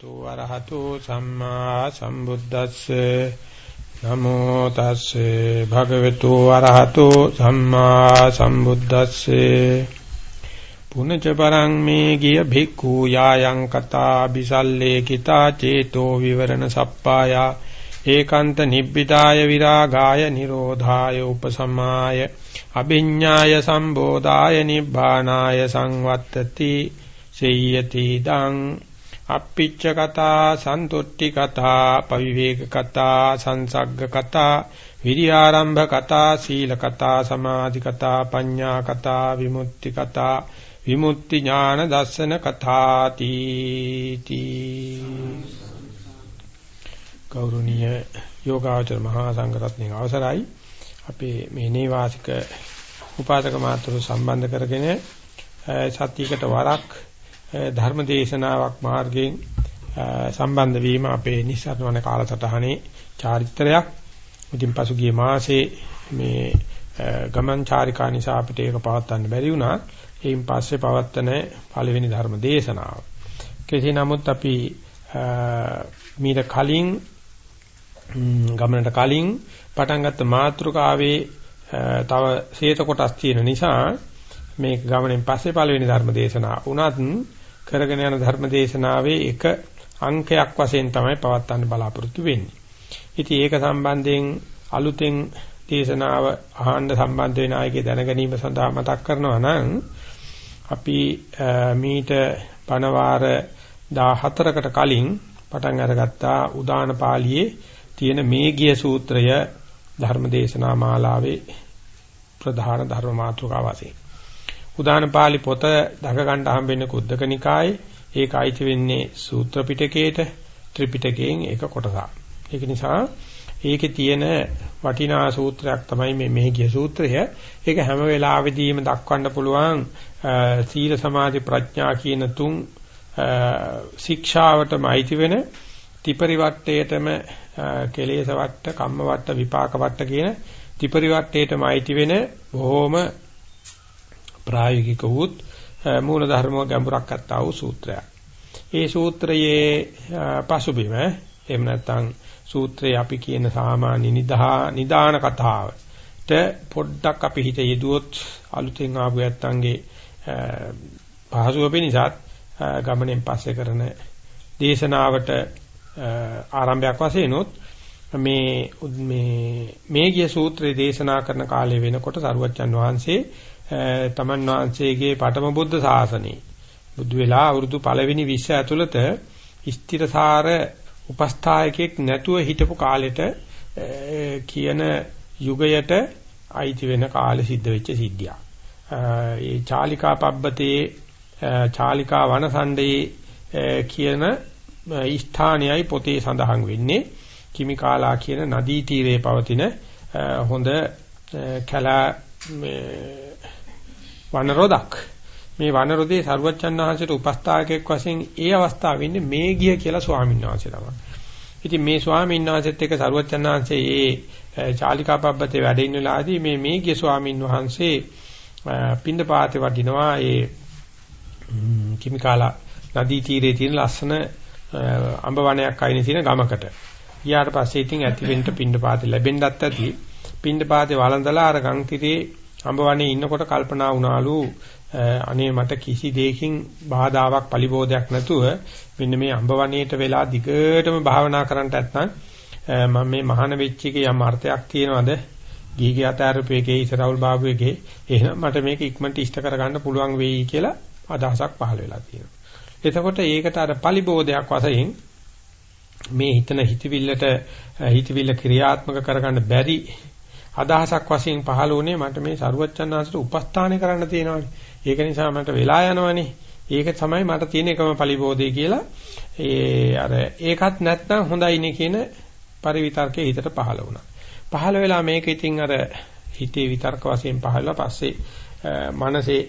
tu arahatu සම්මා සම්බුද්දස්සේ නමෝ තස්සේ භගවතු arahatu සම්මා සම්බුද්දස්සේ පුනච පරං මේ ගිය භික්ඛු යායන් කතා බිසල්ලේ කිතා චේතෝ විවරණ සප්පායා ඒකාන්ත නිබ්බිදාය විරාගාය නිරෝධාය උපසමාය අභිඤ්ඤාය සම්බෝධාය නිබ්බානාය සංවත්තති සේයති දං අප්පිච්ච කතා සන්තුට්ටි කතා පවිවේක කතා සංසග්ග කතා විරියාරම්භ කතා සීල කතා සමාධි කතා පඤ්ඤා කතා විමුක්ති කතා විමුක්ති ඥාන දර්ශන කතා තීති ගෞරවනීය යෝගාචර මහා සංඝරත්නයේ අවසරයි. අපේ මේ නේවාසික උපාසක මාතෘ සම්බන්ධ කරගෙන සත්‍යයකට වරක් ධර්ම දේශනාවක් මාර්ගයෙන් සම්බන්ධ වීම අපේ නිස්සාරණ කාලසටහනේ චාරිත්‍රයක්. ඉතින් පසුගිය මාසේ මේ ගමන් චාරිකා නිසා අපිට ඒක පවත්වන්න බැරි වුණා. එයින් පස්සේ පවත්වන පළවෙනි ධර්ම දේශනාව. කෙසේ නමුත් අපි මීට කලින් ගමනට කලින් පටන් ගත්ත මාතෘකාවේ තව ශේත කොටස් තියෙන නිසා මේ ගමනෙන් පස්සේ පළවෙනි ධර්ම දේශනාව උනත් කරගෙන යන ධර්ම දේශනාවේ එක අංකයක් වශයෙන් තමයි පවත්වන්න බලාපොරොත්තු වෙන්නේ. ඉතින් ඒක සම්බන්ධයෙන් අලුතෙන් දේශනාව අහන්න සම්බන්ධ වෙන අයගේ දැනගැනීම සඳහා මතක් කරනවා නම් අපි මීට පණවාර 14කට කලින් පටන් අරගත්තා උදාන පාළියේ තියෙන මේගිය සූත්‍රය ධර්ම දේශනා මාලාවේ ප්‍රධාන ධර්ම මාතෘකාව වශයෙන් උදාන පාළි පොත දක ගන්න හම්බෙන්නේ කුද්දක නිකායේ ඒක අයිති වෙන්නේ සූත්‍ර පිටකේට ත්‍රිපිටකයෙන් ඒක කොටසක්. ඒක නිසා ඒකේ තියෙන වටිනා සූත්‍රයක් තමයි මේ මෙහි සූත්‍රය. ඒක හැම වෙලාවෙදීම දක්වන්න පුළුවන් සීල සමාධි ප්‍රඥා කියන තුන් ශික්ෂාවටම අයිති වෙන ත්‍රිපරිවට්ටයටම කෙලේශ වට්ට, කම්ම වට්ට, විපාක වට්ට කියන ත්‍රිපරිවට්ටයටම අයිති වෙන බොහොම ප්‍රායෝගික වූත් මූල ධර්ම ගැඹුරක් අත්තා වූ සූත්‍රයක්. ඒ සූත්‍රයේ පසුබිම එහෙම නැත්නම් සූත්‍රයේ අපි කියන සාමාන්‍ය නිදා නිදාන කතාවට පොඩ්ඩක් අපි හිත යෙදුවොත් අලුතෙන් ආපු යත්තන්ගේ පහසුව පිණිසත් ගමනෙන් පස්සේ කරන දේශනාවට ආරම්භයක් වශයෙන් උත් මේ මේ මේ ගිය සූත්‍රය දේශනා කරන කාලය වෙනකොට සරුවච්චන් වහන්සේ තමන් වහන්සේගේ පඨම බුද්ධ ශාසනයේ බුදු වෙලා අවුරුදු පළවෙනි 20 ඇතුළත ස්ථිරසාර උපස්ථායකෙක් නැතුව හිටපු කාලෙට කියන යුගයට අයිති වෙන කාලෙ සිද්ධ වෙච්ච සිද්ධියක්. ඒ චාලිකා පබ්බතේ චාලිකා වනසණ්ඩේ කියන ස්ථානයයි පොතේ සඳහන් වෙන්නේ. කිමිකාලා කියන නදී තීරයේ පවතින හොඳ කැලා වනරොදක්. මේ වනරොදේ සරුවච්චන් වහන්සේට උපස්ථායකෙක් වශයෙන් ඒ අවස්ථාවේ ඉන්නේ මේ ගිය කියලා ස්වාමීන් වහන්සේ තමයි. ඉතින් මේ ස්වාමීන් වහන්සේත් එක්ක සරුවච්චන් වහන්සේ ඒ චාලිකාපබ්බතේ වැඩ ඉන්න වෙලාවේදී මේ මේ ගිය ස්වාමීන් වහන්සේ පින්දපාතේ වඩිනවා ඒ කිමිකාලා නදී තීරයේ තියෙන ලස්සන අඹ වනයක් අයිනේ තියෙන ගමකට. ඊට පස්සේ ඉතින් ඇතිවෙන්න පින්දපාතේ ලැබෙන්නත් ඇති. පින්දපාතේ වළඳලා අර ගම් තීරේ අඹවනේ ඉන්නකොට කල්පනා වුණාලු අනේ මට කිසි දෙයකින් බාධාවක් පරිබෝධයක් නැතුව මෙන්න මේ අඹවණේට වෙලා දිගටම භාවනා කරන්නට නැත්නම් මම මේ මහාන වෙච්ච එකේ යම් අර්ථයක් තියනවද ගීගේ අතාරූපයේ ඉසරවුල් බාබුවේගේ එහෙනම් මට මේක ඉක්මනට ඉෂ්ට කරගන්න පුළුවන් වෙයි කියලා අදහසක් පහළ වෙලා තියෙනවා. එතකොට ඒකට අර පරිබෝධයක් වශයෙන් මේ හිතන හිතවිල්ලට හිතවිල්ල ක්‍රියාත්මක කරගන්න බැරි අදහසක් වශයෙන් පහළ වුණේ මට මේ සරුවච්චන් ආසට උපස්ථාන කරන්න තියෙනවානේ. ඒක නිසා මට වෙලා යනවනේ. ඒක තමයි මට තියෙන එකම පරිබෝධය කියලා ඒ අර ඒකත් නැත්නම් හොඳයිනේ කියන පරිවිතර්කයේ හිතට පහළ වුණා. පහළ වෙලා මේක ඉතින් අර හිතේ විතර්ක වශයෙන් පහළලා පස්සේ මනසේ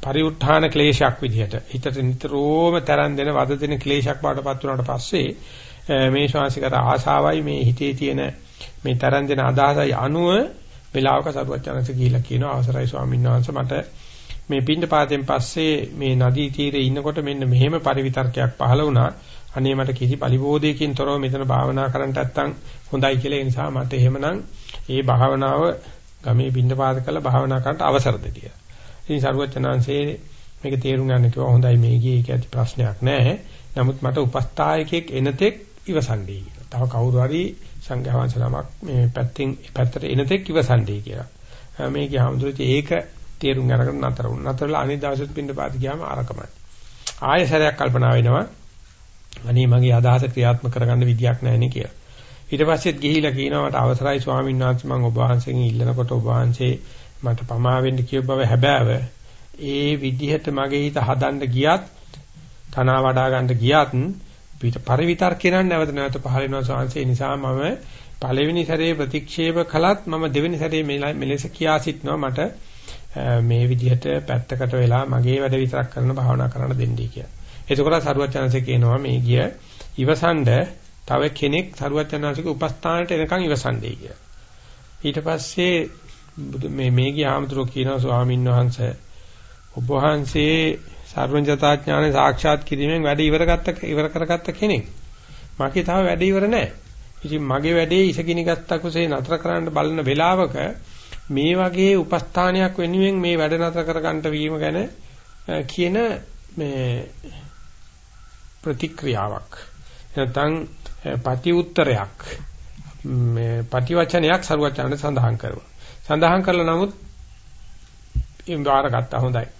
පරිඋත්ථාන ක්ලේශයක් විදිහට හිතට නිතරම තරන් දෙන වද දෙන ක්ලේශයක් බාටපත් වුණාට පස්සේ මේ ශාසිකර ආශාවයි මේ හිතේ තියෙන මේ තරන් දෙන අදහසයි අනුව වෙලාවක සරුවචනanse ගිහිලා කියනවා අවසරයි ස්වාමීන් වහන්සේ මට මේ පින්ඩපාතෙන් පස්සේ මේ නදී තීරේ ඉන්නකොට මෙන්න මෙහෙම පරිවිතර්කයක් පහළ වුණා. අනේ මට කිසි පරිබෝධයකින් තොරව මෙතන භාවනා කරන්න නැත්තම් හොඳයි කියලා ඒ නිසා මට එහෙමනම් ඒ භාවනාව ගමේ පින්ඩපාත කළ භාවනා කරන්න අවසරද කියලා. ඉතින් සරුවචනාංශයේ මේක තේරුම් ගන්න කිව්වා හොඳයි මේ ගියේ ඒක ඇති ප්‍රශ්නයක් නැහැ. නමුත් මට උපස්ථායකයෙක් එනතෙක් ඉවසන්නේ කියලා. තව කවුරු හරි සංඝයා වහන්සේ නමක් මේ පැත්තෙන් පැත්තට එනතෙක් ඉවසන්නේ කියලා. මේ ගියාමතුත් ඒක තේරුම් අරගෙන නතර වුණා. නතරලා අනිත් දවසෙත් පින්ඩපාත ගියාම ආරකමයි. ආයෙ සැරයක් කල්පනා වෙනවා. අනේ මගේ අදහස ක්‍රියාත්මක කරගන්න විදියක් නැහැ නේ කියලා. ඊට පස්සෙත් ගිහිලා කියනවා මට අවසරයි ස්වාමීන් වහන්සේ මම ඔබ වහන්සේගෙන් ඉල්ලනකොට ඔබ වහන්සේ මට පමා වෙන්න කියව බව හැබෑව. ඒ විදිහට මගේ හිත හදන්න ගියත් තනවා වඩා ගන්න ගියත් පිට පරිවිතර්කේ නම් නැවත නැවත පහළ වෙනවා ස්වාමීන් නිසා මම පළවෙනි සැරේ ප්‍රතික්ෂේප කළත් මම දෙවෙනි සැරේ මෙලෙස කියා සිටනවා මට මේ විදිහට පැත්තකට වෙලා මගේ වැඩ විතරක් කරන භාවනා කරන්න දෙන්නයි කියලා. එතකොට සරුවචනanse කියනවා මේ ගිය ඉවසන්ඩ තව කෙනෙක් සරුවචනanseගේ උපස්ථානට එනකන් ඉවසන්නේ කියලා. ඊට පස්සේ මේ මේ ගිය ආමතුරු කියනවා ස්වාමීන් වහන්සේ ඔබ වහන්සේ සර්වඥතා ඥානෙ සාක්ෂාත් කිරීමෙන් වැඩ ඉවර ගත්ත ඉවර කරගත්ත කෙනෙක්. මගේ තව වැඩ ඉවර නැහැ. ඉතින් මගේ වැඩේ ඉසගිනි ගත්ත කුසේ නතර කරන්න බලන වෙලාවක මේ වගේ උපස්ථානයක් වෙනුවෙන් මේ වැඩ නතර කරගන්න වීම ගැන කියන මේ ප්‍රතික්‍රියාවක් නැත්නම් පටි උත්තරයක් මේ පටිවචනයක් සරුවචනට සඳහන් කරනවා. සඳහන් කළා නමුත් ඉම් වාර ගත්තා හොඳයි.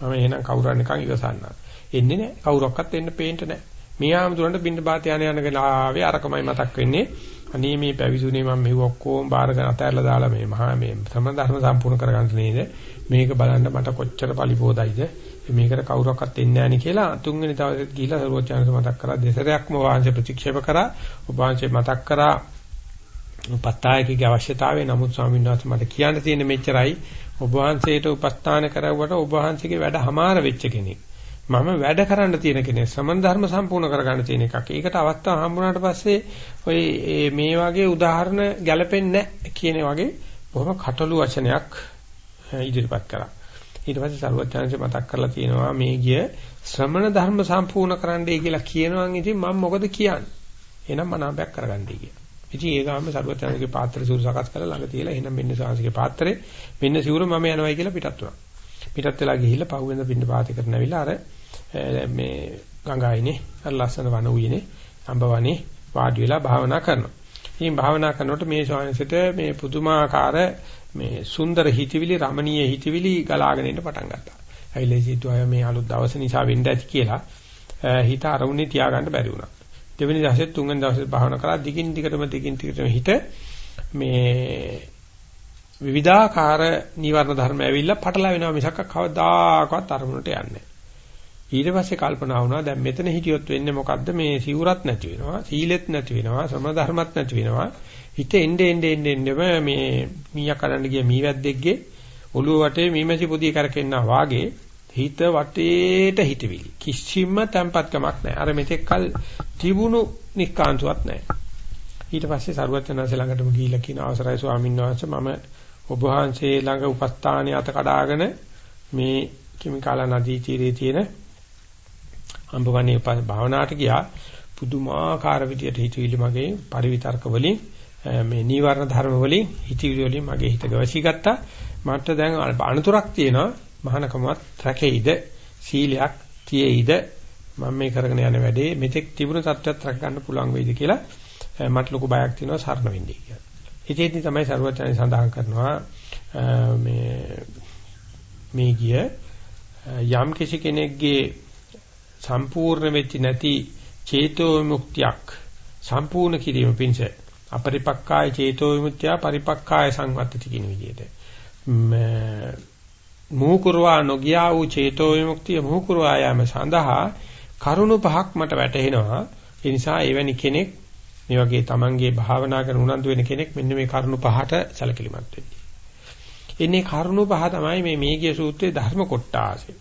මම එහෙනම් කවුරුන් නිකන් ඉවසන්නම්. එන්නේ නැහැ. කවුරක්වත් එන්න පේන්න නැහැ. මේ ආමතුරන්ට බින්ද පාත යන යන ගලාවේ අරකමයි මතක් වෙන්නේ. අනේ මේ පැවිසුනේ මම මෙව ඔක්කොම බාර ගන්න අතහැරලා දාලා මේ මහා මේ සම්බන්ධ ධර්ම සම්පූර්ණ කරගන්න නේද? මේක බලන්න මට කොච්චර පරිපෝදයිද? මේකට කවුරක්වත් එන්නේ නැහැ නේ කියලා තුන්වෙනි දවසෙත් ගිහිලා සරුවචාන්ස මතක් කරා දෙසරයක්ම වාංශ ප්‍රතික්ෂේප කරා ඔබ වහන්සේ මතක් කරා උපත්තායකගේ අවශ්‍යතාවය නමුත් ස්වාමීන් වහන්සේ මට කියන්න තියෙන මෙච්චරයි ඔබ වහන්සේට උපස්ථාන කරවුවට ඔබ වහන්සේගේ වැඩ හමාර වෙච්ච කෙනෙක් මම වැඩ කරන්න තියෙන කෙනෙක් සමන් ධර්ම සම්පූර්ණ කරගන්න තියෙන එකක් ඒකට අවස්ථාව හම්බුනාට පස්සේ ඔය මේ වගේ උදාහරණ ගැලපෙන්නේ නැහැ කියන වගේ බොහොම කටළු වචනයක් ඉදිරිපත් කරා ඊට පස්සේ සරුවචාන්සේ මතක් කරලා තියෙනවා මේ ගිය ශ්‍රමණ ධර්ම සම්පූර්ණ කරන්නයි කියලා කියනවා ඉතින් මම මොකද කියන්නේ? එහෙනම් මනාපයක් කරගන්නයි කියලා. ඉතින් ඒ ගාම සරුවචාන්සේගේ පාත්‍ර සිවුරු සකස් කරලා ළඟ තියලා එහෙනම් මෙන්න සාංශිකේ පාත්‍රේ මෙන්න සිවුරු මම යනවායි කියලා පිටත් වුණා. පිටත් වෙලා ගිහිල්ලා පහුවෙන්ද පින්න පාති කරන ඇවිල්ලා අර මේ ගංගායිනේ අර ලස්සන වන උයනේ අඹවනේ වාඩි වෙලා භාවනා කරනවා. ඉතින් භාවනා කරනකොට මේ ශාංශයට මේ පුදුමාකාර මේ සුන්දර හිතවිලි රමණීය හිතවිලි ගලාගෙන එන්න පටන් ගත්තා. ඇවිල්ලා සිටුවා මේ අලුත් දවස නිසා වෙන්න ඇති කියලා හිත අරමුණේ තියාගන්න බැරි වුණා. දෙවෙනි දවසෙත් තුන්වෙනි දවසෙත් භාවනා කරා දිගින් දිගටම දිගින් දිගටම හිත මේ විවිධාකාර නිවර්ණ ධර්ම ඇවිල්ලා පටල වෙනවා මිසක් කවදාකවත් අරමුණට යන්නේ නැහැ. ඊට පස්සේ කල්පනා වුණා දැන් මෙතන හිටියොත් වෙන්නේ මොකද්ද? මේ සිවුරත් නැති වෙනවා සීලෙත් නැති වෙනවා සම ධර්මත් නැති වෙනවා. හිත එnde ende ende ende මේ මීයා කරන්න ගිය මීවැද්දෙක්ගේ ඔළුව වටේ මීමැසි පොදිය කරකෙන්නා වාගේ හිත වටේට හිතවිලි කිසිම තැම්පත්කමක් නැහැ. අර මෙතෙක් කල තිබුණු නික්කාන්තුවක් නැහැ. ඊට පස්සේ සරුවචනanse ළඟටම ගිහිල්ලා කියන අවසරයි ස්වාමීන් වහන්සේ මම ඔබ වහන්සේ ළඟ උපස්ථානයේ අත කඩාගෙන මේ කිමිකාලා නදී තීරයේ තියෙන අම්බවන්නේ භාවනාවට ගියා. පුදුමාකාර විදියට හිතවිලි මගේ පරිවිතර්ක වලින් මේ නීවරණ ධර්ම වලින් හිතවිලි වලින් මගේ හිත ගවසි ගත්තා. මට දැන් අනුතරක් තියෙනවා. මහානකමත් රැකෙයිද? සීලයක් තියේයිද? මම මේ කරගෙන යන වැඩේ මෙතෙක් තිබුණු තත්ත්වයක් රැක ගන්න පුළුවන් වෙයිද කියලා මට ලොකු බයක් තියෙනවා සරණ වෙන්නේ කියලා. ඉතින් තමයි සරුවචනයි සඳහන් කරනවා මේ මේ ගිය යම් කිසි කෙනෙක්ගේ සම්පූර්ණ වෙච්ච නැති චේතෝ විමුක්තියක් සම්පූර්ණ කිරීම පිණිස අපරිපක්කාය චේතෝ විමුක්තිය පරිපක්කාය සංවත්තති කියන විදිහට. මූකුරවා නොගියා වූ චේතෝ විමුක්තිය මූකුරවා යාම සඳහා කරුණු පහක් මට වැටහෙනවා ඒ නිසා එවැනි කෙනෙක් මේ වගේ Tamange භාවනා කරන උනන්දු වෙන කෙනෙක් මෙන්න මේ කරුණු පහට සැලකිලිමත් වෙන්නේ. එන්නේ කරුණු පහ තමයි මේ මේගිය සූත්‍රයේ ධර්ම කොටාසේ.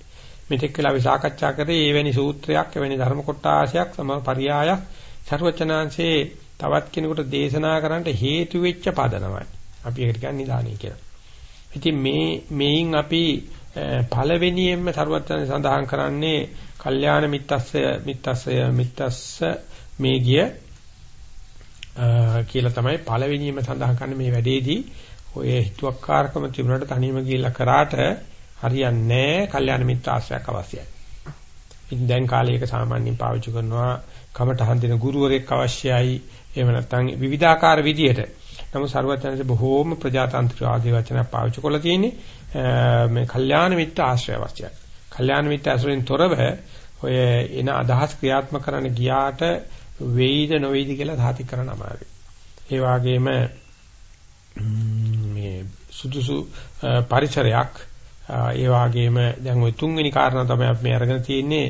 මෙතෙක් වෙලා අපි සාකච්ඡා කරේ එවැනි සූත්‍රයක් එවැනි ධර්ම කොටාශයක් සම පරියායක් ਸਰවචනාංශේ තවත් කෙනෙකුට දේශනා කරන්නට හේතු වෙච්ච පදනමයි. අපි ඒකට කියන්නේ නිදානිය කියලා. ඉතින් මේ මේයින් අපි පළවෙනියෙන්ම සරුවත්යන් සඳහන් කරන්නේ කල්යාණ මිත්තස්සය මිත්තස්සය මිත්තස්ස මේ ගිය කියලා තමයි පළවෙනියෙන්ම සඳහන් කරන්නේ මේ වැඩේදී ඔය හිතුවක්කාරකම තිබුණාට තනියම ගිහිල්ලා කරාට හරියන්නේ නැහැ කල්යාණ මිත්‍ර ආශ්‍රයක් අවශ්‍යයි. ඉතින් දැන් කාලේ එක සාමාන්‍යයෙන් පාවිච්චි කරනවා කමටහන් දෙන ගුරුවරයෙක් අවශ්‍යයි. එහෙම නැත්නම් විවිධාකාර විදියට. නමුත් ਸਰුවචනසේ බොහෝම ප්‍රජාතන්ත්‍ර ආදී වචන පාවිච්චි කරලා තියෙන්නේ මේ කල්යාණ මිත්‍ර ආශ්‍රය අවශ්‍යයි. කල්යාණ මිත්‍ර ආශ්‍රයෙන් තොරව ඔය එන අදහස් ක්‍රියාත්මක කරන්න ගියාට වෙයිද නොවේද කියලා සාතික කරන්න අමාරුයි. ඒ වගේම මේ සුදුසු පරිසරයක් ඒ වගේම දැන් ওই තුන්වෙනි කාරණා තමයි අපි මේ අරගෙන තියෙන්නේ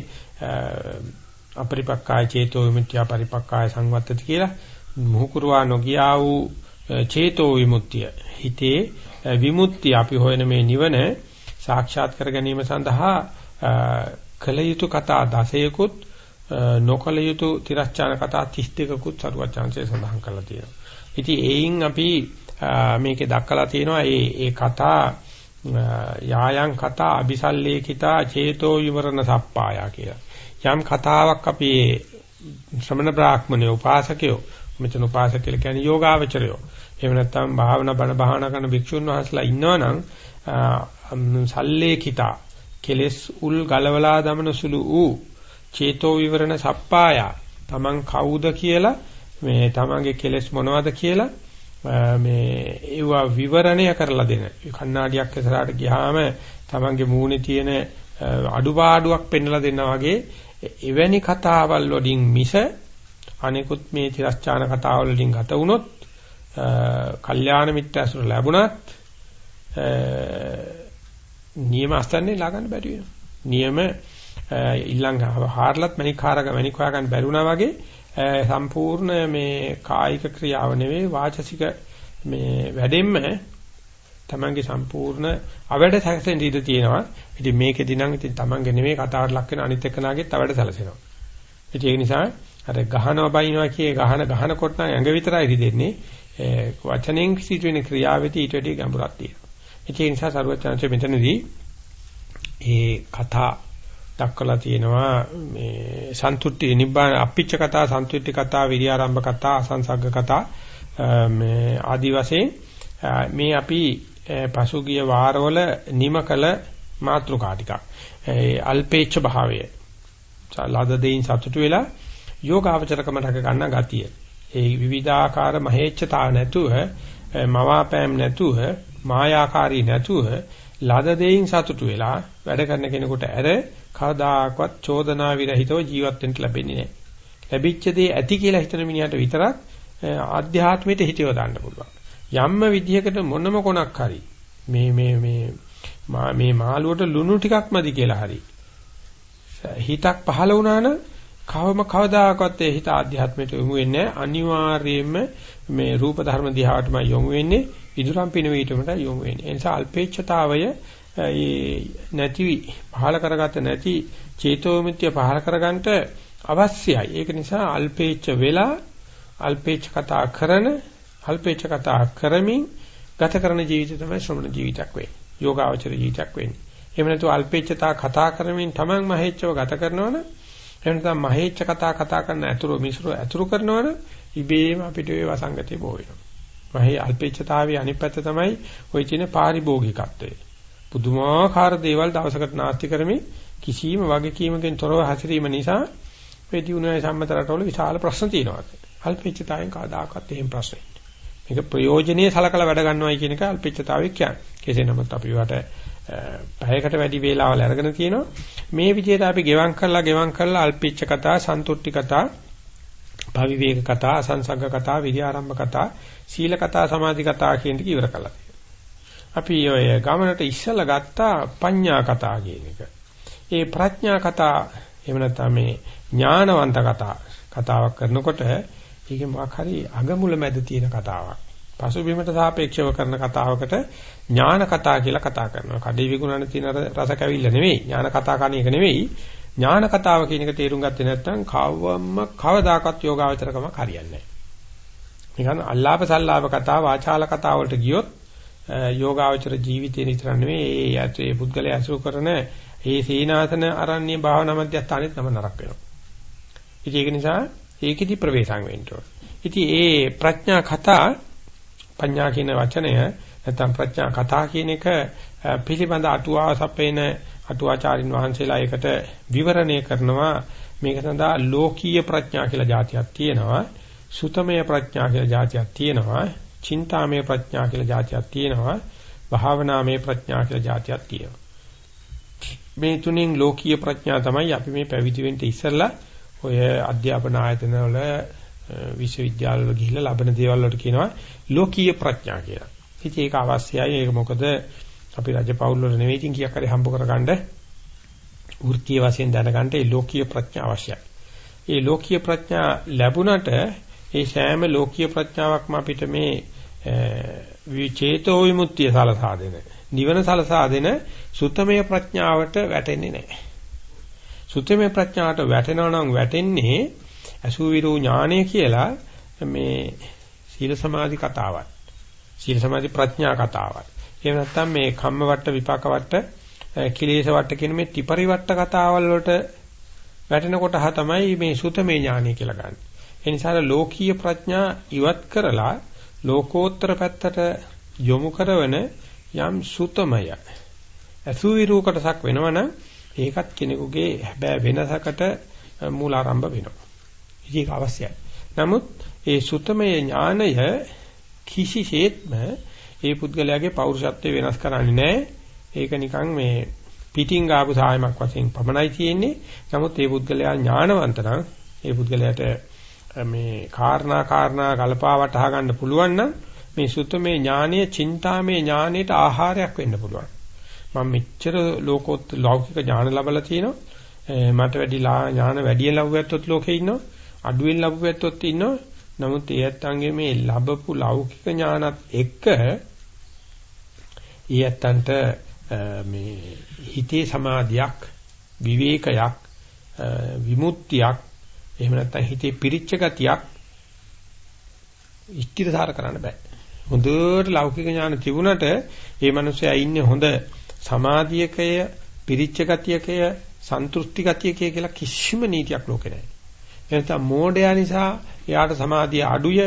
අපරිපක්කාය චේතෝ විමුක්තිය පරිපක්කාය සංවත්තති කියලා මුහුකුරවා නොගියා වූ චේතෝ විමුක්තිය හිතේ විමුක්තිය අපි හොයන මේ නිවන සාක්ෂාත් කර ගැනීම සඳහා කල යුතු කතා 16කුත් නොකල යුතු තිරස්චාන කතා 32කුත් සරුවචාන්සේ සඳහන් කරලා තියෙනවා. ඉතින් ඒයින් අපි මේකේ දක්කලා තියෙනවා මේ ඒ කතා යායන් කතා අபிසල්ලේකිතා චේතෝ විවරණ සප්පායා කියලා. යම් කතාවක් අපි ශ්‍රමණ බ්‍රාහ්මණය උපාසකයෝ මෙතන උපාසක කියලා කියන්නේ යෝගාවචරයෝ. එහෙම නැත්නම් භාවනා බණ භාවනා කරන භික්ෂුන් වහන්සේලා ඉන්නවනම් සල්ලේකිතා කෙලස් උල් ගලවලා දමන සුළු ඌ චේතෝ විවරණ සප්පායා තමන් කවුද කියලා මේ තමන්ගේ කෙලස් මොනවද කියලා මේ ඒවා විවරණය කරලා දෙන කණ්ණාඩියක් ඉස්සරහට ගියාම තමන්ගේ මූණේ තියෙන අඩුපාඩුවක් පෙන්වලා දෙනවා වගේ එවැනි කතාවල් වලින් මිස අනිකුත් මේ තිරස්චාන කතාවල් වලින් ගත වුණොත් කල්යාණ මිත්‍ර ඇසුර ලැබුණත් නියම අස්තන්නේ ලා ගන්න බැරි වෙනවා. නියම ඊළඟ හාරලත් මණික් හාරග මණික් හොයා ගන්න බැරුණා වගේ සම්පූර්ණ මේ කායික ක්‍රියාව නෙවෙයි වාචසික මේ වැඩෙන්න තමන්ගේ සම්පූර්ණ අවඩ සැකසෙන් ඉඳී තියෙනවා. ඉතින් මේකෙදි නම් ඉතින් තමන්ගේ නෙවෙයි කතාවට ලක් වෙන අනිත් එක්කනාගෙත් අවඩ සැලසෙනවා. ඉතින් ඒ නිසා අර ගහනවා බයිනවා කියේ ගහන ගහන කොට නම් ඇඟ විතරයි රිදෙන්නේ. වචනෙන් සිදුවෙන ක්‍රියාවෙදී ඊට වැඩි ගැඹුරක් තියෙනවා. ඒ නිසා සරුවචාන්සේ මෙතනදී ඒ කතා දක්වලා තියෙනවා මේ සන්තුට්ටි නිබ්බාන අප්පිච්ච කතා සන්තුට්ටි කතා විරියාරම්භ කතා අසංසග්ග කතා මේ ආදි වශයෙන් මේ අපි පසුගිය වාරවල නිමකල මාත්‍රිකා ටිකක් ඒ අල්පේච්ඡ භාවය ලද දෙයින් සතුටු වෙලා යෝගාවචරකම රැක ගන්න ගතිය ඒ විවිධාකාර මහේච්ඡතා නැතුව මවාපෑම් නැතුව මායාකාරී නැතුව ලද දෙයින් සතුටු වෙලා වැඩ කරන කෙනෙකුට ඇර කවදාකවත් චෝදනා විරහිතව ජීවත් වෙන්න ලැබෙන්නේ නැහැ. ලැබිච්ච දේ ඇති කියලා හිතන මිනිහට විතරක් ආධ්‍යාත්මයට හිතියව දාන්න පුළුවන්. යම්ම විදියකට මොනම කොනක් හරි මේ මේ මේ මේ මාළුවට ලුණු ටිකක් මදි කියලා හරි හිතක් පහළ වුණා නම් කවම කවදාකවත් ඒ හිත ආධ්‍යාත්මයට යොමු වෙන්නේ අනිවාර්යයෙන්ම මේ රූප ධර්ම දිහාටම යොමු වෙන්නේ ඉදුරම් පිනවීටමට යොමු වෙන්නේ. ඒ නිසා අල්පේච්ඡතාවය නැති පහල කරගත නැති චේතෝමිත්‍ය පහල කරගන්නට අවශ්‍යයි. ඒක නිසා අල්පේච්ඡ වෙලා අල්පේච්ඡ කතා කරන අල්පේච්ඡ කතා කරමින් ගත කරන ජීවිතය තමයි ශ්‍රමණ ජීවිතයක් වෙන්නේ. යෝගාවචර ජීවිතයක් වෙන්නේ. එහෙම නැතු අල්පේච්ඡතා කතා කරමින් තමන් මහේච්ඡව ගත කරනවනේ එහෙම නැත්නම් මහේච්ඡ කතා කතා කරන අතුරු මිශ්‍ර අතුරු කරනවනේ ඉබේම අපිට ඒ වසංගතේ බෝ වෙනවා. මහේ අල්පේච්ඡතාවේ අනිත් පැත්ත තමයි ওই කියන පාරිභෝගිකත්වය. පුදුමාකාර දේවල් දවසකට නාස්ති කරමින් කිසියම් වගකීමකින් තොරව හැසිරීම නිසා මේ දිනුවේ සම්මත රටවල විශාල ප්‍රශ්න තියෙනවා. අල්පේච්ඡතාවෙන් කවදාකවත් එහෙම ප්‍රශ්න මේක ප්‍රයෝජනීය සලකලා වැඩ ගන්නවයි කියන එක අල්පේච්ඡතාවය කියන්නේ. කෙසේ නමුත් අපි වට පැයකට වැඩි වේලාවල් අරගෙන තියෙනවා. මේ විදිහට අපි ගෙවම් කරලා ගෙවම් කරලා අල්පිච්ච කතා, සන්තුට්ටි කතා, භවිවේක කතා, අසංසග්ග කතා, විද්‍යාරම්භ කතා, සීල කතා, සමාධි කතා කියන ටික ඉවර කළා. අපි ඔය ගමනට ඉස්සලා ගත්තා පඤ්ඤා කතා කියන එක. ඒ ප්‍රඥා කතා එහෙම නැත්නම් මේ ඥානවන්ත කතා කතාවක් කරනකොට ඒකේ මොකක් හරි අගමුල මැද තියෙන කතාවක්. පසුබිමට සාපේක්ෂව කරන කතාවකට ඥාන කතා කියලා කතා කරනවා. කඩේ විගුණන තියෙන රස කැවිල්ල නෙවෙයි. ඥාන කතා කණ එක නෙවෙයි. ඥාන කතාව කියන එක තේරුම් ගත්තේ නැත්නම් කවවම කවදාකවත් යෝගාවචරකම හරියන්නේ නැහැ. නිකන් අල්ලාප සල්ලාප කතා වාචාල කතා වලට ගියොත් යෝගාවචර ජීවිතේ විතර නෙවෙයි ඒ ඒ පුද්ගලයා අසුර කරන ඒ සීනාසන අරණ්‍ය භාවනා මධ්‍යස්ථානෙත් නම නරක වෙනවා. ඉතින් ඒක නිසා ඒකෙදි ප්‍රවේශම් වෙන්න ඕන. ඉතින් ඒ ප්‍රඥා කතා පඤ්ඤා කියන වචනය නැත්නම් ප්‍රඥා කතා කියන එක පිළිබඳ අටුවා සපේන අටුවාචාරින් වහන්සේලා ඒකට විවරණය කරනවා. මේක සඳහා ලෝකීය ප්‍රඥා කියලා જાතියක් තියෙනවා. සුතමය ප්‍රඥා කියලා જાතියක් තියෙනවා. චින්තාමය ප්‍රඥා කියලා જાතියක් තියෙනවා. භාවනාමය ප්‍රඥා කියලා જાතියක් තියෙනවා. මේ තුنين ලෝකීය ප්‍රඥා තමයි අපි මේ පැවිදි වෙන්න ඉස්සෙල්ලා ඔය අධ්‍යාපන ආයතන වල විශ්වවිද්‍යාල වල ගිහිල්ලා ලබන දේවල් වලට කියනවා ලෝකීය ප්‍රඥා කියලා. ඉතින් ඒක අවශ්‍යයි. ඒක මොකද අපි රජපෞල් වල නෙවෙයි ඉතින් කීයක් හරි හම්බ කරගන්න වෘත්තීය වශයෙන් දැනගන්න ඒ ලෝකීය ප්‍රඥා අවශ්‍යයි. ඒ ලෝකීය ප්‍රඥා ලැබුණට ඒ සෑම ලෝකීය ප්‍රඥාවක්ම අපිට මේ විචේතෝ විමුක්තිය සලසා දෙන නිවන සලසා දෙන සුත්තමය ප්‍රඥාවට වැටෙන්නේ නැහැ. සුත්තමය ප්‍රඥාවට වැටෙනවා නම් වැටෙන්නේ අසුවිරු ඥානය කියලා මේ සීල සමාධි කතාවක්. සීල සමාධි ප්‍රඥා කතාවක්. එහෙම නැත්නම් මේ කම්ම වට විපාක වට කිලේශ වට කියන මේ ත්‍රිපරිවට්ට කතාවල් වලට වැටෙනකොට හා තමයි මේ සුතමේ ඥානය කියලා ගන්න. ඒ නිසා ලෝකීය ප්‍රඥා ඉවත් කරලා ලෝකෝත්තර පැත්තට යොමු කරන යම් සුතමය අසුවිරු කොටසක් වෙනවනම් ඒකත් කෙනෙකුගේ හැබැයි වෙනසකට මූලාරම්භ වෙනවා. ඒක අවශ්‍යයි. නමුත් ඒ සුතමේ ඥානය කිසිසේත්ම ඒ පුද්ගලයාගේ පෞරුෂත්වය වෙනස් කරන්නේ නැහැ. ඒක නිකන් මේ පිටින් ගාපු සායමක් වශයෙන් පමණයි තියෙන්නේ. නමුත් ඒ පුද්ගලයා ඥානවන්ත නම් ඒ පුද්ගලයාට මේ කාරණා කාරණා ගලපා වටහා ගන්න පුළුවන් නම් මේ සුතමේ ඥානීය චින්තාමේ ඥානයට ආහාරයක් වෙන්න පුළුවන්. මම මෙච්චර ලෝකෝත් ලෞකික ඥාන ලැබලා තිනවා. මට වැඩි ඥාන වැඩි ලැබුවැත්තොත් ලෝකේ ඉන්නවා. අඩුවෙන් ලැබුවැත්තොත් ඉන්නවා. නමුත් ඒ ඇත්තන්ගේ මේ ලැබපු ලෞකික ඥානත් එක්ක ඒ ඇත්තන්ට මේ හිතේ සමාධියක් විවේකයක් විමුක්තියක් එහෙම නැත්නම් හිතේ පිරිච්ච ගතියක් ඉෂ්ටිරසාර කරන්න බෑ. හොඳට ලෞකික ඥාන තිබුණට මේ මිනිස්සයා ඉන්නේ හොඳ සමාධියකය පිරිච්ච ගතියකය සන්තුෂ්ටි ගතියකය කියලා කිසිම නීතියක් ලෝකේ නැහැ. එනතම මෝඩයා නිසා එයාට සමාධිය අඩුය,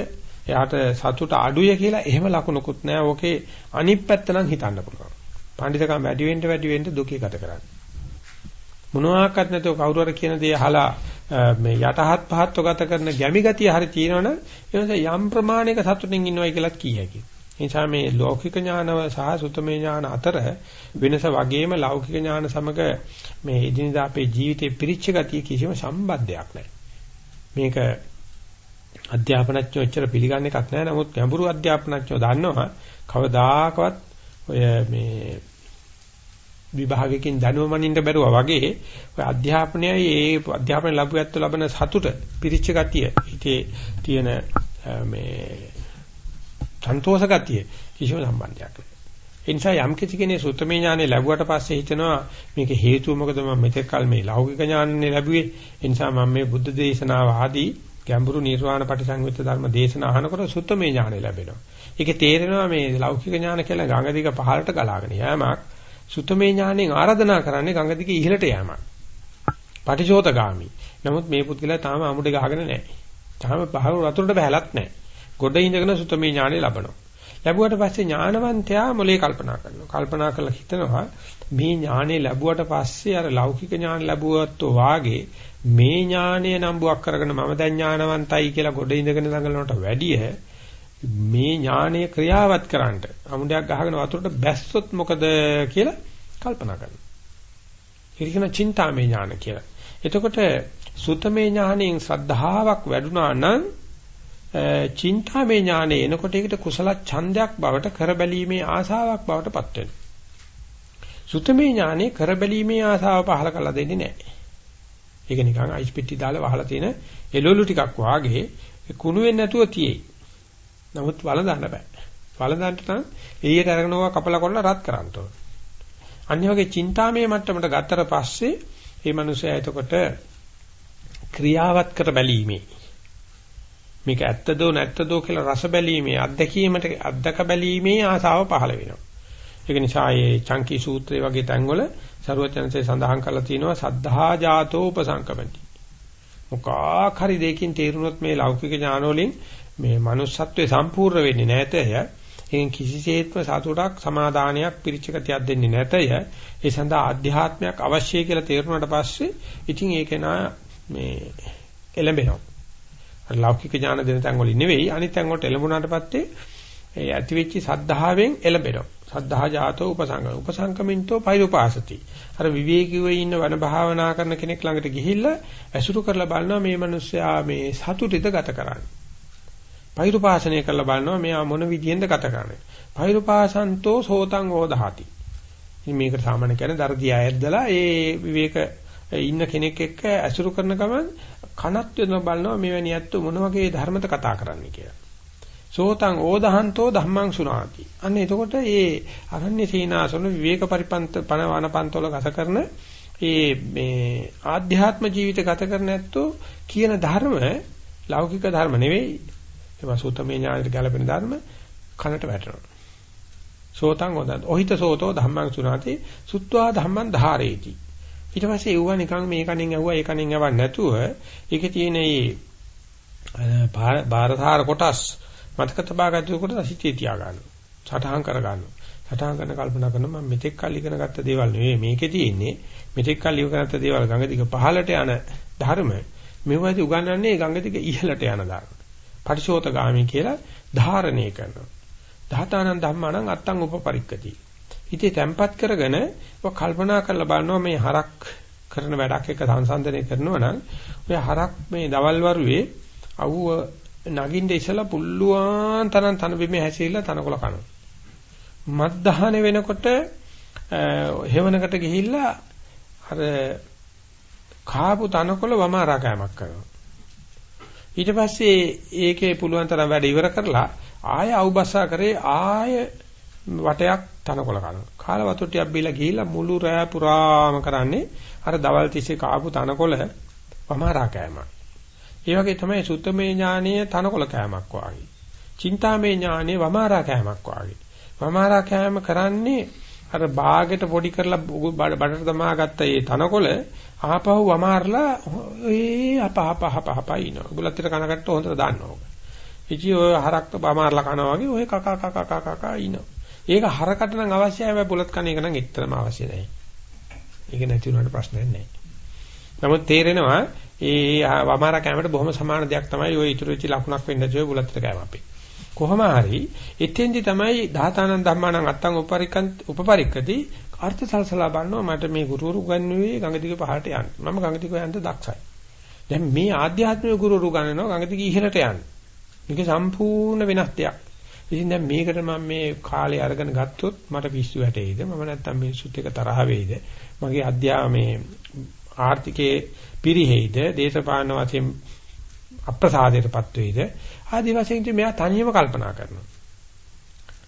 එයාට සතුට අඩුය කියලා එහෙම ලකුණුකුත් නැහැ. ඕකේ අනිත් පැත්ත නම් හිතන්න පුළුවන්. පඬිතකම් වැඩි වෙන්න වැඩි වෙන්න දුකේ ගත කරන්නේ. මොනවාක්වත් නැතුව කවුරු හරි කියන දේ අහලා මේ යටහත් පහත්ව ගත කරන ගැමි ගතිය හරි තියෙනවනම් ඒ නිසා යම් ප්‍රමාණයක සතුටින් ඉන්නවයි කියලාත් කිය හැකියි. ඒ නිසා මේ ලෞකික ඥානව සහ සුතමේ ඥාන අතර වෙනස වගේම ලෞකික ඥාන සමග මේ එදිනදා අපේ ජීවිතේ පිරිච්ච ගතිය කිසිම සම්බන්ධයක් නැහැ. මේක අධ්‍යාපනඥයෝ එච්චර පිළිගන්න එකක් නෑ. නමුත් ගැඹුරු අධ්‍යාපනඥයෝ දන්නවා කවදාකවත් ඔය මේ විභාගයකින් දැනුවමනින්න බැරුවා වගේ ඔය අධ්‍යාපනයයි ඒ අධ්‍යාපන ලැබුවත්තු ලබන සතුට පිරිච්ච ගතිය හිතේ තියෙන මේ සන්තෝෂ ගතිය කිසිම සම්බන්ධයක් නැහැ. ඒ නිසා යම් කිසි කෙනෙක් සුත්තමේ ඥානෙ ලැබුවට පස්සේ හිතනවා මේක හේතුව මොකද මම මෙතෙක් කල මේ ලෞකික ඥානෙ ලැබුවේ ඒ නිසා මම මේ බුද්ධ දේශනාව ආදී ගැඹුරු නිර්වාණ පටිසංයුත්ත ධර්ම දේශන අහනකොට සුත්තමේ ඥානෙ ලැබෙනවා. ඒකේ තේරෙනවා මේ ලෞකික ඥාන කියලා ගඟ දිග පහළට ගලාගෙන යෑමක් සුත්තමේ ඥානෙන් ආරාධනා කරන්නේ ගඟ දිග ඉහළට යෑමක්. පටිචෝතගාමි. නමුත් මේ පුද්ගලයා තාම අමුඩේ ගහගෙන නැහැ. තාම පහළ වතුරට බහැලත් නැහැ. ගොඩ ඉඳගෙන සුත්තමේ ඥානෙ ලබනවා. ලැබුවට පස්සේ ඥානවන්තයා මොලේ කල්පනා කරනවා. කල්පනා කරලා හිතනවා මේ ඥානෙ ලැබුවට පස්සේ අර ලෞකික ඥාන ලැබුවත්ෝ වාගේ මේ ඥානය නම්බුවක් කරගෙන මම දැන් ඥානවන්තයි කියලා ගොඩ ඉඳගෙන දඟලනට වැඩිය මේ ඥානය ක්‍රියාවත් කරන්නට අමුඩයක් ගහගෙන වතුරට බැස්සොත් මොකද කියලා කල්පනා කරනවා. ඒක කියන චින්තාමය ඥාන කියලා. එතකොට සුතමේ ඥාණයෙන් ශ්‍රද්ධාවක් වැඩුණා නම් චින්තාමේ ඥානෙ එනකොට ඒකට කුසල ඡන්දයක් බවට කරබැලීමේ ආසාවක් බවට පත් වෙනවා. සුතමේ ඥානෙ කරබැලීමේ ආසාව පහල කරලා දෙන්නේ නැහැ. ඒක නිකන් අයිස් පෙට්ටි දාලා වහලා තියෙන එළවලු ටිකක් වාගේ කුණු වෙන්නේ නැතුව තියෙයි. නමුත් වළඳන්න බෑ. වළඳන්න නම් එළියට අරගෙන ඕවා කපලා කරලා රත් කරන්න ඕන. අනිත් වගේ චින්තාමේ මට්ටමට ගත්තට පස්සේ මේ මිනිසයා එතකොට ක්‍රියාවත් කර බැලීමේ මේක ඇත්තදෝ නැත්තදෝ කියලා රස බැලීමේ අත්දැකීමට අත්දක බැලීමේ ආසාව පහළ වෙනවා. ඒක නිසා මේ චංකී සූත්‍රය වගේ තැන්වල ਸਰවචනසේ සඳහන් කරලා තියෙනවා සද්ධා ජාතෝ උපසංකමති. මොකක් හරි දෙයකින් තේරුනොත් මේ ලෞකික ඥාන වලින් මේ manussත්වයේ සම්පූර්ණ වෙන්නේ නැතය. එයින් කිසිසේත්ම සතුටක් සමාදානයක් පිරිච්ච ගතියක් දෙන්නේ නැතය. ඒ සඳහා ආධ්‍යාත්මයක් අවශ්‍යයි කියලා තේරුණාට පස්සේ ඉතින් ඒක නා මේ එළඹෙනවා. ලෞකික ඥාන දෙන තැන් වලින් නෙවෙයි අනිත් තැන් වලට එළඹුණාට පස්සේ ඒ ඇතිවෙච්ච සද්ධාවෙන් එළඹෙනවා. සද්ධා ජාතෝ උපසංගම. උපසංගමින්තෝ පෛරුපාසති. අර විවේකීව ඉන්න වන භාවනා කරන කෙනෙක් ළඟට ගිහිල්ලා ඇසුරු කරලා බලනවා මේ මිනිස්සයා මේ සතුටිත ගත කරන්නේ. පෛරුපාසනය කරලා බලනවා මෙයා මොන විදියෙන්ද ගත කරන්නේ. පෛරුපාසන්තෝ සෝතං ඕදහති. ඉතින් මේකට සාමාන්‍ය කියන්නේ දර්දිය ඇද්දලා ඒ විවේක ඉන්න කෙනෙක් එක්ක ඇසුරු කරන ගමන් කනත් වෙන බලනවා මෙවැනි ඇත්ත මොන වගේ ධර්මත කතා කරන්නේ කියලා. සෝතං ඕදහන්තෝ ධම්මං සුනාති. අන්න එතකොට මේ අරණ්‍ය සීනාසන විවේක පරිපන්ත පණ වනපන්තවල ගත කරන ඒ මේ ආධ්‍යාත්ම ජීවිත ගත කරන ඇත්තෝ කියන ධර්ම ලෞකික ධර්ම නෙවෙයි. ඒවා සූතමේ ඥානෙට ගැලපෙන ධර්ම කනට වැටෙනවා. සෝතං ඕදන් ඔහිත සෝතෝ ධම්මං සුනාති සුත්වා ධම්මං ධාරේති. ඊට පස්සේ ඒවා නිකන් මේ කණෙන් ඇහුවා ඒ කණෙන් යවන්නේ නැතුව ඒකේ තියෙන මේ බාරසාර කොටස් මතක තබා ගන්නකොට සිටියේ තියා ගන්නවා. සටහන් කර ගන්නවා. සටහන් කරන කල්පනා කරනවා මම මෙතෙක් කල් ඉගෙන ගත්ත දේවල් නෙවෙයි මේකේ තියෙන්නේ. මෙතෙක් කල් ඉගෙන ගත්ත දේවල් ගඟ දිග පහළට යන ධර්ම මෙවදී උගන්වන්නේ ගඟ දිග ඉහළට යන ධර්ම. පටිශෝතගාමි කියලා ධාරණය කරනවා. ධාතානං ධම්මානං අත්තං උපපරික්කති. හිතේ තැම්පත් කරගෙන ඔය කල්පනා කරලා බලනවා මේ හරක් කරන වැඩක් එක සංසන්දනය කරනවා නම් ඔය හරක් මේ දවල් වරුවේ අවුව නගින්න ඉසලා පුල්ලුවාන් තරම් තන බිමේ හැසිරලා තනකොළ කනවා. මත් වෙනකොට හේවනකට ගිහිල්ලා අර කාපු තනකොළ වමාරා කෑමක් කරනවා. ඊට පස්සේ ඒකේ පුළුවන් තරම් වැඩ ඉවර කරලා ආය අවබසා කරේ ආය වටයක් තනකොළ කනවා. කාල වතුර ටිකක් බීලා ගිහිල්ලා මුළු රෑ පුරාම කරන්නේ අර දවල් තිස්සේ කාපු තනකොළ වමාරා කෑමක්. ඒ වගේ තමයි සුත්තමේ ඥානීය තනකොළ කෑමක් වාගේ. චින්තාමේ ඥානීය වමාරා කෑමක් වාගේ. වමාරා කෑම කරන්නේ අර බාගෙට පොඩි කරලා බඩට තමා ගත්ත ඒ තනකොළ ආපහු වමාරලා ඒ අප අප අප අප ඉනවා. බුලත්තර කනකට හොඳට දාන්නවා. ඉචි ඔය හරක්ත වමාරලා කනවා වගේ ඔය කක කක කක කක ඉනවා. ඒක හරකට නම් අවශ්‍යයි හැබැයි බුලත් කණ එක නම් එච්චරම අවශ්‍ය නැහැ. ඒක නැති වුණාට ප්‍රශ්නයක් නැහැ. නමුත් තේරෙනවා ඒ වමාරා කැමරට බොහොම සමාන දෙයක් තමයි ওই ඉතුරු වෙච්ච ලකුණක් වෙන්න ජෝ බුලත්තර කැම අපේ. කොහොම හරි එතෙන්දි තමයි ධාතානන් ධම්මානං අත්තං උපපරික්කන් උපපරික්කති අර්ථ සල්සලා බලනවා මට මේ ගුරුවරු ගන්නුවේ ගංගදික පහට යන්න. මම ගංගදික යන්න දක්ෂයි. දැන් මේ ආධ්‍යාත්මික ගුරුවරු ගන්නනවා ගංගදික ඉහළට යන්න. මේක සම්පූර්ණ වෙනස් දෙයක්. ඉතින් දැන් මේකට මම මේ කාලේ අරගෙන ගත්තොත් මට පිස්සු වැටෙයිද? මම නැත්තම් මිනිස්සුත් එක්ක තරහ වෙයිද? මගේ අධ්‍යා මේ ආර්ථිකයේ පිරිහෙයිද? දේශපාලන වශයෙන් අප්‍රසාදයටපත් වෙයිද? ආදි වශයෙන් ඉතින් මෙයා තනියම කල්පනා කරනවා.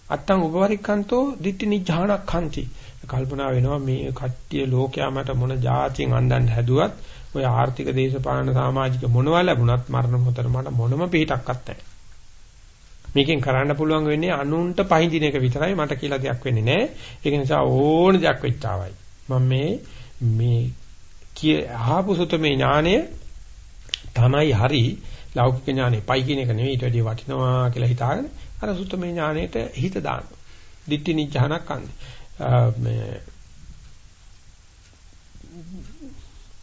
අත්තං උපවරික්කන්තෝ දිට්ඨි නිජ්ජානක්ඛන්ති. කල්පනා වෙනවා මේ කට්ටිය ලෝකයා මට මොන જાතියෙන් අන්දන්න හැදුවත් ඔය ආර්ථික දේශපාලන සමාජික මොනවා ලැබුණත් මරණ මොහොතේ මට මොනම පිටක්වත් නැහැ. මේකෙන් කරන්න පුළුවන් වෙන්නේ අනුන්ට පහඳින එක විතරයි මට කියලා දෙයක් වෙන්නේ නැහැ. ඒක නිසා ඕන දෙයක් වෙච්චාවයි. මම මේ මේ කිය අහපු සුතමේ ඥානය තමයි හරි ලෞකික ඥානෙ පයි කියන එක නෙවෙයි ඊට වැඩිය වටිනවා කියලා හිතාගෙන අර සුතමේ ඥානෙට හිත දාන්න. දිට්ඨි නිජහනක් අන්නේ. මේ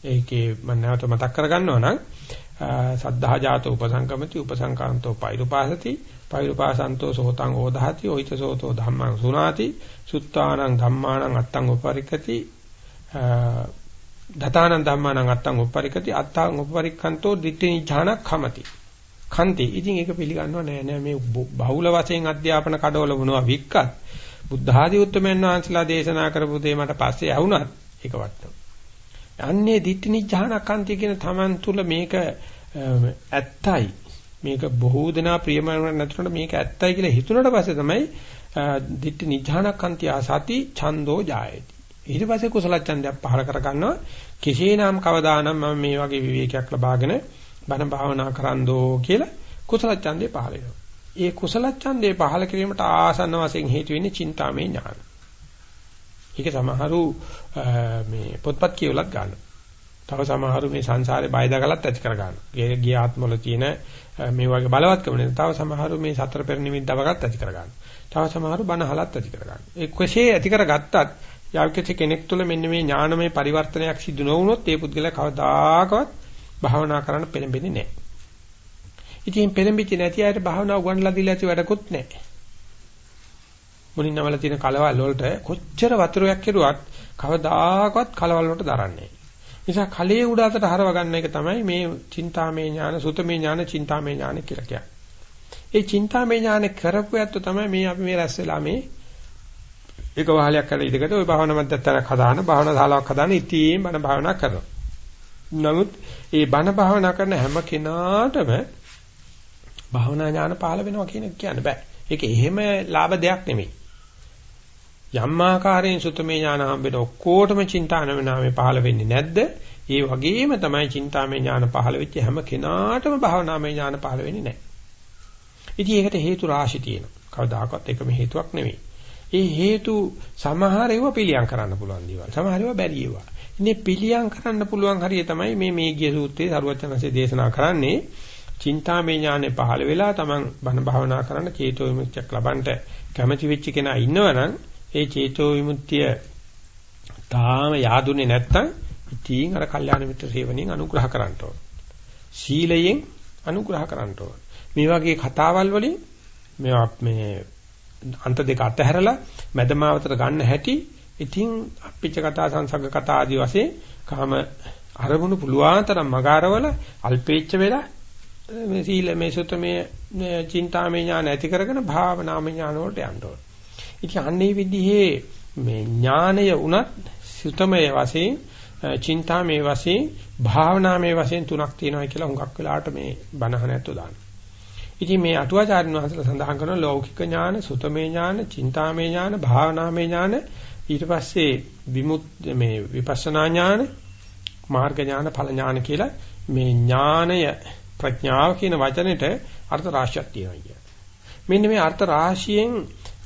ඒකේ මම නැවත මතක් කරගන්නවා නම් සද්ධා ජාත උපසංකමති උපසංකාන්තෝ පෛරුපාසති පෛරුපාසන්තෝ සෝතං ඕදහති ඔයිත සෝතෝ ධම්මං සුනාති සුත්තානං ධම්මානං අත්තං උපරික්කති දතානං ධම්මානං අත්තං උපරික්කති අත්තං උපරික්කන්තෝ දිට්ඨි ඥානක් කමති කන්ති ඉතින් ඒක පිළිගන්නව නෑ නෑ. මේ බහුල වශයෙන් අධ්‍යාපන කඩවල වුණා වික්කත් බුද්ධ ආදී උත්තමයන් වහන්සේලා දේශනා කරපු දේ මට පස්සේ ඇහුණත් ඒක වටනවා අන්නේ දිට්ඨි නිජ්ජානකන්ති කියන තමන් තුල මේක ඇත්තයි. මේක බොහෝ දෙනා ප්‍රියමන නැතුනට මේක ඇත්තයි කියලා හිතුනට පස්සේ තමයි දිට්ඨි නිජ්ජානකන්ති ආසති ඡන්தோ ජායති. ඊට පස්සේ කුසල ඡන්දයක් පහල කර ගන්නවා කෙසේනම් කවදානම් මම මේ වගේ විවේකයක් ලබාගෙන බණ භාවනා කරන්දෝ කියලා කුසල ඡන්දේ පහළ වෙනවා. ඒ කුසල ඡන්දේ පහළ කිරීමට ආසන්න වශයෙන් හේතු වෙන්නේ චින්තාමය ඥාන. ඒක සමහරු මේ පොත්පත් කියවලත් ගන්නවා. තව සමහරු මේ සංසාරේ බය දකලත් ඇති කර ගන්නවා. ගිය ආත්මවල තියෙන මේ වගේ බලවත්කම නේද. තව සමහරු මේ සතර පෙර නිමිත්තවගත් ඇති කර ගන්නවා. තව සමහරු බණ අහලත් ඇති කර ගන්නවා. ඒ කෙසේ ඇති කරගත්තත් යම් කෙනෙක් තුළ මෙන්න මේ ඥානමය පරිවර්තනයක් සිදු නොවුනොත් ඒ පුද්ගලයා කවදාකවත් භාවනා කරන්න පෙළඹෙන්නේ නැහැ. ඉතින් පෙළඹිච්ච නැති අයට භාවනා උගන්ලා දීලා ඇති වැඩකුත් නැහැ. මුලින්මවල තියෙන කලවල් වලට කොච්චර වතුරයක් කෙරුවත් කවදාකවත් කලවල් වලට දරන්නේ නිසා කලයේ උඩ අතට හරව ගන්න එක තමයි මේ චින්තාමේ ඥාන, සුතමේ ඥාන, චින්තාමේ ඥාන කියලා කියන්නේ. ඒ චින්තාමේ ඥාන කරපු ඇත්ත තමයි මේ අපි මේ රැස් වෙලා මේ එක වහලයක් කරලා ඉඳකට ওই භාවනා මධ්‍යස්ථානක් හදාන භාවනා ශාලාවක් හදාන ඉතින් බණ භාවනා කරනවා. නමුත් ඒ බණ භාවනා කරන හැම කෙනාටම භාවනා ඥාන පහළ වෙනවා කියන එක කියන්න බෑ. ඒක එහෙම ලාභ දෙයක් නෙමෙයි. යම් ආකාරයෙන් සුතමේ ඥාන හම්බෙන ඔක්කොටම චින්තාන නාමේ පහළ වෙන්නේ නැද්ද? ඒ වගේම තමයි චින්තාමේ ඥාන පහළ වෙච්ච හැම කෙනාටම භාවනාමේ ඥාන පහළ වෙන්නේ නැහැ. ඉතින් ඒකට හේතු රාශි තියෙනවා. කවදාකවත් එකම හේතුවක් නෙවෙයි. ඒ හේතු සමහර ඒවා පිළියම් කරන්න පුළුවන් දේවල්. සමහර ඒවා බැරි ඒවා. ඉන්නේ පිළියම් කරන්න පුළුවන් හරිය තමයි මේ මේ ගිය සූත්‍රයේ සරුවචනසේ දේශනා කරන්නේ. චින්තාමය ඥානෙ පහළ වෙලා තමන් බණ භාවනා කරන්න චේතෝ විමුක්තියක් ලබන්නට කැමැති වෙච්ච කෙනා ඉන්නවනම් ඒ චේතෝ විමුක්තිය තාම yaadුනේ නැත්තම් ඉතින් අර කල්යාණ මිත්‍ර සේවනයෙන් අනුග්‍රහ කරන්න ඕන. සීලයෙන් අනුග්‍රහ කරන්න ඕන. මේ වගේ කතාවල් වලින් මේවා මේ අන්ත දෙක අතහැරලා මැදමාවතට ගන්න හැටි ඉතින් අපිච්ච කතා සංසග්ග කතා ආදී වශයෙන් කාම අරමුණු පුළුවන් තරම් මගාරවල අල්පේච්ච වෙලා මේ සීල මේ සුත මේ චින්තාමය ඥාන ඇති කරගෙන භාවනාමය ඥාන වලට යන්න ඕන. ඉතින් අන්නේ විදිහේ මේ ඥානය උනත් සුතමය වශයෙන් චින්තාමය වශයෙන් භාවනාමය වශයෙන් තුනක් තියෙනවා කියලා හුඟක් වෙලාවට මේ බණහ නැත්තු දාන්න. ඉතින් මේ අටුවාචාර්යන් වහන්සේලා සඳහන් කරන ලෞකික ඥාන, සුතමේ ඥාන, චින්තාමේ ඥාන, භාවනාමේ ඥාන ඊට පස්සේ විමුත් මේ විපස්සනා ඥාන, මාර්ග ඥාන, ඵල ඥාන කියලා මේ ඥානය ප්‍රඥාව කියන වචනෙට අර්ථ රාශියක් තියෙනවා කියන්නේ. මෙන්න මේ අර්ථ රාශියෙන්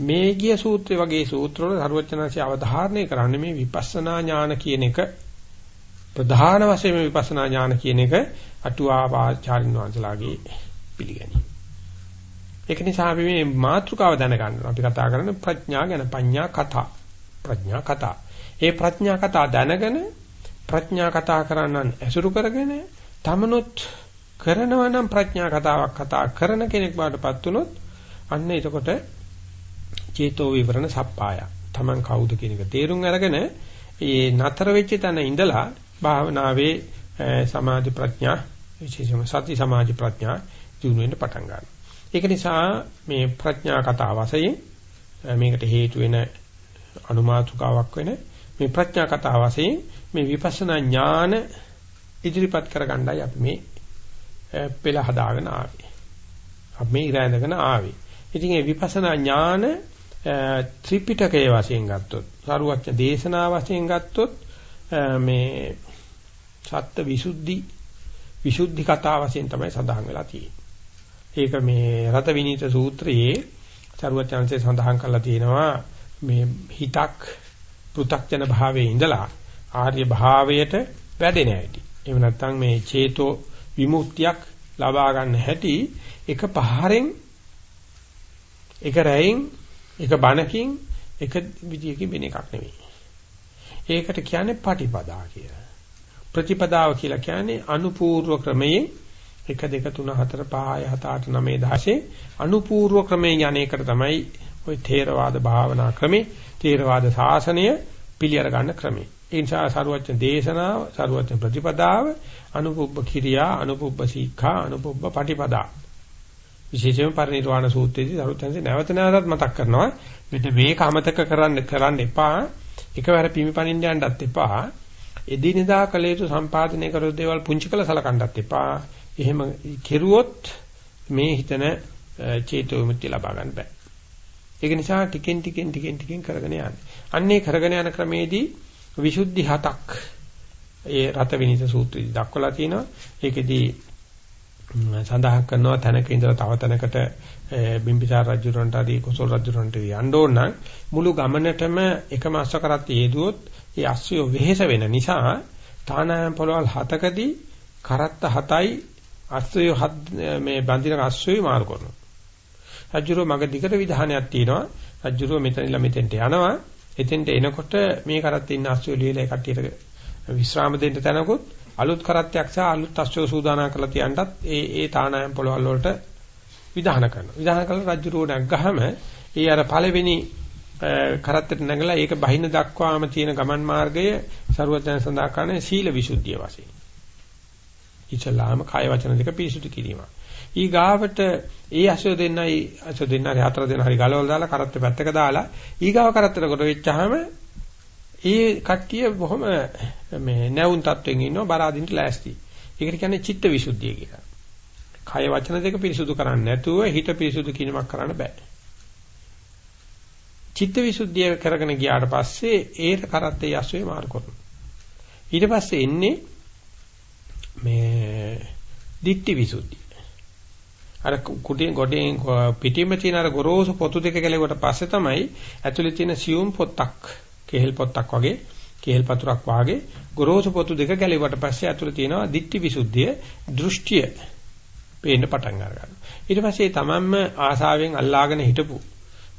මේ ගිය සූත්‍රය වගේ සූත්‍රවල සරුවචනanse අවධාරණය කරන්නේ මේ විපස්සනා ඥාන කියන එක ප්‍රධාන වශයෙන් විපස්සනා ඥාන කියන එක අටුවාචාරින් වහන්සේලාගේ පිළිගැනීම. ඒක නිසා අපි මේ මාතෘකාව දැනගන්න අපි කතා කරන්නේ ප්‍රඥා ගැන පඤ්ඤා කතා. ප්‍රඥා කතා. ඒ ප්‍රඥා කතා දැනගෙන ප්‍රඥා කතා කරන්නන් ඇසුරු කරගෙන තමනුත් කරනවා නම් ප්‍රඥා කතාවක් කතා කරන කෙනෙක් බාටපත් වුනොත් අන්න එතකොට චේතෝ විවරණ සප්පාය. Taman කවුද කියන එක තේරුම් අරගෙන ඒ නතර වෙච්ච තැන ඉඳලා භාවනාවේ සමාධි ප්‍රඥා විශේෂම සති සමාධි ප්‍රඥා දිනු වෙන්න පටන් ගන්නවා. ඒක නිසා මේ ප්‍රඥා කතා වශයෙන් මේකට හේතු වෙන අනුමාතුකාවක් වෙන මේ ප්‍රඥා කතා වශයෙන් මේ විපස්සනා ඥාන ඉදිරිපත් කරගන්නයි අපි මේ පෙළ හදාගෙන ආවේ. අපි මේ ඉර ඇඳගෙන ආවේ. ඉතින් මේ විපස්සනා ඥාන ත්‍රිපිටකයේ වශයෙන් ගත්තොත්, සරුවච්ච දේශනා වශයෙන් ගත්තොත් මේ සත්ත්ව විසුද්ධි විසුද්ධි කතා වශයෙන් තමයි සඳහන් වෙලා තියෙන්නේ. ඒක මේ රත විනීත සූත්‍රයේ සරුවච්චන්සේ සඳහන් කරලා තියෙනවා මේ හිතක් පෘ탁ජන භාවයේ ඉඳලා ආර්ය භාවයට වැඩෙන හැටි. එහෙම නැත්නම් මේ චේතෝ විමුක්තියක් ලබා ගන්න හැටි එක පහරෙන් එක රැයින් එක බණකින් එක විදියකින් වෙන එකක් නෙවෙයි. ඒකට කියන්නේ පටිපදා කියලා. ප්‍රතිපදාව කියලා කියන්නේ අනුපූර්ව ක්‍රමයේ 1 2 3 4 5 6 7 8 9 10 අනුපූර්ව ක්‍රමයෙන් යන්නේකට තමයි ওই ථේරවාද භාවනා ක්‍රමේ ථේරවාද ශාසනය පිළිඅර ගන්න ක්‍රමේ. ඒ නිසා සරුවච්ච දේශනාව සරුවච්ච ප්‍රතිපදාව අනුපුබ්බ කිරියා අනුපුබ්බ සීඛා අනුපුබ්බ පටිපදා. විශේෂයෙන්ම පරිනිර්වාණ සූත්‍රයේදී සරුවච්චන්සේ නැවත නැවතත් මතක් කරනවා මෙන්න මේක අමතක කරන්න කරන්න එපා. එකවර පිමිපනින්න යන්නත් එපා. එදිනෙදා කළ යුතු සම්පාදනය කරු දේවල් පුංචි කළ සලකන්නත් එපා. එහෙම කෙරුවොත් මේ හිතන චේතෝ විමුක්තිය ලබා ගන්න බෑ ඒක නිසා ටිකෙන් ටිකෙන් ටිකෙන් ටිකෙන් කරගෙන යන්න. අන්නේ කරගෙන යන ක්‍රමේදී විසුද්ධි හතක් ඒ රත විනිත සූත්‍රයේදී දක්වලා තියෙනවා. ඒකෙදී සඳහන් කරනවා තැනක ඉඳලා තව තැනකට බිම්බිසාර රජුරන්ට ආදී කුසල රජුරන්ට යන්න ඕන නම් මුළු ගමනටම එකම අශ්වකරත් යෙදුවොත් ඒ අශ්වය වෙහෙස වෙන නිසා තානායම් පොළවල් හතකදී කරත්ත හතයි අශ්වය මේ බඳින අශ්වය මාරු කරනවා. රජුරෝ මග දිගට විධානයක් තියෙනවා. රජුරෝ මෙතනilla මෙතෙන්ට යනවා. එතෙන්ට එනකොට මේ කරත් ඉන්න අශ්වය ලියලා කට්ටියට විශ්‍රාම දෙන්න තැනකුත් අලුත් කරත්තයක් සහ අලුත් අශ්වය සූදානම් කරලා තියන්නත් ඒ ඒ තානායම් පොළවල් වලට විධාන කරනවා. විධාන කළා රජුරෝ නැග්ගහම ඒ අර පළවෙනි කරත්තට නැගලා ඒක බහින දක්වාම තියෙන ගමන් මාර්ගය ਸਰවඥයන් සඳහා කරන සීල විසුද්ධිය වශයෙන්. ඉස්ලාම කාය වචන දෙක පිරිසුදු කිරීම. ඊ ගාවට ඒ අසෝ දෙන්නයි අසෝ දෙන්නයි හතර දෙනා හරි ගලවලා දාලා කරත්ත පැත්තක දාලා ඊ ගාව කරත්තට කොට වෙච්චාම ඒ කට්ටිය බොහොම මේ නැවුම් තත්වෙන් ඉන්නවා බර අදින්ට ලෑස්ති. ඒකට කියන්නේ චිත්ත විසුද්ධිය කියලා. කය වචන දෙක පිරිසුදු කරන්නේ නැතුව හිත පිරිසුදු කිරීමක් කරන්න බෑ. චිත්ත විසුද්ධිය කරගෙන ගියාට පස්සේ ඒට කරත්තේ යස්වේ මාරු කරනවා. ඊට පස්සේ එන්නේ මේ ditthi විසුද්ධිය. අර කුටියෙන් ගොඩෙන් පිටින්ම තියෙන අර ගොරෝසු පොතු දෙක ගැලෙවට පස්සේ තමයි ඇතුලේ තියෙන සියුම් පොත්තක් කෙහෙල් පොත්තක් වගේ කෙහෙල් පතුරක් වාගේ ගොරෝසු පොතු දෙක ගැලෙවට පස්සේ ඇතුලේ තියෙනවා ditthi විසුද්ධිය දෘෂ්ටිය පේන්න පටන් ගන්නවා. ඊට පස්සේ තමන්ම ආසාවෙන් අල්ලාගෙන හිටපු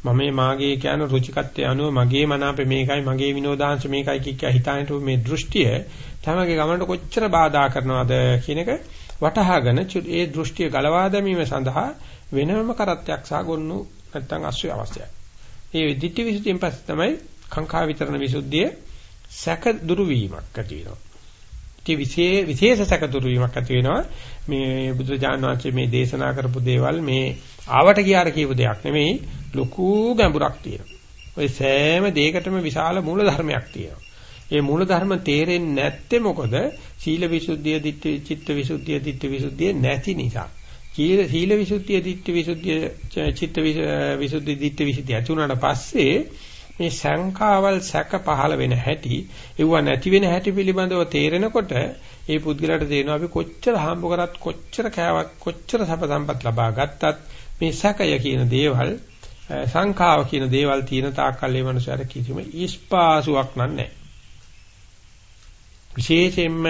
මම මාගේ කියන රුචිකත්වය අනුව මගේ මනාපේ මේකයි මගේ විනෝදාංශ මේකයි කිය කිය හිතානට මේ දෘෂ්ටිය තමගේ ගමනට කොච්චර බාධා කරනවද කියන එක වටහාගෙන ඒ දෘෂ්ටිය ගලවා දැමීම සඳහා වෙනම කරත්තයක් සහ ගොන්නු නැත්තම් අස්වැ අවශ්‍යයි. මේ ditthi visuddhiyen පස්සේ තමයි කාංකා විතරණ විසුද්ධිය සැක දුරු වීමක් ඇති වෙනවා. ඉතින් විශේෂ විශේෂ සැක දුරු වීමක් ඇති වෙනවා. මේ බුදුරජාණන් වහන්සේ මේ දේශනා කරපු දේවල් මේ ආවට ගියාර කියපු දෙයක් නෙමෙයි ලොකු ගැඹුරක් තියෙනවා. ඔය සෑම දෙයකටම විශාල මූල ධර්මයක් තියෙනවා. ඒ මූල ධර්ම තේරෙන්නේ නැත්තේ මොකද? සීල විසුද්ධිය, ditthi චිත්ත විසුද්ධිය, ditthi විසුද්ධිය නැති නිසා. සීල විසුද්ධිය, ditthi විසුද්ධිය, චිත්ත විසුද්ධිය, ditthi විසුද්ධිය ඇති වුණාට පස්සේ මේ සංඛාවල් සැක පහළ වෙන හැටි, ඒව නැති වෙන හැටි පිළිබඳව තේරෙනකොට ඒ පුද්ගලයාට තේරෙනවා අපි කොච්චර හම්බ කරත් කොච්චර කෑවක් කොච්චර සැප සම්පත් ලබා ගත්තත් මේ සැකය කියන දේවල් සංඛාව කියන දේවල් තියෙන තාක්කල් ඒ මනුස්සයාට කිසිම ඊස්පාසුවක් නැහැ. විශේෂයෙන්ම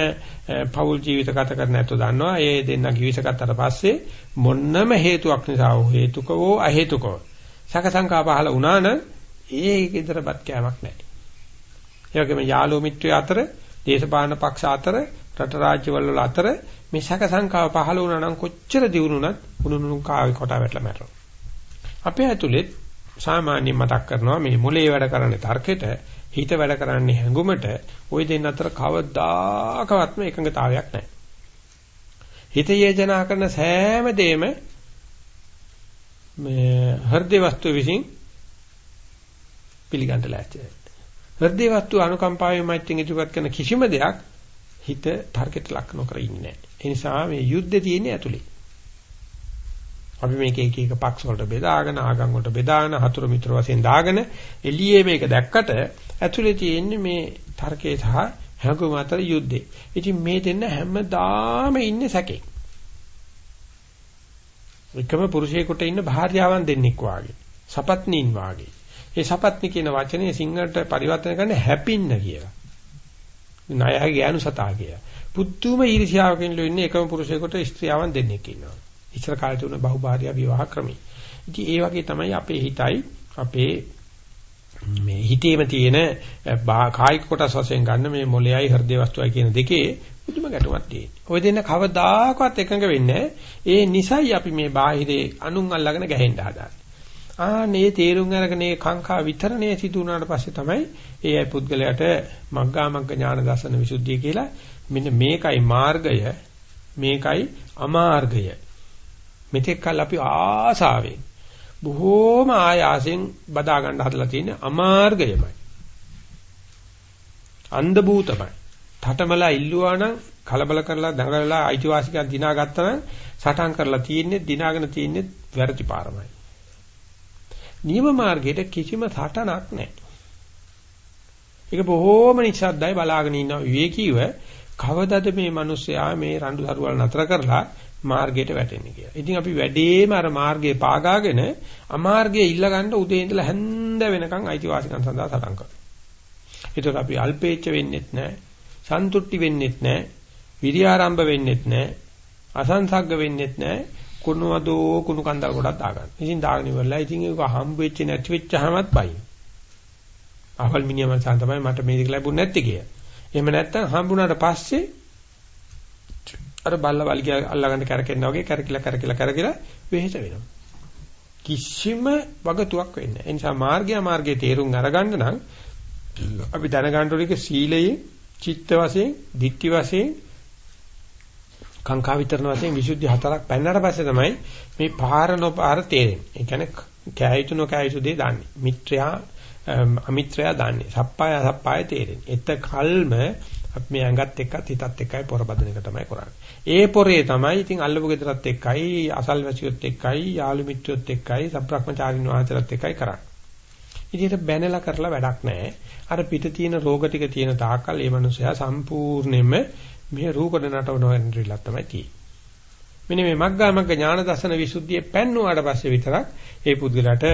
පෞල් ජීවිත ගත කර නැතු දන්නවා ඒ දෙන්න කිවිස ගත්තට පස්සේ මොන්නම හේතුවක් නිසා හේතුකවෝ අහේතුකව සැක සංඛා පහළ වුණා නම් ඒකේතරපත් කෑමක් නැහැ. ඒ වගේම යාළුවෝ මිත්‍රයෝ අතර, දේශපාලන පක්ෂ අතර, රට රාජ්‍යවල වල අතර මේ සැක සංකාව පහළ වුණා නම් කොච්චර දියුණුණත් උණුණුන් කාවේ කොට වැටලා මැරෙනවා. අපේ ඇතුළෙත් සාමාන්‍යයෙන් මතක් කරනවා මේ මොලේ වැඩ කරන්නේ තර්කෙට, හිත වැඩ කරන්නේ හැඟුමට, ওই දෙන්න අතර කවදාකවත්ම එකඟතාවයක් නැහැ. හිත යෝජනා කරන සෑම දෙයක්ම මේ හෘද වස්තු විසින් පිළිගන්න ලෑස්ති නැහැ. හෘදේ වස්තු අනුකම්පාවෙන් මෛත්‍රියෙන් ඉදිරිපත් කරන කිසිම දෙයක් හිත ටාගට් ලක් නොකර ඉන්නේ නැහැ. ඒ නිසා මේ යුද්ධේ තියෙන්නේ ඇතුලේ. අපි මේක එක එක පක්ෂ වලට බෙදාගෙන ආගම් වලට බෙදාගෙන හතුරු මිත්‍ර වශයෙන් දාගෙන එළියේ මේක දැක්කට ඇතුලේ තියෙන්නේ මේ තර්කේ සහ හැඟුම අතර යුද්ධේ. ඉතින් මේ දෙන්න හැමදාම ඉන්නේ සැකේ. එකම පුරුෂයෙකුට ඉන්න භාර්යාවන් දෙන්නෙක් වාගේ. සපත්නීන් වාගේ. ඒ සපත්නි කියන වචනේ සිංහලට පරිවර්තන කරන්නේ හැපින්න කියලා. ණයයි ගෑනු සතා කියලා. පුදුම ඊර්ෂ්‍යාවකින් ලු ඉන්නේ එකම පුරුෂයෙකුට ස්ත්‍රියවන් දෙන්නෙක් ඉන්නවා. ඉස්සර කාලේ තුන බහුභාර්යා විවාහ ක්‍රමයි. ඉතින් ඒ වගේ තමයි අපේ හිතයි අපේ මේ හිතේම තියෙන කායික කොටස් වශයෙන් ගන්න මේ මොළයයි හෘද වස්තුවයි කියන දෙකේ පුදුම ගැටුමක් තියෙනවා. ඔය දෙන්න කවදාකවත් එකඟ වෙන්නේ ඒ නිසයි අපි මේ බාහිරේ අනුන් අල්ලගෙන ගැහෙන්න හදාන්නේ. ආනේ තේරුම් අරගෙන මේ කාංකා විතරණය සිදු වුණාට පස්සේ තමයි ඒ අය පුද්ගලයාට මග්ගා මග්ග ඥාන දර්ශන විසුද්ධිය කියලා මෙන්න මේකයි මාර්ගය මේකයි අමාර්ගය. මෙතෙක් කල් අපි ආසාවෙන් බොහෝම ආයාසෙන් බදා ගන්න හදලා තියෙන අමාර්ගයමයි. අන්ධ භූතමයි තටමලා ඉල්ලුවා නම් කලබල කරලා දඟලලා අයිතිවාසිකම් දිනා ගත්තා නම් සටන් කරලා තියෙන්නේ දිනාගෙන තියෙන්නේ වැරදි පාරමයි. නියම මාර්ගයට කිසිම සටනක් නැහැ. ඒක බොහෝම නිශ්ශබ්දයි බලාගෙන ඉන්න විවේකීව කවදද මේ මිනිස්සයා මේ රණ්ඩු දරුවල් නතර කරලා මාර්ගයට වැටෙන්නේ කියලා. ඉතින් අපි වැඩේම අර මාර්ගයේ පාගාගෙන අමාර්ගයේ ඉල්ලගන්න උදේ ඉඳලා හැන්ද වෙනකන් අයිතිවාසිකම් සඳහා සටන් කරනවා. ඒතකොට අපි අල්පේච්ච වෙන්නෙත් නැහැ. සන්තුට්ටි වෙන්නෙත් නැහැ. විරියාරම්භ වෙන්නෙත් නැහැ. අසංසග්ග වෙන්නෙත් නැහැ. කුණුවදෝ කුණු කන්දල් ගොඩක් දාගන්න. ඉතින් දාගෙන ඉවරලා ඉතින් ඒක හම්බ වෙච්ච නැති වෙච්චහමත් බයි. අහවල් මිනිහම සා තමයි මට මේක ලැබුණ නැත්තේ කිය. එහෙම නැත්තම් හම්බුණාට පස්සේ අර බල්ල වල්ගිය අල්ලගන්න කරකෙන්නා වගේ කරකිලා කරකිලා කරකිලා වෙහෙස වෙනවා. කිසිම වගතුවක් වෙන්නේ නැහැ. ඒ නිසා මාර්ගය මාර්ගයේ තේරුම් අරගන්න නම් අපි දැනගන්න ඕනේ සීලයේ චිත්ත වශයෙන්, ditthi වශයෙන්, කාංකා විතරන වශයෙන් විසුද්ධි හතරක් පෙන්නට පස්සේ තමයි මේ පාර නොපාර තේරෙන්නේ. ඒ කියන්නේ කෑයුතු නොකෑයුතු දේ දන්නේ. මිත්‍රයා අමිත්‍රයා දන්නේ. සප්පාය සප්පාය තේරෙන්නේ. එත කල්ම අපි මේ ඇඟත් එක්කත් හිතත් එක්කයි පොරබදන එක තමයි කරන්නේ. ඒ පොරේ තමයි ඉතින් අල්ලපු ගෙදරත් එක්කයි, අසල්වැසියොත් එක්කයි, යාළු මිත්‍රයොත් එක්කයි, සබ්‍රක්‍මචාරින් වහන්සේලාත් එක්කයි කරන්නේ. ඉතින් බැනලා කරලා වැඩක් නැහැ. අර පිට තියෙන රෝග ටික තියෙන තාක්කල් ඒ මනුස්සයා සම්පූර්ණයෙන්ම මේ රූකඩ නටවන රිලක් තමයි තියෙන්නේ. මෙන්න මේ මග්ගා මග්ග ඥාන දර්ශන විසුද්ධිය පෙන්නුවාට පස්සේ විතරක් ඒ පුද්ගලයාට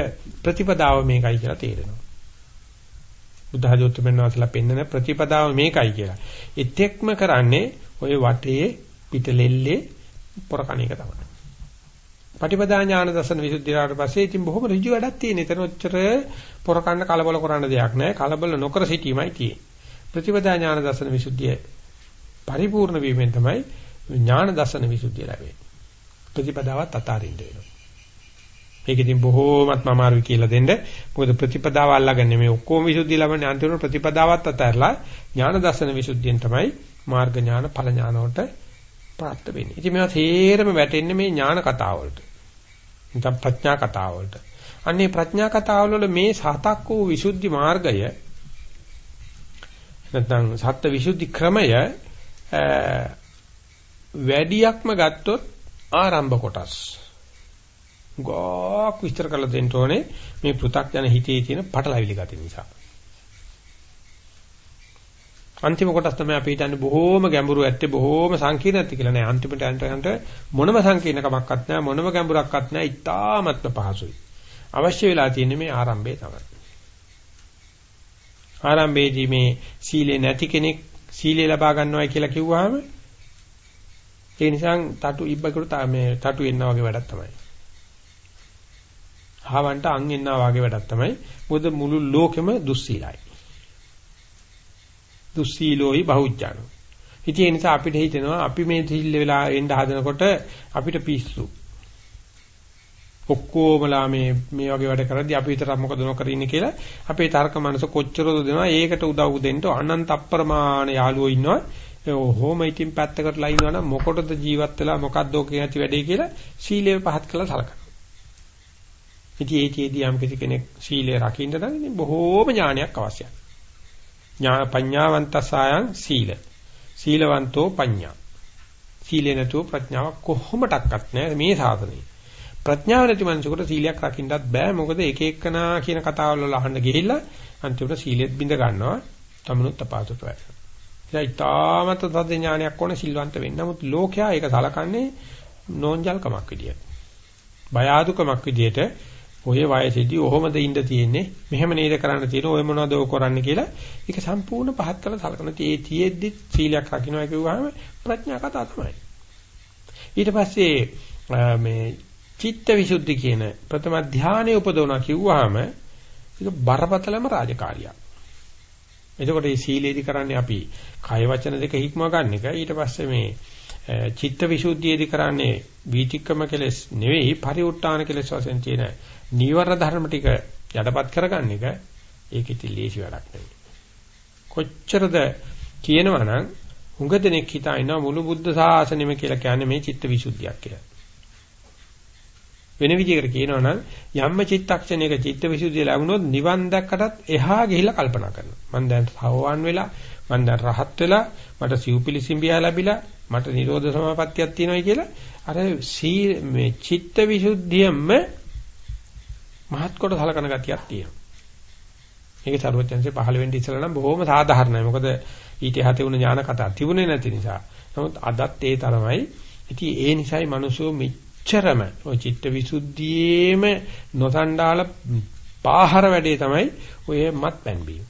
ප්‍රතිපදාව මේකයි කියලා තේරෙනවා. බුද්ධහජෝත්තුමෙන් වාසලා පෙන්නන ප්‍රතිපදාව මේකයි කියලා. එතෙක්ම කරන්නේ ওই වටේ පිටලෙල්ලේ පොරකණ එක තමයි. පටිපදා ඥාන දර්ශන විසුද්ධියට පස්සේ ඉතින් බොහොම ඍජු වැඩක් තියෙන. එතන ඔච්චර පොරකන්න කලබල කරන්න දෙයක් නැහැ. කලබල නොකර සිටීමයි තියෙන්නේ. ප්‍රතිපදා ඥාන දර්ශන විසුද්ධිය පරිපූර්ණ වීමෙන් තමයි ඥාන දර්ශන විසුද්ධිය ලැබෙන්නේ. ප්‍රතිපදාවත් අතාරින්න වෙනවා. මේක ඉතින් බොහෝමත්ම අමාරුයි කියලා දෙන්න. මොකද ප්‍රතිපදාව අල්ලගන්නේ මේ ඔක්කොම විසුද්ධිය ලබන්නේ අන්තිම ප්‍රතිපදාවත් අතහැරලා ඥාන දර්ශන විසුද්ධියෙන් තමයි මාර්ග ඥාන ඵල ඥාන වලට ප්‍රාප්ත වෙන්නේ. ඉතින් මේවා තේරම වැටෙන්නේ මේ ඥාන කතාව වලට. නැත්නම් ප්‍රඥා කතාව වලට. අන්නේ ප්‍රඥා කතාව වල මේ සතක් වූ විසුද්ධි මාර්ගය නැත්නම් සත්‍ය විසුද්ධි ක්‍රමය වැඩියක්ම ගත්තොත් ආරම්භ කොටස් ගොක් විස්තර කරලා දෙන්න ඕනේ මේ පෘ탁ජන හිතේ තියෙන පටලවිලි ගති නිසා. අන්තිම කොටස් තමයි අපි හිතන්නේ බොහෝම ගැඹුරු ඇත්තේ බොහෝම සංකීර්ණ ඇත්තේ කියලා නෑ. අන්තිමට යනට යනට මොනම සංකීර්ණකමක්වත් නෑ මොනම ගැඹුරක්වත් නෑ. ඉතාමත්ම පහසුයි. අවශ්‍ය වෙලා තියෙන්නේ මේ ආරම්භය තමයි. ආරම්භයේදී මේ සීලේ නැති කෙනෙක් සීලය ලබා ගන්නවා කියලා කිව්වහම ඒ නිසා තටු ඉබ්බකට මේ තටු එන්නා වගේ වැඩක් තමයි. හාවන්ට අං එන්නා වගේ වැඩක් තමයි. මොකද මුළු ලෝකෙම දුස්සීලයි. දුස්සීලෝයි බහුජ්ජානෝ. ඉතින් ඒ නිසා අපිට හිතෙනවා අපි මේ සිල් වෙලා එන්න හදනකොට අපිට පිස්සු. ඔක්කොමලා මේ මේ වගේ වැඩ කරද්දී අපි විතරක් මොකද නොකර ඉන්නේ කියලා අපේ තර්ක මනස කොච්චරද දෙනවා ඒකට උදව් දෙන්න අනන්ත අප්‍රමාණ යාළුවෝ ඉන්නවා ඔහොම ඉතින් පැත්තකටලා ඉන්නවනම් මොකටද ජීවත් වෙලා මොකද්ද ඔකේ නැති වැඩේ කියලා සීලය පහත් කළා සලකනවා. ඉතින් ඒකේදී යම් කිසි කෙනෙක් සීලය රකින්න නම් ඉතින් බොහෝම ඥානයක් අවශ්‍යයි. ඥා පඤ්ඤාවන්තසයන් සීල. සීලවන්තෝ පඤ්ඤා. සීලේ නැතුව ප්‍රඥාව කොහොමඩක්වත් නැහැ මේ සාධනෙයි. ප්‍රඥාව නැති මනුස්සයෙකුට සීලයක් රකින්නත් බෑ මොකද එක එකනා කියන කතාවල් වල අහන්න ගිහිල්ලා අන්තිමට සීලෙත් බිඳ ගන්නවා තමනුත් අපාසුට වැටෙනවා. ඒ ඉතාමත් තද ඥානයක් ඕන සිල්වන්ත වෙන්න. නමුත් ලෝකයා ඒක සලකන්නේ නෝන්ජල්කමක් විදියට. බය ආදුකමක් විදියට ඔය වයසේදී ඔහොමද ඉන්න තියෙන්නේ මෙහෙම නේද කරන්න තියෙන ඔය මොනවද ඔය කරන්නේ කියලා ඒක සම්පූර්ණ පහත් කරලා සලකන තේ තියෙද්දි සීලයක් රකින්නයි කිව්වහම ප්‍රඥා කතා තමයි ඊට පස්සේ මේ චිත්ත විසුද්ධි කියන ප්‍රථම ධානයේ උපදවනවා කිව්වහම ඒක බරපතලම රාජකාරියක්. එතකොට මේ සීලේදි කරන්නේ අපි කය වචන දෙක හික්ම ගන්න එක. ඊට පස්සේ මේ චිත්ත විසුද්ධියේදී කරන්නේ වීතික්කම කෙලස් නෙවෙයි පරිඋත් ทาน කෙලස් වශයෙන් තියෙන නීවර ධර්ම ටික යටපත් කරගන්න එක ඒක ඉතින් ලේසි වැඩක් නෙවෙයි. කොච්චරද කියනවනම් හුඟ දෙනෙක් හිතා ඉන්නවා මුළු බුද්ධ ශාසනයම කියලා කියන්නේ මේ චිත්ත විසුද්ධියක් කියලා. වෙන විදිහකට කියනවා නම් යම්ම චිත්තක්ෂණයක චිත්තවිසුද්ධිය ලැබුණොත් නිවන් දැක්කටත් එහා ගිහිල්ලා කල්පනා කරනවා. මම දැන් සෝවාන් වෙලා, මම දැන් රහත් වෙලා, මට සිව්පිලිසිම්බියා ලැබිලා, මට නිරෝධ සමාපත්තියක් තියෙනවායි කියලා අර මේ චිත්තවිසුද්ධියම මහත් කොට සලකන ගතියක් තියෙනවා. මේක සරුවචන්සේ පහළ වෙන්න ඉස්සෙල්ලා නම් බොහොම සාධාරණයි. මොකද ඊට යහතේ වුණ ඥාන කතා තිබුණේ නැති නිසා. නමුත් අදත් ඒ තරමයි ඉතින් ඒ නිසායි මිනිස්සු මෙච්චරම ඔය චිත්ත විසුද්ධියේම නොසන්ඩාල පාහර වැඩේ තමයි ඔය මත්පැන් බීම.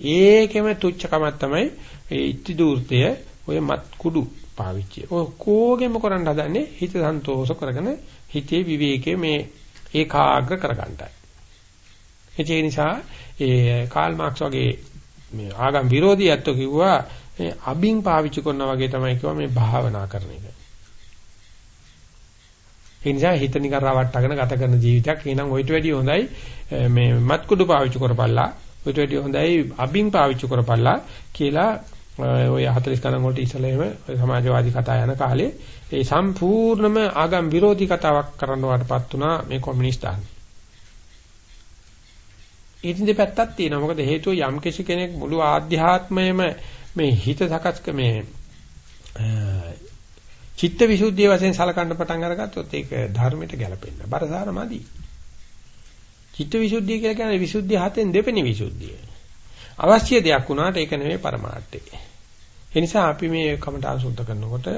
ඒකෙම තුච්චකමක් තමයි ඒ ඉති දූර්තය ඔය මත් කුඩු පාවිච්චි. ඔය කෝගෙම කරන්න හදන්නේ හිත සන්තෝෂ කරගෙන හිතේ විවේකයේ මේ ඒකාග්‍ර කරගන්නයි. ඒ නිසා ඒ කාල් මාක්ස් වගේ මේ ආගම් විරෝධී ඇත්තෝ කිව්වා මේ අබින් පාවිච්චි කරනවා වගේ තමයි කිව්වා මේ භාවනා කරන එක. ඒ නිසා හිත නිකන් රවට්ටගෙන ගත කරන ජීවිතයක් එනං ඔයිට වැඩිය හොඳයි මේ මත්කුඩු පාවිච්චි කරපල්ලා ඔයිට වැඩිය හොඳයි අබින් පාවිච්චි කරපල්ලා කියලා ඔය 40 ගණන් වලට ඉස්සෙල්ලාම සමාජවාදී කතා යන කාලේ ඒ සම්පූර්ණම ආගම් විරෝධී කතාවක් කරන්න වටපත් වුණා මේ කොමියුනිස්ට් ආගම. ඊටින් දෙපැත්තක් තියෙනවා. මොකද හේතුව යම් කෙනෙක් මුළු ආධ්‍යාත්මයම මේ හිත සකස් මේ චිත්ත විසුද්ධිය වශයෙන් සලකන්න පටන් අරගත්තොත් ඒක ධර්මයට ගැලපෙන්න. බරසාරමදි. චිත්ත විසුද්ධිය කියලා කියන්නේ විසුද්ධිය හතෙන් දෙවෙනි විසුද්ධිය. අවශ්‍ය දෙයක් වුණාට ඒක නෙමෙයි පරමාර්ථය. ඒ නිසා අපි මේ කමඨාන් සුද්ධ කරනකොට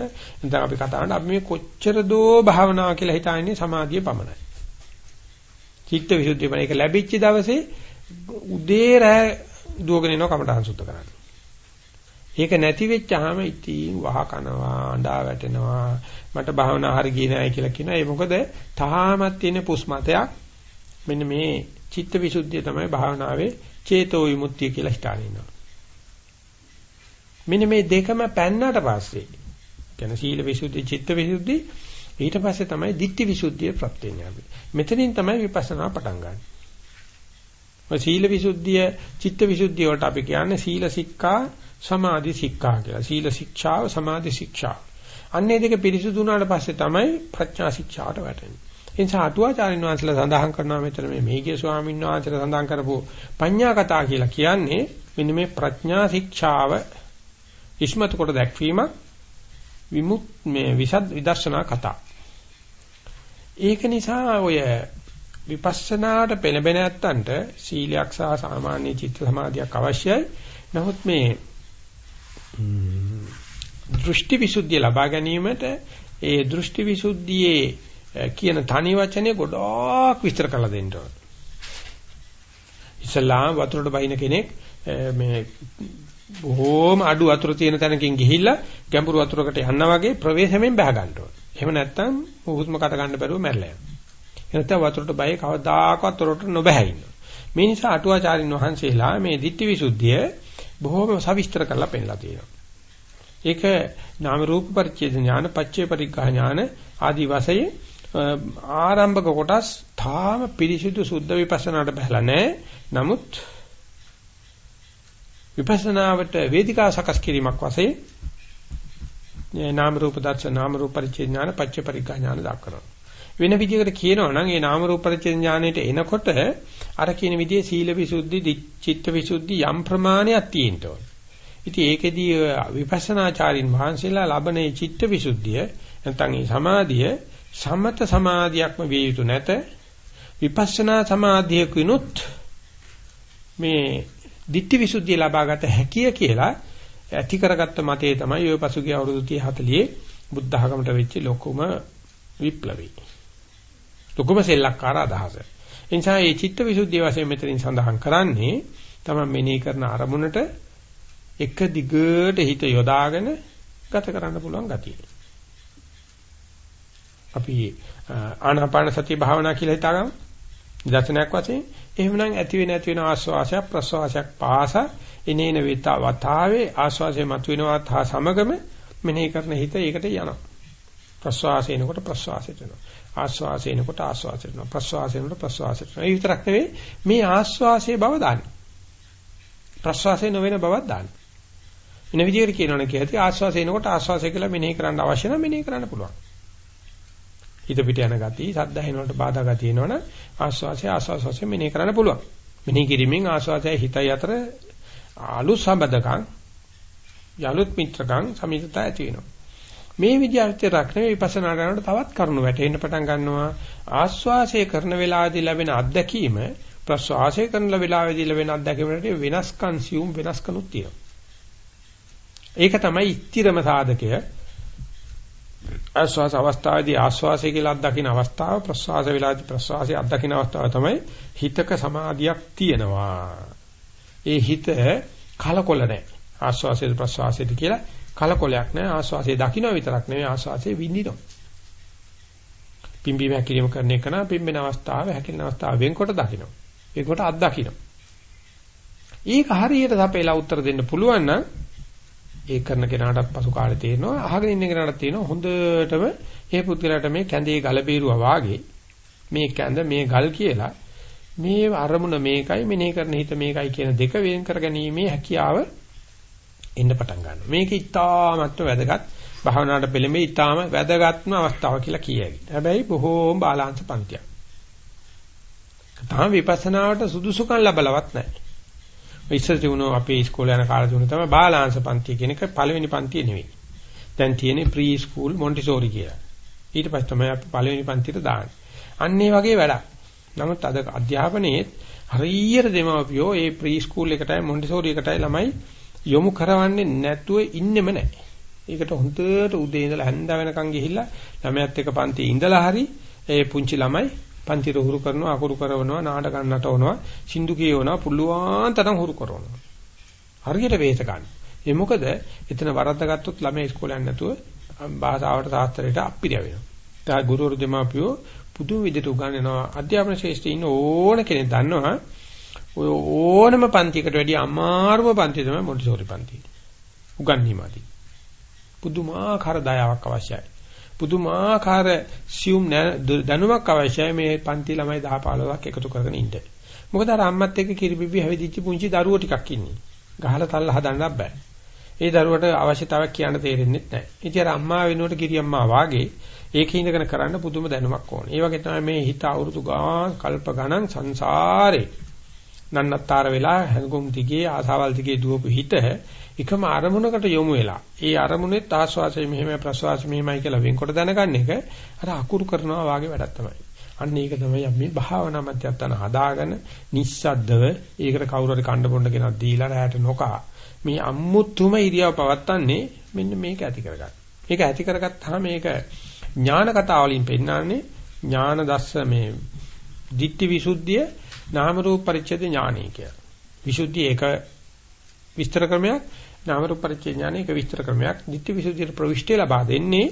දැන් අපි කතා කරන අපි මේ කොච්චර දෝ භාවනාව කියලා හිතාන්නේ සමාධිය පමණයි. චිත්ත විසුද්ධිය පමණ ඒක ලැබිච්ච දවසේ උදේ රෑ දුවගෙන යනවා කමඨාන් සුද්ධ කරන්න. ඒක නැති වෙච්චාම ඉතින් වහ කනවා අඬා වැටෙනවා. මට භාවනා හරි ගියේ නැහැ කියලා කියනවා. ඒ මොකද තාමත් තියෙන පුස්මතයක්. මෙන්න මේ චිත්ත විසුද්ධිය තමයි භාවනාවේ චේතෝ විමුක්තිය කියලා හිතාගෙන ඉන්නවා. මෙන්න මේ දෙකම පැන්නට පස්සේ කියන සීල විසුද්ධි චිත්ත විසුද්ධි ඊට පස්සේ තමයි ditthi විසුද්ධිය ප්‍රප්ත වෙන්නේ අපි. මෙතනින් තමයි විපස්සනා පටන් ගන්න. ඔය සීල විසුද්ධිය චිත්ත විසුද්ධිය වලට අපි කියන්නේ සීල සික්ඛා සමාධි ශික්ෂා කියලා. සීල ශික්ෂාව සමාධි ශික්ෂා. අන්නේ දෙක පිරිසුදු වුණාට පස්සේ තමයි ප්‍රඥා ශික්ෂාවට වැටෙන්නේ. ඒ නිසා අටුවාචාරින් වහන්සේලා සඳහන් කරනවා මෙතන මේ මේකේ ස්වාමීන් වහන්සේලා සඳහන් කරපු පඤ්ඤා කතා කියලා කියන්නේ මෙන්න මේ ප්‍රඥා ශික්ෂාව ඉස්මතු කොට දැක්වීමක් විමුත් මේ විසද් විදර්ශනා කතා. ඒක නිසා ඔය විපස්සනාට පෙළඹෙන ඇත්තන්ට සීලයක් සහ සාමාන්‍ය චිත්ත සමාධියක් අවශ්‍යයි. නමුත් මේ දෘෂ්ටි විසුද්ධිය ලබා ගැනීමට ඒ දෘෂ්ටි විසුද්ධියේ කියන තනි වචනේ ගොඩාක් විස්තර කරලා දෙන්න ඕන. ඉස්ලාම් වතුරට බහින කෙනෙක් මේ බොහෝම අඩු වතුර තියෙන තැනකින් ගිහිල්ලා ගැඹුරු වතුරකට යනවා වගේ ප්‍රවේශමෙන් බහ ගන්න ඕන. එහෙම නැත්නම් හුස්ම කට ගන්න බැරුව මැරලා යනවා. එනතන වතුරට බයි කවදාකවත් වතුරට නොබැහැ ඉන්නවා. මේ නිසා අටුවාචාරින් වහන්සේලා මේ ditthi visuddhiය බොහෝම සවිස්තර කරලා පෙන්නලා තියෙනවා. ඒක නාම රූප පරිච්ඡේද ඥාන, පච්චේ පරිග්‍රහ ඥාන ආදී වශයෙන් ආරම්භක කොටස් තාම පිරිසිදු සුද්ධ විපස්සනාට බහලා නැහැ. නමුත් විපස්සනාවට වේදිකා සකස් කිරීමක් වශයෙන් නාම රූප දර්ශන නාම රූප පරිච්ඡේද ඥාන, පච්චේ පරිග්‍රහ ඥාන දක්වනවා. වෙන විදිහකට කියනවා නම් ඒ නාම රූප පරිච්ඡේද ඥානෙට එනකොට අර කියන විදිහේ සීල විසුද්ධි, චිත්ත විසුද්ධි යම් ප්‍රමාණයක් තියෙන්න ඕන. ඉතින් ඒකෙදී විපස්සනාචාරින් වහන්සේලා ලබන චිත්ත විසුද්ධිය නැත්නම් මේ සමාධිය සමත සමාධියක්ම විය යුතු නැත. විපස්සනා සමාධියකිනුත් මේ ditthi visuddhiය ලබාගත හැකිය කියලා ඇති කරගත්ත මතය තමයි ඔය පසුගිය අවුරුදු 30 40 බුද්ධ ධර්මයට වෙච්ච ලොකුම විප්ලවී. ලොකුම සෙල්ලක්කාර අදහස. ඒ නිසා මේ චිත්ත විසුද්ධිය වශයෙන් මෙතනින් සඳහන් කරන්නේ තමයි මෙනෙහි කරන අරමුණට එක දිගට හිත යොදාගෙන ගත කරන්න පුළුවන් ගතිය. අපි ආනාපාන සති භාවනා කියලා හිතාගමු. දර්ශනයක් වශයෙන් එහෙමනම් ඇති වෙන ඇති වෙන ආස්වාසයක් ප්‍රස්වාසයක් පාස ඉනේන වේතා වතාවේ ආස්වාසය මතුවෙනවත් හා සමගම මෙනෙහි කරන හිත ඒකට යනවා. ප්‍රස්වාසයෙන්කොට ප්‍රස්වාසයට යනවා. ආස්වාසයෙන්කොට ආස්වාසයට යනවා. ප්‍රස්වාසයෙන්කොට ප්‍රස්වාසයට යනවා. ඒ විතරක් නෙවෙයි මේ ආස්වාසයේ බව දාන්නේ. ප්‍රස්වාසය නොවන බවක් දාන්නේ. වෙන විදිහකට කියනවනේ කියති ආස්වාසයෙන්කොට ආස්වාසය කියලා මෙනෙහි කරන්න අවශ්‍ය නම් මෙනෙහි කරන්න පුළුවන්. හිත පිට යන ගතිය, සද්ද ඇහෙනකොට බාධා ගතිය එනවනම් ආස්වාසය ආස්වාසය මෙනෙහි කරන්න පුළුවන්. මෙනෙහි කිරීමෙන් ආස්වාසය හිතයි අතර අලුත් සම්බන්ධකම්, යලුත් මිත්‍රකම් සමීපතා ඇති වෙනවා. මේ විදිහට රක්නේ විපස්සනා කරනකොට තවත් කරුණු වැටෙන්න පටන් ගන්නවා ආස්වාසය කරන වෙලාවේදී ලැබෙන අත්දැකීම ප්‍රස්වාසය කරන වෙලාවේදී ලැබෙන අත්දැකීමට වෙනස්කම් සියුම් වෙනස්කනුත් තියෙනවා ඒක තමයි ස්ථිරම සාධකය ආස්වාස අවස්ථාවේදී ආස්වාසය කියලා අත්දකින්න අවස්ථාව ප්‍රස්වාස වේලාදී ප්‍රස්වාසය අත්දකින්න අවස්ථාව තමයි හිතක සමාධියක් තියෙනවා. ඒ හිත කලකොල නැහැ. ආස්වාසයේ ප්‍රස්වාසයේදී කියලා කලකොලයක් නැහැ. ආස්වාසයේ දකින්න විතරක් නෙවෙයි ආස්වාසයේ විඳිනවා. පිම්බීම හැකිලිම කරන එක නා පිම්බෙන අවස්ථාව හැකිලින අවස්ථාව වෙන්කොට දකින්න. වෙන්කොට අත් දකින්න. ඒක හරියට සපේලා උත්තර දෙන්න පුළුවන් නම් ඒ කරන කෙනාටත් පසු කාලේ තේරෙනවා අහගෙන ඉන්න කෙනාටත් තේරෙනවා හොඳටම මේ පුද්ගලයාට මේ කැඳේ ගල බීරුවා වාගේ මේ කැඳ මේ ගල් කියලා මේ අරමුණ මේකයි මෙනේ කරන හිත මේකයි කියන දෙක වෙන් කරගැනීමේ හැකියාව එන්න පටන් ගන්නවා මේක ඉතාමත්ම වැදගත් භාවනාවට පෙළඹෙ ඉතාම වැදගත්ම අවස්ථාව කියලා කියයි. හැබැයි බොහෝම බාලාංශ පන්තියක්. තාම විපස්සනාවට සුදුසුකම් ලැබලවත් නැහැ. ඉස්සර තිබුණෝ අපේ ඉස්කෝලේ යන කාලේ තිබුණ තමයි බාලාංශ පන්ති කියන එක පළවෙනි පන්තිය නෙවෙයි. දැන් තියෙන්නේ ප්‍රී ස්කූල් මොන්ටිසෝරි කියලා. ඊට පස්සේ තමයි අපි පළවෙනි පන්තියට දාන්නේ. අන්න ඒ වගේ වැඩක්. නමුත් අද අධ්‍යාපනයේ හරියට දෙමව්පියෝ ඒ ප්‍රී ස්කූල් එකටයි මොන්ටිසෝරි එකටයි ළමයි යොමු කරවන්නේ නැතුව ඉන්නෙම නැහැ. ඒකට හොඳට උදේ ඉඳලා හැන්ද වෙනකන් ගිහිල්ලා ළමයාත් එක්ක පන්තියේ ඉඳලා හරි ඒ පුංචි ළමයි පන්තිර හුරු කරනවා අකුරු කරනවා නාටකම් නටවනවා සින්දු කියවනවා පුළුවන් තරම් හුරු කරනවා හරියට වේස ගන්න. ඒ මොකද එතන වරද්දාගත්තොත් ළමයි ඉස්කෝලේ යන්නේ නැතුව භාෂාවට සාස්ත්‍රයට අපිරිය වෙනවා. ඒ ගුරුවරු දෙමාපියෝ පුදුම විදිහට උගන්වනවා අධ්‍යාපන ශාස්ත්‍රයේ ඉන්න ඕන කෙනෙක් දන්නවා ඔය ඕනම පන්තියකට වැඩිය අමාරුම පන්තිය තමයි මොන්ටිසෝරි පන්තිය. උගන්වීමදී. පුදුමාකාර දයාවක් අවශ්‍යයි. පුදුමාකාර සියුම් දැනුමක් අවශ්‍යයි මේ පන්ති ළමයි 10 15ක් එකතු කරගෙන ඉන්න. මොකද අර අම්මත් එක්ක කිරිබිබි හැවිදිච්ච පුංචි දරුවෝ ටිකක් ඉන්නේ. ගහලා තල්ලා හදන්නත් බෑ. ඒ දරුවට අවශ්‍යතාවයක් කියන්න තේරෙන්නේ නැහැ. ඉතින් අර අම්මා වෙනුවට කිරි අම්මා වාගේ ඒකේ ඉඳගෙන කරන්න පුදුම දැනුමක් ඕනේ. ඒ වගේ තමයි මේ හිත අවුරුදු ගාන කල්ප ගණන් සංසාරේ නන්නත්තර වෙලා හැඟුම් දිගේ ආසාවල් දිගේ දුවපු හිත එකම අරමුණකට යොමු වෙලා ඒ අරමුණෙත් ආස්වාසය මෙහෙමයි ප්‍රසවාසය මෙහෙමයි කියලා වෙන්කොට දැනගන්න එක අර අකුරු කරනවා වාගේ වැඩක් තමයි. අන්න ඒක තමයි අපි භාවනා මධ්‍යස්ථාන හදාගෙන නිස්සද්දව ඒකට කවුරු හරි කණ්ඩ පොණ්ඩ කෙනක් දීලා රැයට නොකා මේ අම්මුතුම ඉරියව පවත්තන්නේ මෙන්න මේක ඇති කරගන්න. මේක ඇති කරගත්තාම මේක ඥාන කතා වලින් පෙන්නන්නේ ඥාන දස්ස මේ ditthi visuddhiය නාම රූප පරිච්ඡේද ඥානයි කියලා. විසුද්ධිය ඒක විස්තර ක්‍රමයක් නාම රූප පරිච්ඡේ ඥාන එක විස්තර ක්‍රමයක් ditthi visuddhiයට ප්‍රවිෂ්ටි ලබා දෙන්නේ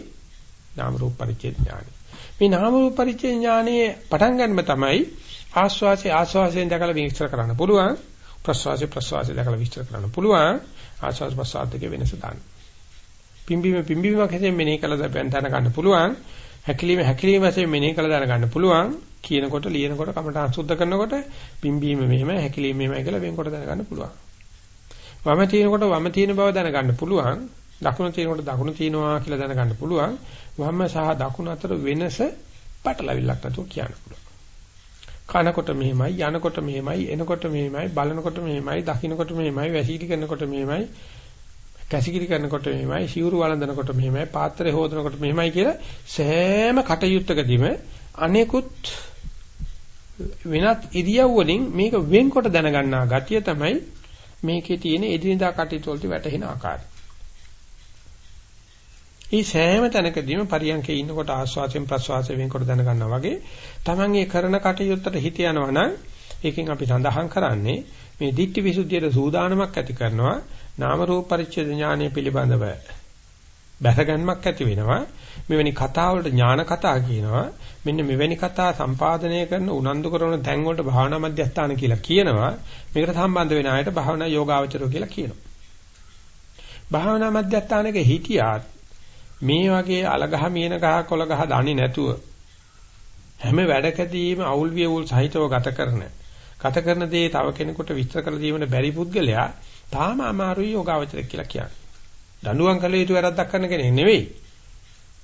නාම රූප පරිච්ඡේ ඥානයි. මේ නාම රූප පරිච්ඡේ ඥානයේ පටන් ගන්නම තමයි ආස්වාසේ ආස්වාසයෙන් දැකලා විස්තර කරන්න පුළුවන් ප්‍රස්වාසේ ප්‍රස්වාසේ දැකලා විස්තර කරන්න පුළුවන් ආස්වාස් ප්‍රස්වාස දෙකේ වෙනස දාන්න. පිම්බීම පිම්බීම වශයෙන් මෙනෙහි කළ දැන් ගන්න පුළුවන් හැකිලිම හැකිලිම වශයෙන් මෙනෙහි කළ දැනගන්න පුළුවන් කියනකොට ලියනකොට කමට අසුද්ධ කරනකොට පිම්බීම මෙහෙම හැකිලිම මෙහෙමයි කියලා වෙන්කොට දැනගන්න පුළුවන්. වම තියෙනකොට වම තියෙන බව දැනගන්න පුළුවන්. දකුණ තියෙනකොට දකුණ තියෙනවා කියලා දැනගන්න පුළුවන්. වම සහ දකුණ අතර වෙනස පටලවිල්ලක් නැතුව කියන්න පුළුවන්. කනකොට මෙහෙමයි, යනකොට මෙහෙමයි, එනකොට මෙහෙමයි, බලනකොට මෙහෙමයි, දකින්නකොට මෙහෙමයි, වැසීලි කරනකොට මෙහෙමයි, කැසිකිලි කරනකොට මෙහෙමයි, සිවුරු වළඳනකොට මෙහෙමයි, පාත්‍රය හොදනකොට මෙහෙමයි කියලා සෑම කටයුත්තකදීම අනෙකුත් වෙනත් ඉරියව් වලින් මේක වෙන්කොට දැනගන්නා ගතිය තමයි මේකේ තියෙන එදිනදා කටයුතු වලට වැටහෙන ආකාරය. මේ සෑම තැනකදීම පරියන්කේ ඉන්නකොට ආස්වාසයෙන් ප්‍රස්වාසයෙන් වෙනකොට දැනගන්නවා වගේ Taman ඒ කරන කටයුත්තට හිත යනවා නම් ඒකෙන් අපි සඳහන් කරන්නේ මේ ditthi visuddhiyට සූදානමක් ඇති කරනවා නාම රූප පරිච්ඡේද ඥානය පිළිබඳව බැසගන්මක් ඇති වෙනවා. මෙවැනි කතා වලට ඥාන කතා කියනවා. මෙන්න මෙවැනි කතා සම්පාදනය කරන උනන්දු කරන තැන් වලට භාවනා මධ්‍යස්ථාන කියලා කියනවා. මේකට සම්බන්ධ වෙන අයට භාවනා යෝගාවචරෝ කියලා කියනවා. භාවනා මධ්‍යස්ථානක හිටියාත් මේ වගේ අලගහ මියන ගහ කොළ ගහ දන්නේ නැතුව හැම වැඩකදීම අවුල් වියවුල් සහිතව ගත කරන ගත කරන දේ තව කෙනෙකුට විස්තර කළ දීමන බැරි පුද්ගලයා තාම අමාරුයි යෝගාවචරය කියලා කියන්නේ. දඬුවම් කළ යුතු වැරද්දක් කරන කෙනෙක් නෙවෙයි.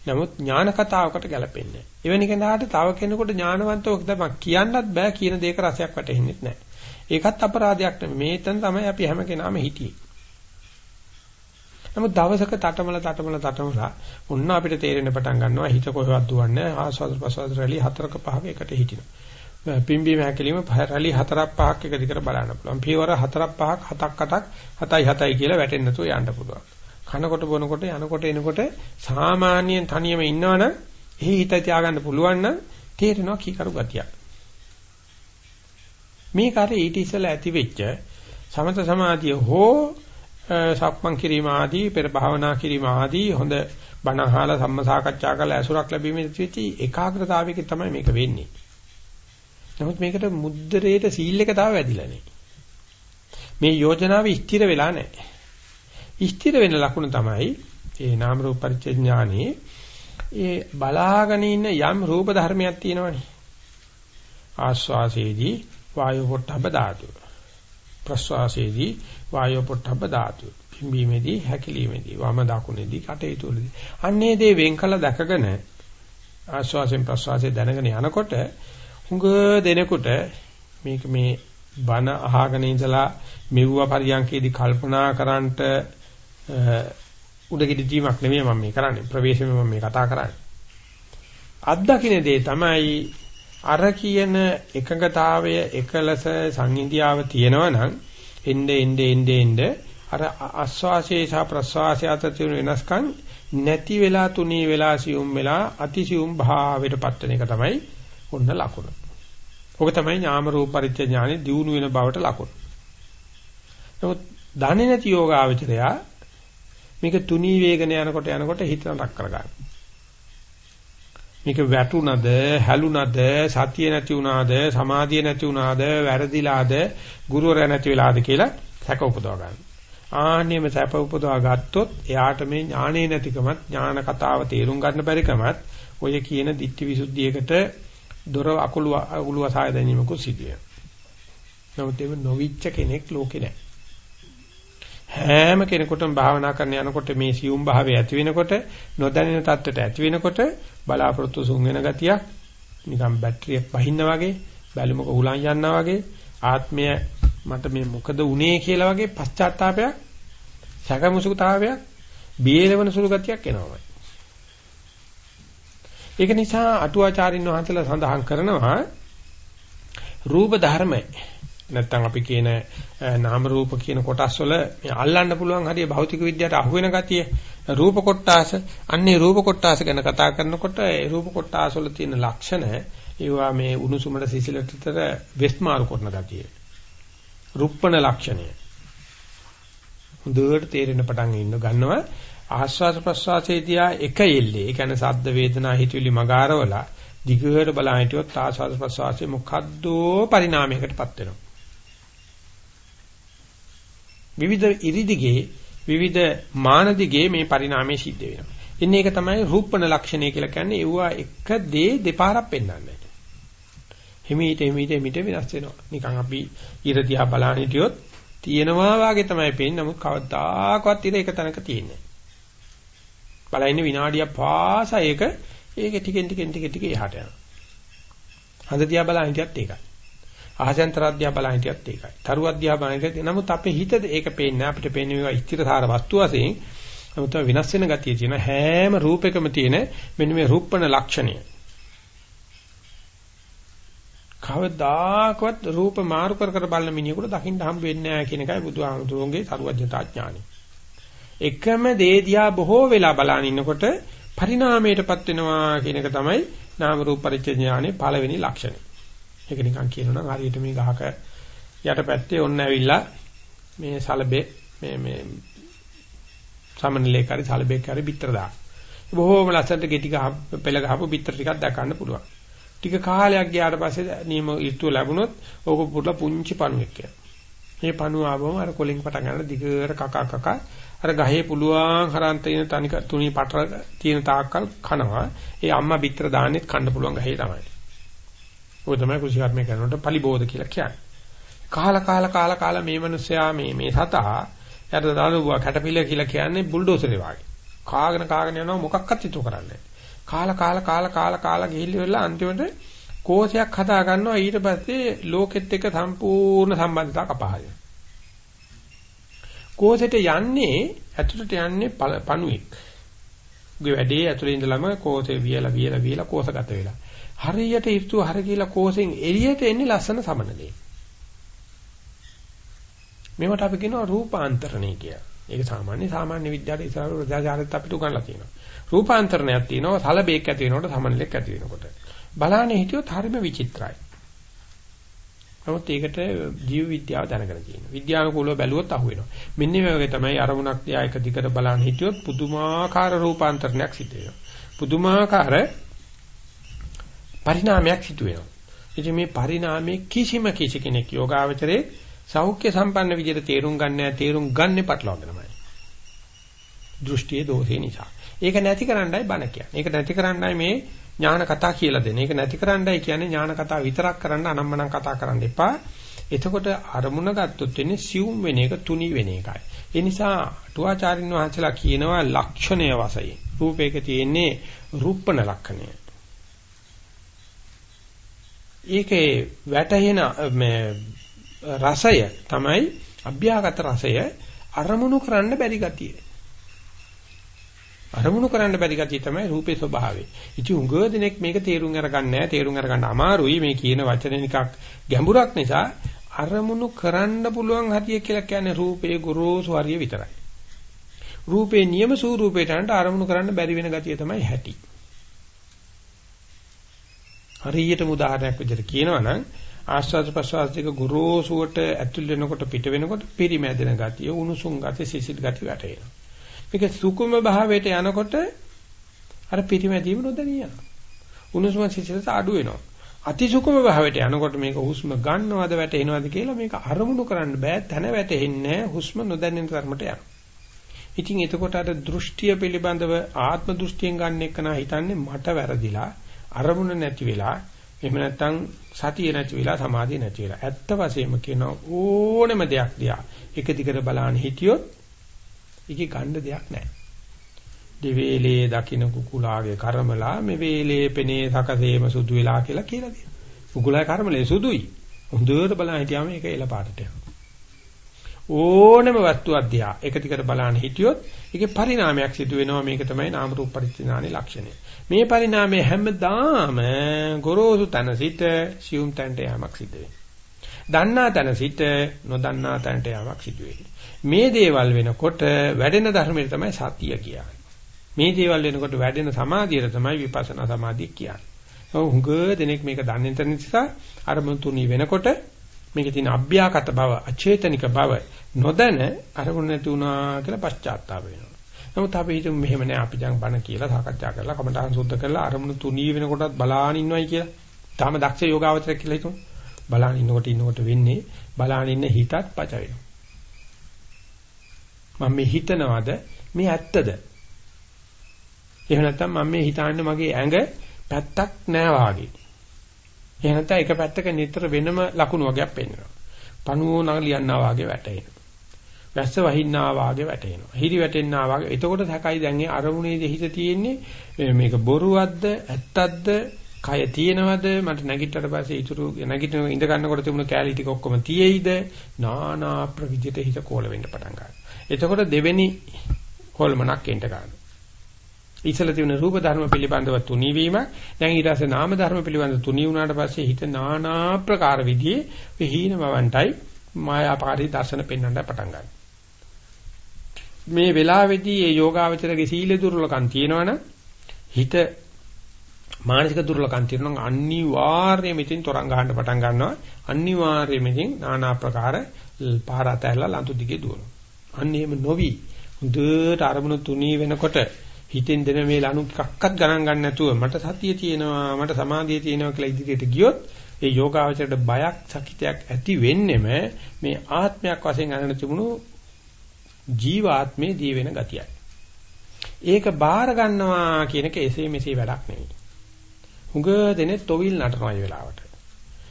නමුත් ඥාන කතාවකට ගැලපෙන්නේ නැහැ. එවැනි කෙනාට තව කෙනෙකුට ඥානවන්තව තමයි කියන්නත් බෑ කියන දෙයක රසයක් වැටෙන්නේ නැහැ. ඒකත් අපරාධයක් නෙමෙයි. මේතන තමයි අපි හැම කෙනාම හිටියේ. නමුත් දවසක තටමල තටමල තටමල ඔන්න අපිට තේරෙන්න පටන් ගන්නවා හිත කොහෙවත් දුවන්නේ ආස්වාද ප්‍රසවාද රැලි හතරක පහක එකට හිටිනවා. පිම්බීම හැකලීම රැලි හතරක් පහක් එක දිගට බලන්න පුළුවන්. පියවර හතරක් පහක් හතක් අටක් හතයි හතයි කියලා වැටෙන්න නැතුව යන්න පුළුවන්. කනකොට බොනකොට යනකොට එනකොට සාමාන්‍යයෙන් තනියම ඉන්නවනම් එහි හිත තියාගන්න පුළුවන් නම් තේරෙනවා කීකරු ගතියක්. මේ කාර්යය ඊට ඉස්සෙල්ලා ඇති වෙච්ච සමත සමාධිය හෝ සක්මන් කිරීම ආදී පෙර භාවනා කිරීම ආදී හොඳ බණ අහලා සම්මසාකච්ඡා කරලා අසුරක් ලැබීමේ තියෙච්ච ඒකාග්‍රතාවයක තමයි මේක වෙන්නේ. නමුත් මේකට මුද්දරේට සීල් එක තාම වැඩිලා නැහැ. මේ යෝජනාව ස්ථිර වෙලා නැහැ. ස්ථිර වෙන ලකුණ තමයි ඒ නාම රූප පරිච්ඡේඥානේ ඒ බලාගෙන ඉන්න යම් රූප ධර්මයක් තියෙනවනේ. ආස්වාසේදී වායු පොට්ටබ්බ ධාතු. ප්‍රස්වාසේදී වායු පොට්ටබ්බ ධාතු. පිම්බීමේදී හැකිලීමේදී වම දකුණේදී කටයුතු වලදී. අන්නේ දේ වෙන් කළ දැකගෙන ආස්වාසෙන් ප්‍රස්වාසයෙන් දැනගෙන යනකොට හුඟ දෙනෙකුට මේක මේ බන අහගෙන ඉඳලා මෙව්ව පරියන්කේදී කල්පනා කරන්නට උඩගෙඩි දීමක් නෙමෙයි මම මේ කරන්නේ ප්‍රවේශමෙ මම මේ කතා කරන්නේ අත්දකින්න දේ තමයි අර කියන එකඟතාවය එකලස සංහිඳියාව තියෙනවා නම් එnde ende ende ende අර ආස්වාසේ සහ ප්‍රස්වාසය අතර තියෙන වෙනස්කම් නැති වෙලා තුනී වෙලා සියුම් වෙලා අතිසියුම් භාවයටපත් වෙන එක තමයි ඔන්න ලකුණ. ඔක තමයි ඥාම රූප පරිච්ඡ ඥානෙ දියුණු වෙන බවට ලකුණ. නමුත් දන්නේ නැති යෝගාවචරයා මේක තුනී වේගන යනකොට යනකොට හිත නරක කරගන්න. මේක වැටුණද, හැලුණද, සතිය නැති වුණාද, සමාධිය නැති වුණාද, වැරදිලාද, ගුරුවරයා නැති වෙලාද කියලා සැක උපදව ගන්න. ආන්නේම සැප උපදවා ගත්තොත් එයාට මේ ඥානේ නැතිකමත් ඥාන කතාව තේරුම් ගන්න බැරිකමත් ඔය කියන ditthi visuddhiyකට දොර අකුළු අකුළු වසාය දැනීමකුත් සිදු වෙනවා. නමුත් ඒක නොවිච්ච කෙනෙක් ලෝකේ නැහැ. හැම කෙනෙකුටම භාවනා කරන යනකොට මේ සියුම් භාවය ඇති වෙනකොට නොදැනෙන තත්ත්වයට ඇති වෙනකොට බලාපොරොත්තු සුන් වෙන ගතියක් නිකන් බැටරියක් වහින්න වගේ බැලුමක උලන් යනවා වගේ ආත්මය මට මේ මොකද උනේ කියලා වගේ පශ්චාත්තාවයක් සැකමුසුතාවයක් බියලවන සුළු ගතියක් එනවා. ඒක නිසා අටුවාචාරින් වහන්සේලා සඳහන් කරනවා රූප ධර්ම නැත්තම් අපි කියන නාම රූප කියන කොටස් වල අල්ලන්න පුළුවන් හරිය භෞතික විද්‍යාවට අහු වෙන ගතිය. රූප කොටාස අන්නේ රූප කොටාස ගැන කතා කරනකොට ඒ රූප කොටාස වල තියෙන ලක්ෂණ ඒවා මේ උණුසුමට සිසිලතට වෙස්මාරු කරන ගතිය. රුප්පණ ලක්ෂණය. හොඳට තේරෙන පටන් ඉන්න ගන්නවා. ආස්වාද ප්‍රස්වාසයේදී එක එල්ලේ. ඒ කියන්නේ සද්ද වේදනා හිතවිලි මගාරවලා දිගට බලන හිටියොත් ආස්වාද ප්‍රස්වාසයේ මොකද්ද පරිණාමයකටපත් වෙනවා. විවිධ ඉරිදිගේ විවිධ මානදිගේ මේ පරිණාමය සිද්ධ වෙනවා. ඉන්නේ ඒක තමයි රූපණ ලක්ෂණය කියලා කියන්නේ. ඒවා එක දේ දෙපාරක් පෙන්වන්නේ. හිමීට හිමීට හිමීට වෙනස් වෙනවා. නිකන් අපි ඉර දිහා බලන හිටියොත් තියෙනවා වාගේ තමයි පේන්නේ. නමුත් කවදාකවත් ඉර එක තැනක තියෙන්නේ බලයින්නේ විනාඩියක් පාසා ඒක ඒක ටිකෙන් ටිකෙන් ටික ටික එහාට යනවා. හඳ දිහා බලන හිටියත් ඒකයි. ආසෙන්තර අධ්‍යා බලන හිටියත් ඒකයි. තරු අධ්‍යා බලන හිටියත් නමුත් අපේ හිතද ඒක පේන්නේ අපිට පේන්නේ මේවා ස්ථිරසාර වස්තු වශයෙන්. නමුත් වෙනස් වෙන ගතිය තියෙන හැම රූපයකම තියෙන මෙන්න මේ රූපණ ලක්ෂණය. කවදාකවත් රූප මාරු කර කර බලන මිනිහෙකුට දකින්න හම්බ වෙන්නේ නැහැ කියන එකයි බුදුහාමුදුරන්ගේ සරුවඥතා ඥානයි. එකම දේ දිහා බොහෝ වෙලා බලන ඉන්නකොට පරිණාමයටපත් වෙනවා කියන එක තමයි නාම රූප පරිච්ඡේඥානේ පළවෙනි ලක්ෂණය. ඒක නිකන් කියනනම් හරියට මේ ගහක යටපැත්තේ ඔන්න ඇවිල්ලා මේ සලබේ මේ මේ සමනලේකාරී සලබේකාරී පිටර දාන. බොහෝම ලස්සනට ගෙටි ගහ පෙළ ගහපු පිටර ටිකක් දක්වන්න පුළුවන්. ටික කාලයක් ගියාට පස්සේ නියම ඍතු ලැබුණොත් ඕක පුරලා පුංචි පණුවෙක් කියලා. මේ පණුව ආවම අර කොලින් පටන් ගන්න දිගට කකා කකා අර ගහේ පුළුවන් හරන් තියෙන තනික තුනී පටර තියෙන තාක්කල් කනවා. ඒ අම්මා පිටර දාන්නෙත් කන්න පුළුවන් ගහේ තමයි. ඔය තමයි කුෂිකර්මය කරනකොට පලිබෝධ කියලා කියන්නේ. කාලා කාලා කාලා කාලා මේ මිනිස්සයා මේ මේ සතා යට දානුවා කැටපිල්ල කියලා කියන්නේ බුල්ඩෝසරේ වගේ. කාගෙන කාගෙන යනවා මොකක්වත් හිතුව කරන්නේ කාලා කාලා කාලා කාලා කාලා ගිහිල්ලා අන්තිමට කෝෂයක් හදා ගන්නවා ඊට පස්සේ ලෝකෙත් එක්ක සම්පූර්ණ සම්බන්ධතාව කපහාගෙන. කෝසෙට යන්නේ ඇතුළට යන්නේ පණුවෙක්. උගේ වැඩේ ඇතුළේ ඉඳලම කෝසේ වියලා වියලා වියලා කෝසගත වෙලා. හරියට ඍතු හර කියලා කෝසෙන් එළියට එන්නේ ලස්සන සමනලේ. මේවට අපි කියනවා රූපාන්තරණය කියලා. ඒක සාමාන්‍ය සාමාන්‍ය විද්‍යාවේ ඉස්සරහ රජාජාරත් අපිට උගන්ලා තියෙනවා. රූපාන්තරණයක් තියෙනවා සලබේක් ඇති වෙනකොට සමනලෙක් ඇති වෙනකොට. බලානේ හිටියොත් හරිම විචිත්‍රයි. නමුත් ඒකට ජීව විද්‍යාව දැනගෙන තියෙනවා. විද්‍යානුකූලව බැලුවොත් අහු වෙනවා. මෙන්න මේ වගේ තමයි අරමුණක් දිහා එක දිගට බලන් හිටියොත් පුදුමාකාර රූපාන්තරණයක් සිදු වෙනවා. පුදුමාකාර පරිණාමයක් සිදු වෙනවා. ඉතින් මේ පරිණාමයේ කිසිම කිසි කෙනෙක් යෝගාවචරයේ සෞඛ්‍ය සම්පන්න විදිහට තේරුම් ගන්න නැහැ තේරුම් ගන්නෙ පටලවාගෙනමයි. දෘෂ්ටියේ දෝෂේ නිසා. ඒක නැති කරන්නයි බණ කියන්නේ. ඒක නැති කරන්නයි මේ ඥාන කතා කියලා දෙන්නේ. ඒක නැති කරන්නයි කියන්නේ ඥාන කතා විතරක් කරන්න අනම්මනම් කතා කරන්න එපා. එතකොට අරමුණ ගත්තොත් වෙන්නේ සියුම් වෙන එක තුනි වෙන එකයි. ඒ නිසා අටුවාචාරින් වහන්සේලා කියනවා ලක්ෂණය වශයෙන්. රූපයක තියෙන්නේ රූපණ ලක්ෂණය. ඒකේ වැටහෙන මේ රසය තමයි අභ්‍යාගත රසය අරමුණු කරන්න බැරි ගතිය. අරමුණු කරන්න බැරි ගතිය තමයි රූපේ ස්වභාවය. ඉති උඟ දෙනෙක් මේක තේරුම් අරගන්නේ නැහැ. තේරුම් අරගන්න අමාරුයි. මේ කියන වචන නිකක් ගැඹුරක් නිසා අරමුණු කරන්න පුළුවන් හතිය කියලා කියන්නේ රූපේ ගොරෝසු හරිය විතරයි. රූපේ නියම ස්වරූපයට අන්ට අරමුණු කරන්න බැරි වෙන ගතිය තමයි හැටි. හරියටම උදාහරණයක් විදිහට කියනවා නම් ආස්වාද ප්‍රසවාස දෙක ගොරෝසුවට ඇතුල් වෙනකොට පිට වෙනකොට පිරිමැදෙන ගතිය උණුසුම් ගතිය සිසිල් ගතිය වැටෙනවා. මේක සුකුම භාවයට යනකොට අර පිරිමැදීම නොදැනිය යනවා. උණුසුම සිසිලස අඩු වෙනවා. අතිසුකුම භාවයට යනකොට මේක හුස්ම ගන්නවද වැටෙනවද කියලා මේක අරමුණු කරන්න බෑ තන වැටෙන්නේ හුස්ම නොදැනෙන තරමට යනවා. ඉතින් එතකොට අර දෘෂ්ටිය පිළිබඳව ආත්ම දෘෂ්ටියෙන් ගන්න එක නා හිතන්නේ මට වැරදිලා අරමුණ නැති වෙලා එහෙම නැත්නම් සතිය නැති වෙලා සමාධිය නැති වෙලා ඇත්ත වශයෙන්ම කියන ඕනෙම දෙයක් දිහා එක දිගට බලන්න හිටියොත් ඒකේ ගන්න දෙයක් නැහැ. දිවේලේ දකින්න කුකුලාගේ කර්මලා මේ වේලේ පෙනේ සකසේම සුදු වෙලා කියලා කියලා දෙනවා. කුකුලාගේ කර්මලේ සුදුයි. හොඳට බලන්න හිටියාම ඒක එල පාටට යනවා. ඕනම වස්තුවක් දිහා එක දිගට බලන්න හිටියොත් ඒකේ පරිණාමයක් සිදු වෙනවා මේක තමයි නාම රූප පරිච්ඡේදානේ ලක්ෂණය. මේ පරිණාමය හැමදාම ගොරෝසු තන සිට සියුම් තන්ට යamak සිදු වෙනවා. දන්නා තන සිට නොදන්නා තන්ට යamak සිදු වෙනවා. මේ දේවල් වෙනකොට වැඩෙන ධර්මයට තමයි සතිය කියන්නේ. මේ දේවල් වෙනකොට වැඩෙන සමාධියට තමයි විපස්සනා සමාධිය කියන්නේ. ඔව් හුඟ දෙනෙක් මේක දන්නේ නැති නිසා අරමුණු තුනී වෙනකොට මේකේ තියෙන අභ්‍යාකට බව, අචේතනික බව නොදැන අරමුණ නැති වුණා කියලා පශ්චාත්තාප වෙනවා. නමුත් අපි හිතමු මෙහෙම නෑ අපි දැන් බණ කියලා සාකච්ඡා කරලා කමඨාන් සුද්ධ කරලා අරමුණු තුනී වෙනකොටත් බලාන ඉන්නවයි කියලා. තාම දක්ෂ යෝගාවචරයක් කියලා හිතමු. බලාන ඉන්නකොට ඉන්නකොට වෙන්නේ බලාන ඉන්න හිතත් පච වෙනවා. මම මේ හිතනවද මේ ඇත්තද? එහෙම නැත්නම් මම මේ හිතන්නේ මගේ ඇඟ පැත්තක් නෑ වාගේ. එහෙම නැත්නම් එක පැත්තක නිතර වෙනම ලකුණු වගේක් පෙන්වනවා. පණුවෝ නම් ලියන්නා වාගේ වැටෙනවා. වැස්ස වහින්නා වාගේ වැටෙනවා. හිරි වැටෙන්නා වාගේ. එතකොට සැකයි දැන් ඒ අරමුණේ හිත තියෙන්නේ මේක බොරුවක්ද ඇත්තක්ද කය තියෙනවද මට නැගිටට පස්සේ ඉතුරු නැගිටින ඉඳ ගන්නකොට තිබුණ කැලී ටික ඔක්කොම තියෙයිද නානා ප්‍රවිදිත හිත කෝල වෙන්න පටන් ගන්නවා. එතකොට දෙවෙනි හොල්මනක් එන්න ගන්නවා. ඉතල තියෙන රූප ධර්ම පිළිබඳව තුනී වීම දැන් ඊට පස්සේ නාම ධර්ම පිළිබඳව තුනී වුණාට පස්සේ හිත නානා ප්‍රකාර විදිහේ විහීන බවන්ටයි මායාපාරී දර්ශන පෙන්වන්න පටන් ගන්නවා. මේ වෙලාවේදී මේ යෝගාවචරගේ සීල දුර්වලකම් තියෙනවනම් හිත මානසික දුර්වලකම් තියෙනවා අනිවාර්යයෙන් ඉතින් තරංග ගන්න පටන් ගන්නවා අනිවාර්යයෙන් ඉතින් নানা ආකාර පාර අතහැරලා ලන්තු දිගේ දුවනවා අන්න එහෙම නොවි හොඳට අරමුණු තුනී වෙනකොට හිතෙන් දෙන මේ ලණු එකක්වත් ගණන් ගන්න නැතුව මට සතිය තියෙනවා මට සමාධිය තියෙනවා කියලා ඉදිරියට ගියොත් ඒ යෝගාවචරයට බයක් සකිතයක් ඇති වෙන්නෙම මේ ආත්මයක් වශයෙන් අරගෙන තිබුණු ජීවාත්මේ දී වෙන ගතියයි. ඒක බාර ගන්නවා කියන එක එසේ මෙසේ වැඩක් නෙවෙයි. හුඟ දෙනේ තොවිල් නටනවා මේ වෙලාවට.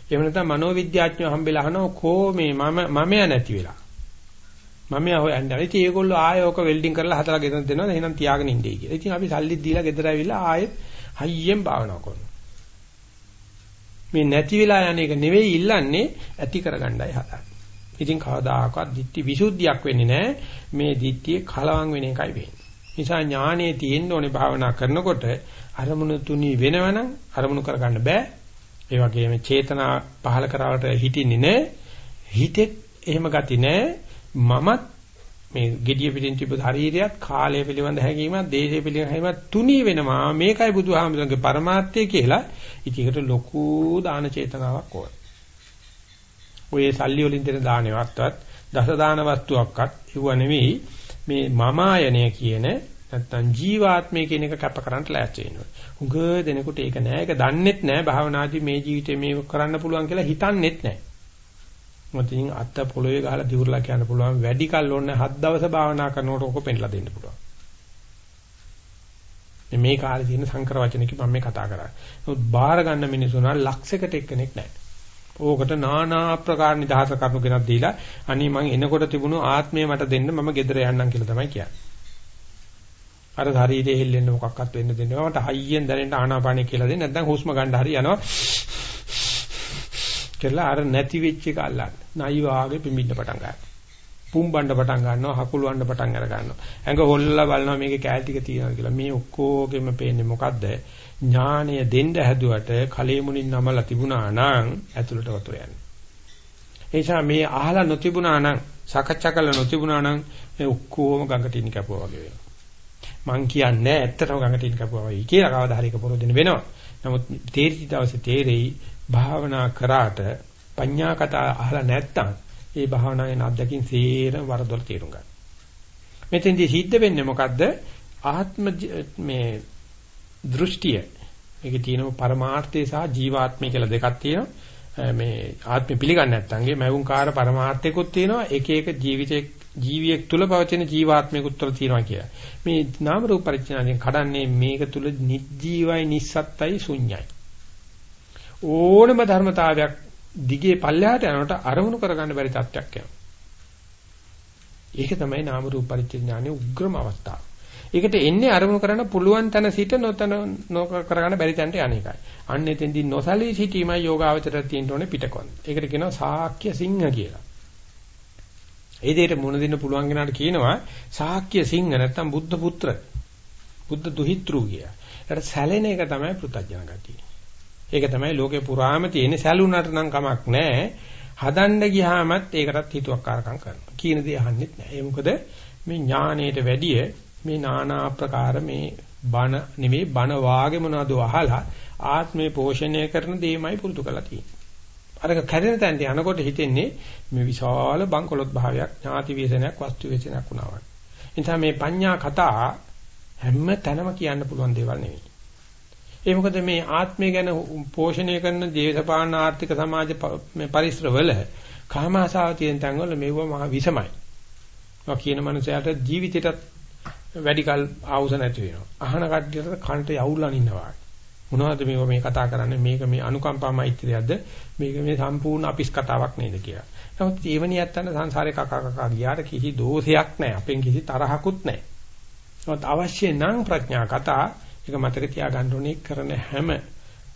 එහෙම නැත්නම් මනෝවිද්‍යාඥයෝ හම්බෙලා අහනවා කෝ මේ මම මමයා නැති වෙලා. මමයා හොයන්නේ. ඉතින් ඒගොල්ලෝ ආයෙක වෙල්ඩින් කරලා හදලා ගෙදර දෙනවා. එහෙනම් තියාගෙන ඉන්නයි කියලා. ඉතින් අපි සල්ලි දීලා ගෙදර ඇවිල්ලා ආයෙත් හයියෙන් භාවනා කරනවා. මේ නැති වෙලා යන එක නෙවෙයි ඉල්ලන්නේ ඇති කරගන්නයි හදන්නේ. ඉතින් කවදාකවත් ditthi visuddhiyak වෙන්නේ නැහැ. මේ ditthියේ කලවම් වෙන එකයි වෙන්නේ. නිසා ඥානයේ තියෙන්න ඕනේ භාවනා කරනකොට අරමුණු තුනී වෙනවනම් අරමුණු කරගන්න බෑ. ඒ වගේම චේතනා පහල කරවට හිටින්නේ නැහැ. හිතෙත් එහෙම ගති නැහැ. මමත් මේ gediya පිටින් තිබ්බ ශරීරයත් කාලය පිළිබඳ හැඟීමත් දේශය පිළිබඳ හැඟීමත් තුනී වෙනවා මේකයි බුදුහාමුදුරන්ගේ પરමාර්ථය කියලා ඉතිකට ලොකු දාන චේතනාවක් ඕන. ඔය සල්ලි වලින් දෙන දානවත්වත් දස දාන වස්තුවක්වත් ඒව නෙවෙයි මේ මමායනය කියන නැත්තම් ජීවාත්මය කියන එක කැප කරන්න ලෑස්ති වෙනවා. උග දෙනකොට ඒක නෑ. ඒක දන්නෙත් නෑ භාවනාදී මේ ජීවිතේ මේ කරන්න පුළුවන් කියලා හිතන්නෙත් නෑ. මොතින් අත්ත පොළවේ ගහලා දිවුරලා කියන්න පුළුවන් වැඩි කල් ඕනේ හත් දවස් භාවනා කරනකොට ඔක පෙන්ලා දෙන්න පුළුවන්. මේ මේ කාලේ තියෙන සංකර වචනකින් මම මේ කතා කරන්නේ. නමුත් බාහිර ගන්න මිනිස්සු නම් ලක්ෂයකට එක්කෙනෙක් නැහැ. ඕකට নানা ආකාර නිදහස කරුණු ගෙනත් දීලා අනී මං එනකොට තිබුණු ආත්මය මට දෙන්න මම ගෙදර යන්නම් කියලා තමයි කියන්නේ. අර ශරීරයේ හෙල්ලෙන්න මොකක්වත් වෙන්න දෙන්නේ. මට හයියෙන් දැනෙන්න ආනාපානිය කියලා දෙන්න නැත්නම් හුස්ම ගන්න හරි යනවා. කියලා අර නැති වෙච්ච එක අල්ලන්න. නයි වාගේ පිඹින්න පටන් ගන්නවා. පුම්බන්න පටන් ගන්නවා, හකුලවන්න පටන් අර ගන්නවා. ඇඟ හොල්ලලා බලනවා මේකේ කෑල් ටික තියෙනවා කියලා. මේ ඔක්කොගෙම පේන්නේ මොකද්ද? ඥානය දෙන්න හැදුවට කලෙ මුණින් නමලා තිබුණා නම් ඇතුළට වතුර යන්නේ. ඒ නිසා මේ අහලා නොතිබුණා නම්, සාකච්ඡා කළා නොතිබුණා නම් මේ ඔක්කොම ගඟට ඉනි කැපුවා වගේ වෙනවා. මං කියන්නේ ඇත්තටම ගඟට ඉනි කැපුවා වගේ කියලා කවදා හරි එක පොරොදින වෙනවා. නමුත් තේරිච්ච දවසේ තේරෙයි භාවනා කරාට පඤ්ඤා කතා අහලා නැත්තම් ඒ භාවනාවේ අත්දැකීම් සේරම වරදොල තේරුම් ගන්න. මෙතෙන්දී සිද්ධ වෙන්නේ මොකද්ද? ආත්ම මේ දෘෂ්ටිය. මේකේ තියෙන පරමාර්ථය සහ ජීවාත්මය කියලා දෙකක් තියෙනවා. මේ ආත්මය පිළිගන්නේ නැත්නම්ගේ මෞංකාර පරමාර්ථයකුත් තියෙනවා. එක එක ජීවිතේ ජීවියෙක් තුල පවතින ජීවාත්මයකුත් තුල තියෙනවා කියලා. මේ නාම රූප පරිඥාණයෙන් කඩන්නේ මේක තුල නිජීවයි නිස්සත්තයි ශුන්‍යයි. ඕනම ධර්මතාවයක් දිගේ පල්ලෙහාට යනකොට අරමුණු කරගන්න බැරි තත්ත්වයක් යනවා. ඒක තමයි නාම රූප පරිච්ඡේඥානේ උග්‍රම අවස්ථාව. ඒකට එන්නේ අරමුණු කරන්න පුළුවන් තැන සිට නොතන නොක කරගන්න බැරි තැනට යන එකයි. අන්න එතෙන්දී නොසලී සිටීමයි යෝගාවචරයට තියෙන්න ඕනේ පිටකොන්. ඒකට කියනවා සාක්‍ය සිංහ කියලා. ඒ දෙයට මුණ දෙන්න පුළුවන් කෙනාට කියනවා සාක්‍ය සිංහ නැත්තම් බුද්ධ පුත්‍ර. බුද්ධ දුහිතෘ කිය. ඒකට සැලෙන එක තමයි පෘථජන ගතිය. ඒක තමයි ලෝකේ පුරාම තියෙන සැලුණට නම් කමක් නැහැ. හදන්න ගියාමත් ඒකටත් හිතුවක්කාරකම් කරනවා. කියන දේ අහන්නෙත් නැහැ. ඒ මොකද මේ ඥාණයට වැඩිය මේ নানা ආකාර මේ බණ නෙමෙයි බණ වාගේ මොනවද අහලා ආත්මේ පෝෂණය කරන දේමයි පුරුදු කරලා තියෙන්නේ. අරක කැඩෙන තැනට යනකොට හිතෙන්නේ මේ විශාල බංකොලොත් භාවයක් ඥාති වේසනයක් වස්තු වේසනයක් වුණා වගේ. එනිසා මේ පඤ්ඤා කතා හැම තැනම කියන්න පුළුවන් දේවල් නෙවෙයි. ඒ මොකද මේ ආත්මය ගැන පෝෂණය කරන දේශපාලන ආර්ථික සමාජ මේ පරිශ්‍රවල කාමාසාව තියෙන තැන්වල මෙව මහ විසමයි. ඔය කියන මනුස්සයාට ජීවිතේටත් වැඩිකල් ආවුස නැති වෙනවා. අහන කට්ටියට කන්ට යවුලන් ඉන්නවා. මොනවද මේව මේ කතා කරන්නේ මේක මේ අනුකම්පා මෛත්‍රියක්ද මේක මේ සම්පූර්ණ අපිස් කතාවක් නේද කියලා. නමුත් ඊවණිය යත්තන සංසාරේ කකා කකා ගියාට කිසි දෝෂයක් නැහැ. අපෙන් කිසි තරහකුත් නැහැ. නමුත් අවශ්‍ය නම් ප්‍රඥා කතා ඒක මතක තියාගන්න ඕනේ කරන හැම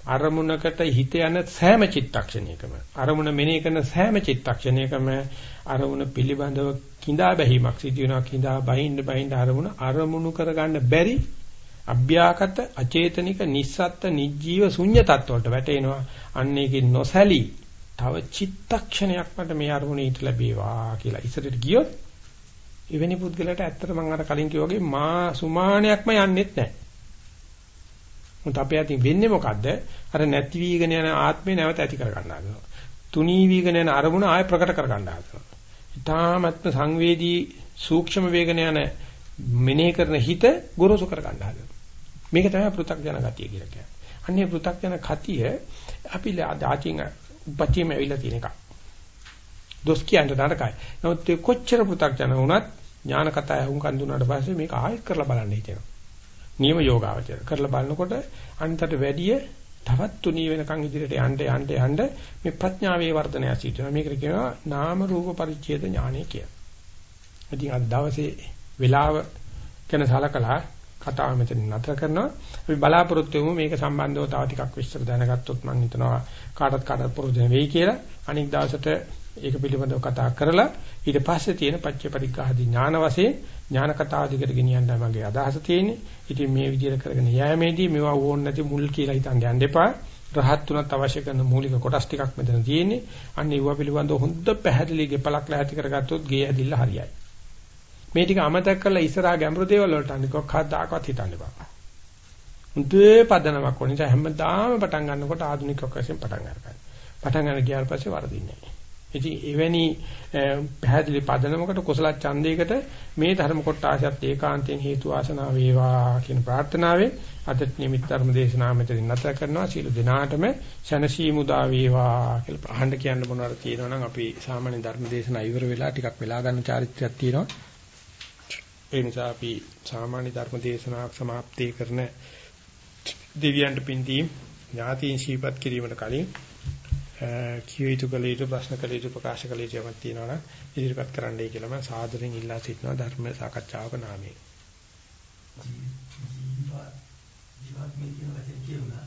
අරමුණකට හිත යන සෑම චිත්තක්ෂණයකම. අරමුණ මෙනෙහි කරන සෑම චිත්තක්ෂණයකම අරමුණ පිළිබඳව කිඳා බැහිමක් සිදු වෙනවා. කිඳා බහින්න බහින්න අරමුණ අරමුණු කරගන්න බැරි අභ්‍යාකත අචේතනික නිස්සත්ත්‍ය නිජීව ශුන්‍ය තත්වලට වැටෙනවා. අන්න ඒකේ නොසැලී තව චිත්තක්ෂණයක් මට මේ අරමුණේ ඊට ලැබේවා කියලා ඉස්සරට ගියොත් එවැනි පුද්ගලයාට ඇත්තට මම අර කලින් කිව්වා වගේ මා සුමානයක්ම යන්නෙත් නැහැ. මොකද අපේ අතින් වෙන්නේ මොකද්ද? අර නැති වීගෙන යන ආත්මේ නැවත ඇති කර ගන්න හදනවා. තුනී වීගෙන යන අරමුණ ආය ප්‍රකට කර ගන්න හදනවා. ඊ타මත්ම සංවේදී සූක්ෂම වේගන යන මෙනෙහි කරන හිත ගොරෝසු කර ගන්න හදනවා. මේක තමයි පෘථග්ජන ගතිය කියලා කියන්නේ. අන්නේ පෘථග්ජන කතිය අපි ආචින් උපචීම ඇවිල්ලා තියෙන එක. දොස් කියන්න නරකයි. නමුත් කොච්චර පෘථග්ජන වුණත් ඥාන කතාව වුන් කන්දුනාට පස්සේ මේක ආයෙත් කරලා බලන්න හිතෙනවා. නියම යෝගාවචර කරලා බලනකොට අන්තට වැඩිය තවත් තුනී වෙනකන් ඉදිරියට යන්න යන්න යන්න මේ ප්‍රඥාවේ වර්ධනය සිදු වෙනවා. මේකට කියනවා නාම රූප පරිච්ඡේද ඥානය කියලා. ඉතින් අද දවසේ වෙලාව ගැන සලකලා කතාව මෙතන නතර කරනවා. අපි බලාපොරොත්තු වෙමු මේක සම්බන්ධව තව ටිකක් විස්තර දැනගත්තොත් මම හිතනවා කාටත් කාටත් ප්‍රයෝජන වෙයි කියලා. අනික් දවසට ඒක පිළිබඳව කතා කරලා ඊට පස්සේ තියෙන පච්ච පරිග්‍රහදී ඥාන වශයෙන් ඥාන කතාව දිගට ගෙනියන්නයි මගේ අදහස තියෙන්නේ. ඉතින් මේ විදිහට කරගෙන යෑමේදී මේවා ඕන නැති මුල් කියලා හිතන්න යන්න එපා. රහත් තුනත් අවශ්‍ය කරන මූලික කොටස් ටිකක් මෙතන තියෙන්නේ. අන්න ඒවා පිළිබඳව හොඳ පැහැදිලි ගෙපලක් ලැහැති කරගත්තොත් ගේ ඇදිල්ල හරියයි. මේ ටික අමතක කරලා ඉස්සරහා ගැඹුරු දේවල් වලට අනික කවදාකවත් හිතන්න එපා. මුදේ පදනමක් වුණ නිසා හැමදාම පටන් ගන්නකොට ආධුනිකයක් වශයෙන් පටන් ගන්නවා. පටන් ගන්න ගියාට පස්සේ වරදින්නේ නැහැ. ඉතින් එවැනි පැහැදිලි පදනමකට කුසල ඡන්දයකට මේ ධර්ම කොටාසත් ඒකාන්තයෙන් හේතු ආසනා වේවා කියන ප්‍රාර්ථනාවෙන් අද නිමිත් ධර්ම දේශනාව මෙතනින් නැතර කරනවා. සීල දිනාටම ශනසී මුදා වේවා කියලා අහන්න කියන්න මොනවාද තියෙනවා නම් අපි සාමාන්‍ය ධර්ම දේශනා ඉවර වෙලා ටිකක් වෙලා ගන්න චාරිත්‍රාක් තියෙනවා. ඒ නිසා අපි සාමාන්‍ය ධර්ම දේශනාවක් સમાප්තී කරන දෙවියන්ට පින්දීම් ඥාතීන් ශීපත් කිරීමට කලින් කිය යුතු කළ යුතු ප්‍රශ්න කළ යුතු ප්‍රකාශ කළ යුතු යමක් තියෙනවා නම් ඉදිරිපත් කරන්නයි කියලා මම සාදරයෙන් ඉල්ලා සිටිනවා ධර්ම සාකච්ඡාවක නාමයෙන්. ජීවත් මේ කියන වචන කියුණා.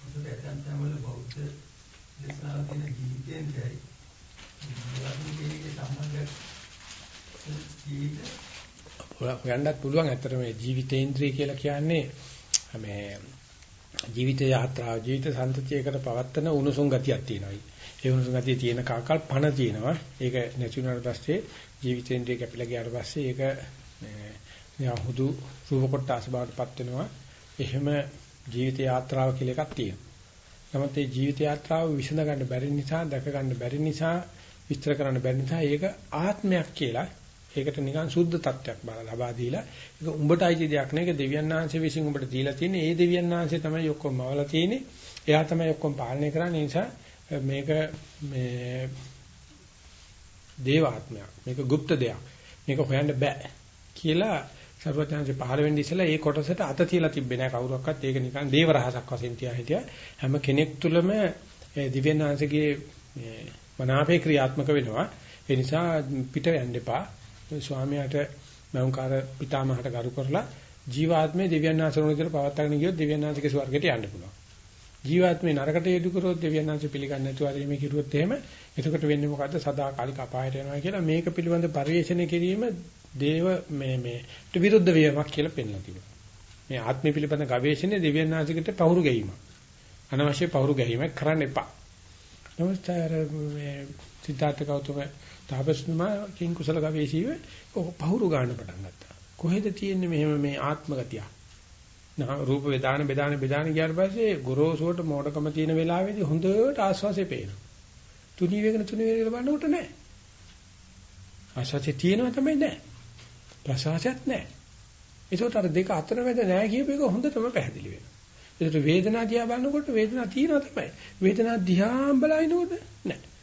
මොකද ඇතන් තමයි බෞද්ධ දේශනාව කියන ජීවිතයෙන් කියයි. ජීවත් මේකේ සම්බන්ධ ජීවිත හොයන්නත් පුළුවන් ඇත්තට මේ ජීවිතේන්ද්‍රය කියලා කියන්නේ මේ ජීවිත යාත්‍රාව ජීවිත සම්තතියකට පවත්තන උණුසුම් ගතියක් තියෙනවා. ඒ උණුසුම් ගතිය තියෙන කාකල් පණ තියෙනවා. ඒක නැති වුණාට පස්සේ ජීවිතේන්ද්‍රය කැපිලා ගියාට පස්සේ ඒක මේ හුදු රූප කොටස බවටපත් වෙනවා. එහෙම ජීවිත යාත්‍රාව කියලා එකක් තියෙනවා. නමුත් මේ ජීවිත යාත්‍රාව විසඳ ගන්න බැරි නිසා, දැක ගන්න බැරි නිසා, විස්තර කරන්න බැරි නිසා ඒක ආත්මයක් කියලා ඒකට නිකන් සුද්ධ තත්වයක් බල ලබා දීලා ඒක උඹට අයිති දෙයක් නෙවෙයි ඒක දෙවියන් වහන්සේ විසින් උඹට දීලා තියෙන්නේ ඒ දෙවියන් වහන්සේ තමයි ඔක්කොම මවලා තියෙන්නේ එයා තමයි ඔක්කොම පාලනය කරන්නේ ඒ නිසා මේක මේ දේවාත්මයක් මේක গুপ্ত දෙයක් මේක හොයන්න බෑ කියලා සර්වඥාන්සේ පහළ වෙන්නේ ඉස්සලා ඒ කොටසට අත තියලා තිබ්බේ නෑ කවුරක්වත් ඒක නිකන් දේව රහසක් වශයෙන් තියා හිටියා හැම කෙනෙක් තුළම දිව්‍යන් වහන්සේගේ මනාපේ ක්‍රියාත්මක වෙනවා ඒ නිසා පිට යන්න එපා ස්වාමියාට මෞංකාර පිතාමහට ගරු කරලා ජීවාත්මේ දෙවියන්ාසරණ විතර පවත්වාගෙන ගියොත් දෙවියන්ාසගේ ස්වර්ගයට යන්න පුළුවන්. ජීවාත්මේ නරකට යෙදු කරොත් දෙවියන්ාස පිළිගන්නේ නැතුව හරි මේ කිරුවොත් එහෙම එතකොට වෙන්නේ මොකද්ද සදාකාලික අපායට යනවා කියලා මේක පිළිබඳ පරිශ්‍රණය කිරීම දේව මේ මේ විරුද්ධ වීමක් කියලා පෙන්ලා තිබුණා. මේ ආත්මය පිළිබඳ ගවේෂණය දෙවියන්ාසකට පහුරු ගැනීමක්. අනවශ්‍ය පහුරු ගැනීමක් කරන්න එපා. නමුත් මේ සිද්ධාර්ථ ගෞතම තාපස්තුමා කිං කුසල ගවේෂීව පහුරු ගන්න පටන් ගත්තා. කොහෙද තියෙන්නේ මෙහෙම මේ ආත්ම ගතිය? නා රූප වේදාන බෙදාන බෙදාන ගියාට පස්සේ ගොරෝසුවට මෝඩකම තියෙන වෙලාවේදී හොඳට ආස්වාසේ පේනවා. තුනී වේගන තුනී වේගන බලනකොට නෑ. ආස්වාසේ තියෙනවා තමයි නෑ. ප්‍රසවාසයත් නෑ. ඒකට අර දෙක අතර මැද නෑ කියප එක හොඳටම පැහැදිලි වෙනවා. ඒකට වේදනාව දිහා බලනකොට වේදනාව තියෙනවා තමයි. වේදනාව දිහා බලනකොට නෑ.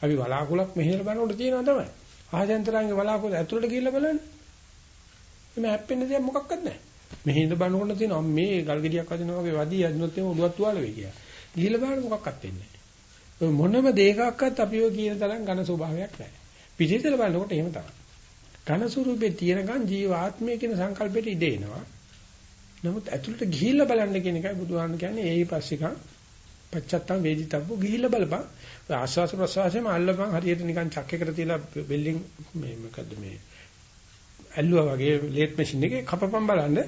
අපි වලාකුලක් මෙහෙර බලනකොට තියෙනවා තමයි. ආජන්තරාංගේ වලාකුල ඇතුළට ගිහිල්ලා බලන්න. මේ හැප්පෙන්න දෙයක් මොකක්වත් නැහැ. මෙහෙඳ බලනකොට තියෙනවා මේ ගල් ගෙඩියක් වදිනවා වගේ වදී යදිනොත් එම උඩුවක් තුවාල වෙයි කියලා. ගිහිල්ලා බලන්න මොකක්වත් වෙන්නේ නැහැ. මොනම දෙයකක්වත් අපි ඔය කියන තරම් ඝන ස්වභාවයක් නැහැ. පිටිතල බලනකොට එහෙම තමයි. ඝන ස්වරූපේ තියෙනකන් ජීවාත්මය කියන සංකල්පෙට ඉඩ එනවා. නමුත් ඇතුළට ගිහිල්ලා බලන්න කියන එකයි බුදුහාම කියන්නේ ඒයි පස්සිකන් පච්චත්තම් වේදිතබ්බු ගිහිල්ලා බලපන් ආස්වාස ප්‍රසවාසයේම අල්ලපන් හරියට නිකන් චක් එකට තියලා බිල්ඩින් මේ මොකද්ද මේ ඇල්ලුවා වගේ ලේට් මැෂින් එකේ කපපන් බලන්න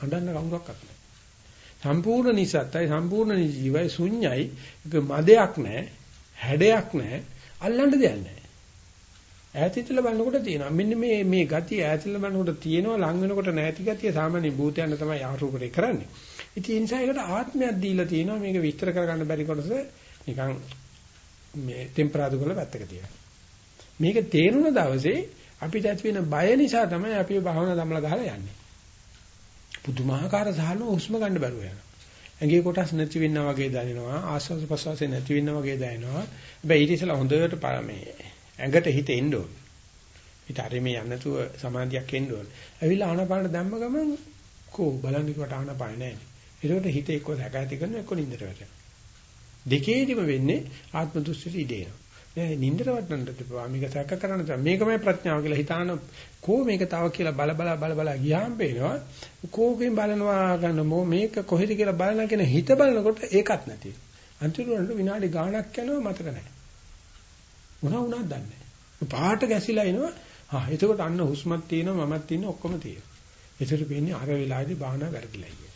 අඬන්න කවුරක්වත් නැහැ. සම්පූර්ණ නිසත්යි සම්පූර්ණ ජීවයි ශුන්‍යයි ඒක මදයක් නැහැ හැඩයක් නැහැ අල්ලන්න දෙයක් නැහැ. ඈතිතල බලනකොට තියෙනවා මෙන්න මේ මේ ගතිය ඈතිතල බලනකොට තියෙනවා ලං වෙනකොට නැති ගතිය සාමාන්‍ය භූතයන් තමයි ආරූපණය කරන්නේ. ඉතින් ඒ නිසා ඒකට ආත්මයක් දීලා තියෙනවා මේක විස්තර කරගන්න බැරි කොටස නිකන් මේ ටෙම්පරාදු කරලා පැත්තක තියනවා. මේක තේරුණ දවසේ අපිට ඇති වෙන බය නිසා තමයි අපි භාවනා දමලා ගහලා යන්නේ. පුදුමාකාර සහන හුස්ම ගන්න බැරුව යනවා. ඇඟේ කොටස් නැති වෙනා වගේ දැනෙනවා ආස්වාද ප්‍රසවාසය නැති වෙනා වගේ දැනෙනවා. හැබැයි ඊට ඉස්සලා හොඳට මේ ඇඟට හිත එන්න ඕන. හිත හරි මේ යන්නතුව සමාධියක් එන්න ඕන. ඇවිල්ලා ආනපාන දැම්ම ගමන් කෝ බලන්නේ කොට ආනපාන නැහැ. ඒකට හිත එක්ක සැක ඇති කරන එක්ක නින්දට වැටෙනවා. දෙකේදිම වෙන්නේ ආත්ම දෘෂ්ටිට ඉදේනවා. නෑ නින්දට වටන්නත් එපා. මේක සැක කරන්න තමයි. මේකමයි ප්‍රඥාව කියලා හිතාන කෝ මේක තව කියලා බල බල බල බල ගියාම පේනවා. කෝකෙන් බලනවා ගන්න මො මේක කොහෙද කියලා බලන කෙන හිත බලනකොට ඒකත් නැති. අන්තිමට විනාඩි ගාණක් යනවා මතක නැහැ. මොනවා වුණාද දන්නේ නැහැ. පාට ගැසිලා එනවා. ආ එතකොට අන්න හුස්මක් තියෙනවා මමක් තියෙනවා ඔක්කොම තියෙනවා. ඒතර වෙන්නේ අර වෙලාවේදී භාවනා වැරදිලා ඉන්නේ.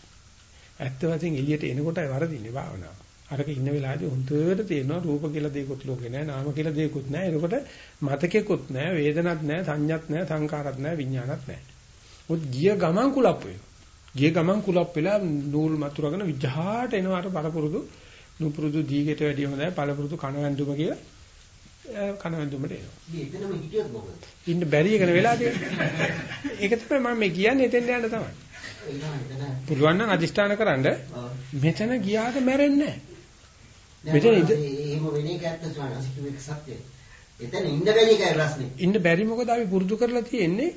ඇත්ත වශයෙන් එළියට එනකොටයි වරදින්නේ භාවනාව. අරක ඉන්න වෙලාවේදී හොඳට තේරෙනවා රූප කියලා දෙයක්වත් ලෝකේ නැහැ නාම කියලා දෙයක්වත් නැහැ එතකොට මතකෙකුත් නැහැ වේදනත් නැහැ සංඥත් නැහැ සංකාරත් නැහැ විඥානත් නැහැ මොකද ගිය ගමන් කුලප් වෙනවා ගිය ගමන් කුලප් වෙලා නූල් මතුරගෙන විජහාට එනවා අර පරපුරුදු නුපුරුදු දීගෙට වැඩිය හොඳයි පළපුරුදු කණවැන්දුම කියලා කණවැන්දුමට එනවා. ඉන්න බැරි එකන වෙලා තියෙනවා. ඒක තමයි මම මේ කියන්නේ එතෙන් යන්න තමයි. පුළුවන් නම් අදිෂ්ඨාන කරන්න මෙතන ගියාට මැරෙන්නේ නැහැ. මෙතන එහෙම වෙන එක ඇත්ත ස්වාමීන් සත්‍යයි. එතන ඉන්න බැරි එකයි ප්‍රශ්නේ. ඉන්න බැරි මොකද අපි පුරුදු කරලා තියෙන්නේ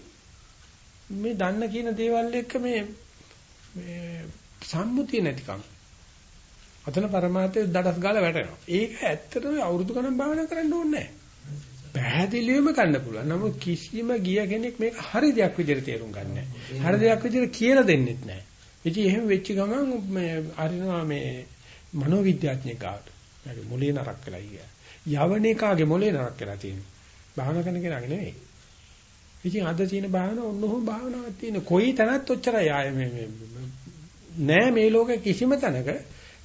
මේ දන්න කියන දේවල් එක්ක මේ මේ සම්මුතිය නැතිකම. අතන પરමාර්ථය දඩස් ගාලා වැටෙනවා. ඒක ඇත්තටම අවුරුදු ගණන් භාවනා කරන්න ඕනේ නැහැ. පැහැදිලිවම කරන්න පුළුවන්. නමුත් කිසිම ගිය කෙනෙක් මේක හරි දෙයක් විදිහට තේරුම් ගන්න නැහැ. හරි දෙයක් විදිහට කියලා දෙන්නෙත් නැහැ. ඉතින් එහෙම වෙච්ච ගමන් මේ අරිනවා මේ මනෝවිද්‍යාඥයෙක් ගාවට. ඒක මොලේ නරක් වෙලා ගියා. යවණේකාගේ මොලේ නරක් වෙලා තියෙනවා. භාවනා කරන කෙනාගේ නෙවෙයි. ඉතින් අද තියෙන භාවන ඔන්නෝම භාවනාවක් තියෙන. කොයි තැනත් ඔච්චරයි ආයේ මේ නෑ මේ ලෝකේ කිසිම තැනක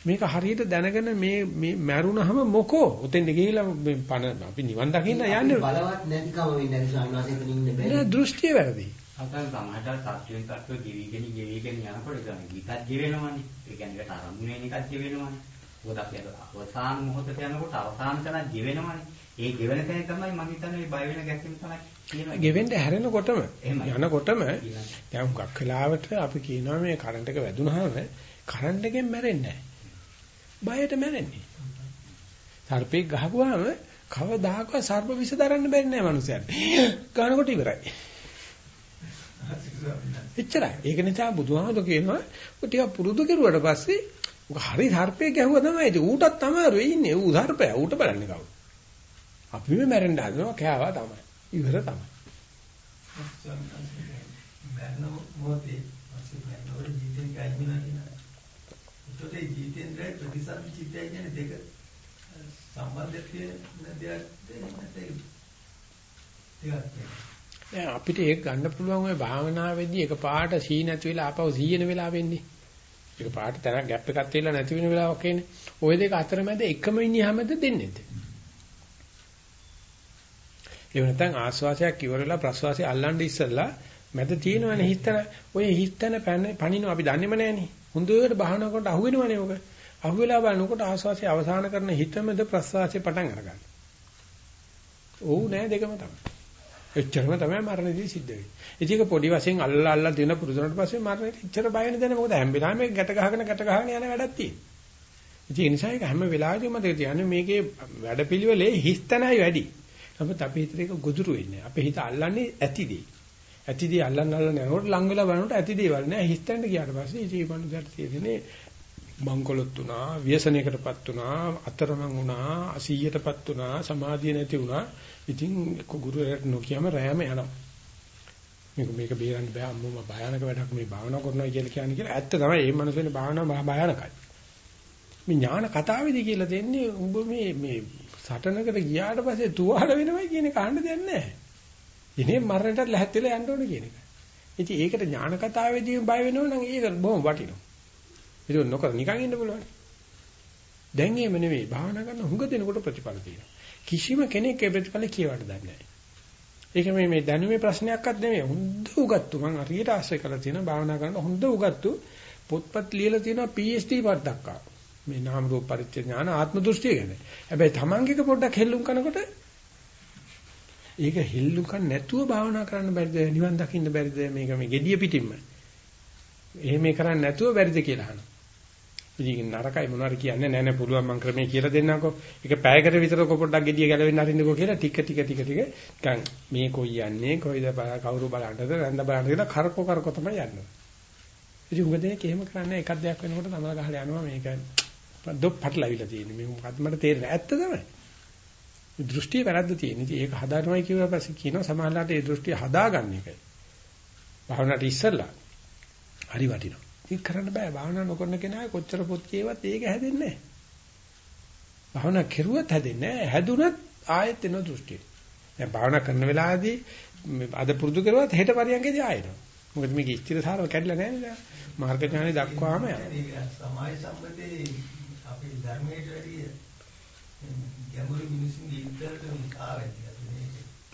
මේක හරියට දැනගෙන මේ මේ මැරුණහම මොකෝ උතෙන්ද ගිහිලා පණ අපි නිවන් දකින්න යන්නේ බලවත් නැතිකම වෙන්නේ නැහැ ස්වාමීන් වහන්සේ ඉන්න බැහැ නෑ දෘෂ්ටිය වැරදි අතන සමහරට තත්ත්වෙන් තත්ත්ව ගෙවිගෙන ගෙවිගෙන යනකොට ගන්න ගීතත් ගෙවෙනවනේ ඒ කියන්නේ ඒකට අරමුණේ එකක් ගෙවෙනවනේ මොකද අපි අවසාන මොහොතට යනකොට අවසාන තැනක් ගෙවෙනවනේ ඒ ගෙවෙන තැන තමයි මම හිතන්නේ බය වෙන ගැස්සීම තමයි කියනවා ගෙවෙන්න හැරෙනකොටම යනකොටම දැන් හුඟක් වෙලාවට අපි කියනවා මේ කරන්ට් එක වැදුනහම කරන්ට් එකෙන් මැරෙන්නේ නැහැ බයට මැරෙන්නේ. සර්පෙක් ගහපුවාම කවදාකවත් සර්ප විෂ දරන්න බැරි නෑ මනුස්සයන්ට. ගන්නකොට ඉවරයි. එච්චරයි. ඒක නිසා බුදුහාමුදුරු කියනවා ඔය ටික පුරුදු කෙරුවට පස්සේ ඔක හරි සර්පෙක් ගැහුවා තමයි. ඒක ඌටත් තමයි ඉන්නේ. ඌ සර්පයා. ඌට බලන්නේ කවුද? අපි මේ මැරෙන්න හදනවා කෑවා තමයි. ඉවර තමයි. මරණ මොහොතේ පස්සේ මරණ ජීවිතේ ගයිමිනා කියන ඒකට ඒ ජීවිතේන්ද්‍රය ප්‍රතිසන්දි චිත්තය කියන්නේ දෙක සම්බන්ධයක් තියෙන දෙයක් දැන් අපිට ඒක ගන්න පුළුවන් ওই භාවනාවේදී එකපාරට සී නැති වෙලා ආපහු සීයන වෙලා වෙන්නේ. ඒක පාට තැනක් ગેප් එකක් තියලා නැති වෙන වෙලාවක් එන්නේ. ওই දෙක අතරමැද එකම විනිහමද දෙන්නේද? ඒ වෙනතන් ආස්වාසයක් ඉවර වෙලා ප්‍රස්වාසය අල්ලන්නේ ඉස්සෙල්ලා මැද තියෙනවනේ හිතන ඔය හිතන පණිනු අපි දන්නේම නැහනේ. හොඳට බහනකොට අහුවෙනවනේ ඔක. අහුවෙලා බලනකොට ආස්වාසය අවසන් කරන හිතමද ප්‍රස්වාසය පටන් අරගන්න. ඔව් නෑ දෙකම තමයි. එච්චරම තමයි මරණදී සිද්ධ වෙන්නේ. ඉතින් ඒක පොඩි වශයෙන් අල්ලලා අල්ලලා දෙන පුරුදුනට පස්සේ මරණයට එච්චර බය වෙන්නේ නැහැ. මොකද හැම වෙලාවෙම ගැට ගහගෙන ගැට ගහගෙන යන වැඩක් තියෙනවා. ඉතින් ඒ නිසා ඒක හැම වෙලාවෙම මතක තියාගන්න මේකේ වැඩපිළිවෙලේ හිස්තනයි වැඩි. නමුත් අපේ හිතේ ඒක ගොදුරු වෙන්නේ. අපේ හිත අල්ලන්නේ ඇතිදී. ඇතිදී අල්ලන්න අල්ලන්න යනකොට ලං වෙලා බලනකොට ඇති දේවල් නෑ හිස්තැනට ගියාට පස්සේ ඉතින් මේ මනුස්සයාට තියෙන්නේ මංකොලොත් උනා ව්‍යසනයකටපත් උනා අතරමං උනා අසීයටපත් උනා සමාධිය නැති උනා ඉතින් ගුරුවරයාට නොකියම රෑම යනවා මේක මේක බේරන්න බෑ අම්මම භයානක වැඩක් මේ භාවනා කරනවා කියලා කියන්නේ කියලා ඇත්ත තමයි මේ මනුස්සයනේ භාවනා මහා භයානකයි මේ ඥාන කතාවේදී කියලා දෙන්නේ උඹ මේ මේ සටනකට ගියාට පස්සේ තුවාල වෙනවයි කියන එක අහන්න දෙයක් නැහැ ඉනේ මරණයට ලැහත් වෙලා යන්න ඕනේ කියන එක. ඉතින් ඒකට ඥාන කතාවේදී බය වෙනව නම් ඒක බොහොම වටිනවා. ඒක නොකර නිකන් ඉන්න පුළුවන්. දැන් එහෙම නෙවෙයි. භාවනා කරන හුඟ දෙනකොට ප්‍රතිඵල තියෙනවා. කිසිම කෙනෙක් ඒ ප්‍රතිඵල කියවන්න දන්නේ නැහැ. ඒක මේ මේ දැනුමේ ප්‍රශ්නයක්වත් නෙවෙයි. හොඳ උගත්තු මම හරියට ආශ්‍රය කරලා තියෙනවා භාවනා කරන හොඳ උගත්තු පොත්පත් ලියලා තියෙනවා PhD වත් දක්වා. මේ නාම රූප පරිච්ඡ ඥාන ආත්ම දෘෂ්ටිය ගැන. හැබැයි Tamange පොඩ්ඩක් හෙල්ලුම් කරනකොට ඒක හෙල්ලුකම් නැතුව භාවනා කරන්න බැරිද නිවන් දකින්න බැරිද මේක මේ gediya පිටින්ම එහෙම කරන්නේ නැතුව බැරිද කියලා අහනවා ඉතින් නරකයි මොනවාරි කියන්නේ නැහැ නෑ පුළුවන් මං ක්‍රමයේ කියලා දෙන්නම්කෝ ඒක පැයකට විතර කො පොඩ්ඩක් gediya ගැලවෙන්න අරින්නකෝ කියලා ටික ටික ටික ටික නිකන් මේ කොයි යන්නේ කොයිද කවුරු බලන්නද රැඳ බලන්න කියලා කරකෝ කරකෝ තමයි යන්නේ ඉතින් උග දෙයක් එහෙම කරන්නේ එකක් දෙයක් වෙනකොට තමයි ගහලා යනවා මේක දොප් පටලවිලා තියෙන්නේ මේ මොකද්ද මට තේරෙන්නේ ඇත්ත තමයි දෘෂ්ටිය වැරද්ද තියෙන. ඉතින් ඒක හදානවයි කියුවා පස්සේ කියනවා සමහරවිට ඒ දෘෂ්ටිය හදාගන්න එකයි. භාවනාවට ඉස්සෙල්ලා හරි වටිනවා. ඒක කරන්න බෑ. භාවනා නොකරන කෙනා කොච්චර පොත් කියවත් ඒක හැදෙන්නේ නැහැ. භාවනා කෙරුවත් හැදෙන්නේ නැහැ. හැදුනත් ආයෙත් එන දෘෂ්ටිය. දැන් භාවනා කරන වෙලාවේදී අද පුරුදු කරුවත් හෙට පරියන්කේදී ආයෙනවා. මොකද මේක ස්ථිර සාරව කැඩලා නැහැ නේද? මාර්ග ඥානෙ දක්වාම යනවා. සමාය සම්මතේ අපේ ධර්මයට වැඩිය ගැඹුරු මිනිසුන්ගේ ඉස්සරට මේ ආවෙන්නේ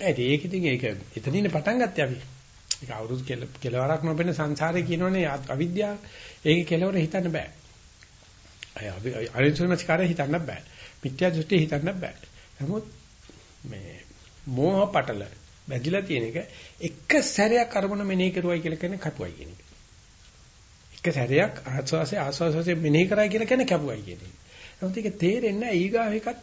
ඒක ඒක ඉතින් ඒක එතනින් පටන් ගත්තේ අපි. ඒක අවුරුදු කෙලවරක් නොබෙන සංසාරේ කියනෝනේ අවිද්‍යාව. ඒක කෙලවර හිතන්න බෑ. අය අපි අරින්සුමස්කාරය හිතන්න බෑ. මිත්‍යා දෘෂ්ටි හිතන්න බෑ. නමුත් මේ මෝහ පටල බැඳිලා තියෙන එක එක සැරයක් අරමුණ මෙනෙහි කරුවයි කියලා කියන්නේ කපුවයි කියන එක. එක සැරයක් ආස්වාසේ ආස්වාසේ මෙනෙහි කරයි කියලා කියන්නේ කපුවයි කියන එක. නමුත් ඒක තේරෙන්නේ නැහැ ඊගාව එකත්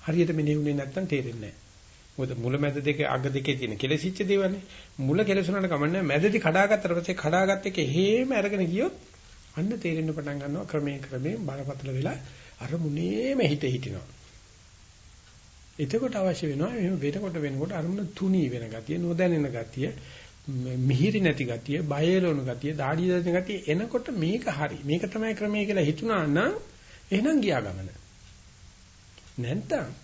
හරියට මෙනෙහි වුණේ නැත්නම් තේරෙන්නේ නැහැ. මොකද මුල මැද දෙක අග දෙකේ තියෙන කෙලසිච්ච දේවල්නේ. මුල කෙලසුනට කමන්නේ මැදදී කඩාගත්තට පස්සේ කඩාගත් එක හේම අරගෙන ගියොත් අන්න තේරෙන්න පටන් ගන්නවා ක්‍රමයෙන් ක්‍රමයෙන් බරපතල වෙලා අර මුනේම හිත හිටිනවා. එතකොට අවශ්‍ය වෙනවා එහෙම වෙනකොට වෙනකොට අරමුණ තුනී වෙන ගතිය, නොදැනෙන ගතිය, මිහිරි නැති ගතිය, බයලොන ගතිය, দাঁඩිය දැනෙන ගතිය එනකොට මේක හරි. මේක තමයි ක්‍රමය කියලා හිතුණා නම් එහෙනම් ගියා ගමන. නැත්නම්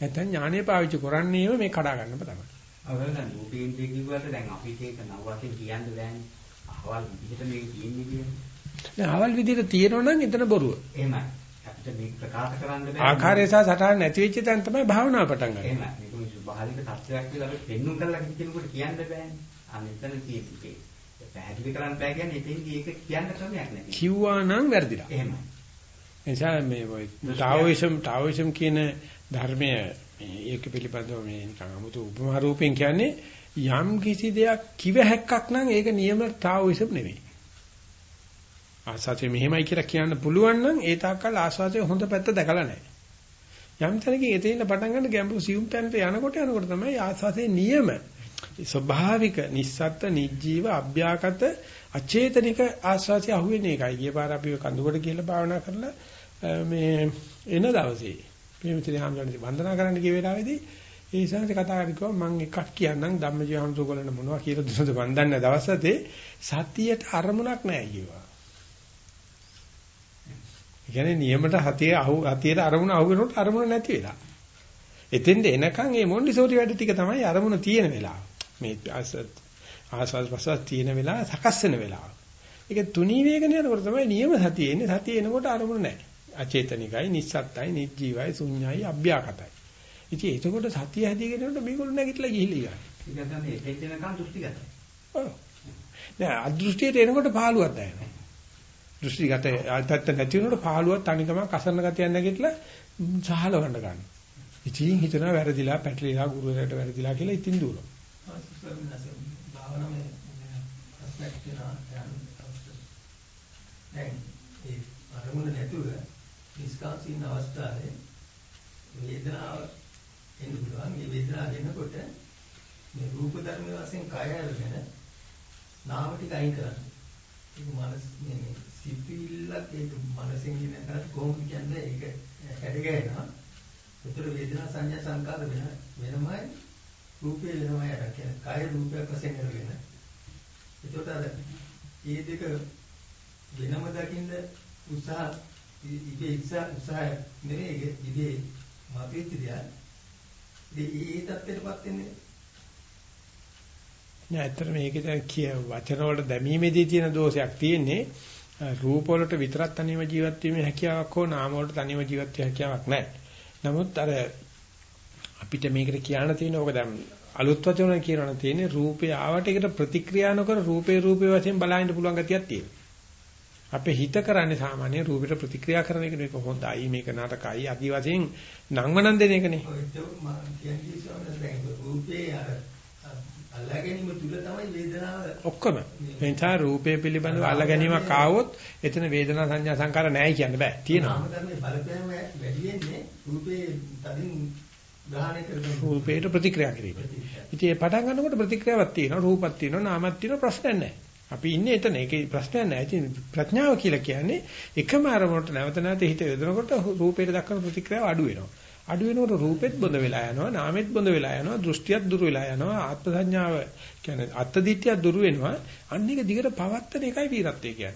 නැත්නම් ඥානය පාවිච්චි කරන්නේම මේ කඩා ගන්නම තමයි. දැන් රූපේන්ද්‍රිය කිව්වට දැන් අපිට ඒක නව වශයෙන් කියන්න බෑනේ. අහවල් විදිහට මේක කියන්නේ කියන්නේ. දැන් අහවල් විදිහට තියෙනවා නම් එතන බොරුව. එහෙමයි. අපිට මේක ප්‍රකාශ කරන්න බෑ. ආකාරය සහ සටහන නැති වෙච්ච තැන තමයි භාවනාව පටන් ගන්න. එහෙමයි. මේක ස්වභාවික තත්ත්වයක් කියලා අපි පෙන්වු කරලා කෙනෙකුට කියන්න බෑනේ. අන්න එතන තියෙන්නේ. පැහැදිලි කරන්න බෑ කියන්නේ එතෙන්දී ඒක කියන්න ක්‍රමයක් නැති. කිව්වා නම් වැරදිලා. එහෙමයි. එනිසා මේ ඔය ටාઓයිසම් ටාઓයිසම් කියන ධර්මය ඒක පිළිබඳව මේ නිකන් 아무තු උපමා රූපෙන් කියන්නේ යම් කිසි දෙයක් කිව හැක්කක් නම් ඒක නියම තාවිසම් නෙමෙයි. ආස්වාදයේ මෙහෙමයි කියලා කියන්න පුළුවන් නම් ඒ තාක්කල් ආස්වාදයේ හොඳ පැත්ත දැකලා නැහැ. යම් තැනකින් එතෙන්න පටන් ගන්න ගැඹුරු සියුම් තැනට යනකොට යනකොට තමයි ආස්වාදයේ නියම ස්වභාවික නිස්සත්ත්ව නිජීව අභ්‍යාගත අචේතනික ආස්වාදය අහුවෙන එකයි. ගිය පාර අපි කඳුකට කියලා භාවනා කරලා මේ එන දවසේ මේ මෙතන හම්බුනේ වන්දනා කරන්න ගිය වෙලාවේදී ඒ ඉස්සන්ට කතා කරලා මම එකක් කියන්නම් ධම්මජීව හම්සෝගලන මොනවා කියලා දුන්නද මන් දන්නේ දවසතේ සතියට අරමුණක් නැහැ කියවා. ඒ කියන්නේ නියමට හතියේ අහු හතියට අරමුණ අහු වෙනකොට අරමුණ නැති වෙලා. එතෙන්ද එනකන් මේ මොන්ඩිසෝරි වැඩ ටික තමයි අරමුණ තියෙන වෙලාව. මේ ආස්වාද ප්‍රසවාස තියෙන වෙලාව සකස් වෙන වෙලාව. ඒක තුනී වේගන යනකොට තමයි නියම සතිය එන්නේ. සතිය එනකොට අරමුණ නැහැ. අචේතනිකයි, නිස්සත්තයි, නිජ්ජීවයි, ශුන්‍යයි, අභ්‍යාකතයි. ඉතින් එතකොට සතිය හැදීගෙන යනකොට මේගොල්ලෝ නැගිටලා ගිහිල්ලා යනවා. ඒක තමයි එතෙන්දනකම් දෘෂ්ටිගතයි. ඔව්. නෑ අදෘෂ්ටියට එනකොට පහළුවක් දැනෙනවා. දෘෂ්ටිගත ආයතත් නැති වෙනකොට පහළුවක් තනිකම කසරණ ගතියක් නැගිටලා සහලවන්න ගන්නවා. ඉතින් හිතනවා වැරදිලා, පැටලිලා, ගුරුවරයාට වැරදිලා කියලා ඉතින් දුවනවා. දැන් ඒ අරමුණ නැතුව නිස්කාසීන අවස්ථාවේ වේදනාව එන්න පුළුවන් මේ වේදනාව එනකොට මේ රූප ධර්ම වශයෙන් කය අරගෙන නාම ටික අයින් කරන්න. ඒක මනස මේ සිතිවිල්ලක් ඒක මනසෙන් ඉන්න කරත් කොහොමද කියන්නේ ඒක හැදගෙනවා. ඒතර වේදනා සංඥා සංකාර වෙන වෙනමයි රූපේ වෙනමයි අර කියන්නේ කය රූපයක් වශයෙන් අරගෙන. ඒකට අර මේ දෙක වෙනම දකින්න උත්සාහ ඉබේ ඉස්සා උත්සාහය නෙවෙයි ඉබේ මතෙච්ච දෙයක්. ඒ ඒ தත්ත්වයටපත් වෙන්නේ නෑ ඇත්තට මේකේ දැන් කිය වචන වලට දැමීමේදී තියෙන දෝෂයක් තියෙන්නේ රූප වලට විතරක් තනියම ජීවත් වීමේ හැකියාවක් හෝ නාම වලට තනියම ජීවත් වීමේ හැකියාවක් නැහැ. නමුත් අර අපිට මේකට කියන්න තියෙන ඕක දැන් අලුත් වචන කියනවා තියෙන්නේ රූපේ ආවට ඒකට ප්‍රතික්‍රියා නොකර රූපේ රූපේ වශයෙන් බලහින්න පුළුවන් ගතියක් තියෙනවා. අපේ හිත කරන්නේ සාමාන්‍ය රූපෙට ප්‍රතික්‍රියා කරන එක මේක හොඳයි මේක නරකයි আদি වශයෙන් නංවනන් දෙන එකනේ. ඔක්කොම. එනිසා රූපේ පිළිබඳව අල්ලාගැනීමක් ආවොත් එතන වේදනා සංඥා සංකාර නැහැ කියන්න බෑ. තියෙනවා. රූපේට ප්‍රතික්‍රියා කිරීම. ඉතින් ඒ පටන් ගන්නකොට ප්‍රතික්‍රියාවක් තියෙනවා, රූපක් තියෙනවා, නාමයක් තියෙනවා ප්‍රශ්නයක් නැහැ. අපි ඉන්නේ එතන. ඒකේ ප්‍රශ්නයක් නැහැ. ඉතින් ප්‍රඥාව කියලා කියන්නේ එකම අරමුණට නැවත නැවත හිත යොදනකොට රූපේට දක්වන ප්‍රතික්‍රියාව අඩු වෙනවා. අඩු වෙනකොට රූපෙත් බොඳ වෙලා යනවා, නාමෙත් බොඳ වෙලා යනවා, දෘෂ්ටියත් දුර වෙලා යනවා, ආත්ම සංඥාව කියන්නේ අත්දිට්ඨිය දුර වෙනවා. අන්න එක දිගට පවත්තන එකයි වීරත්වය කියන්නේ.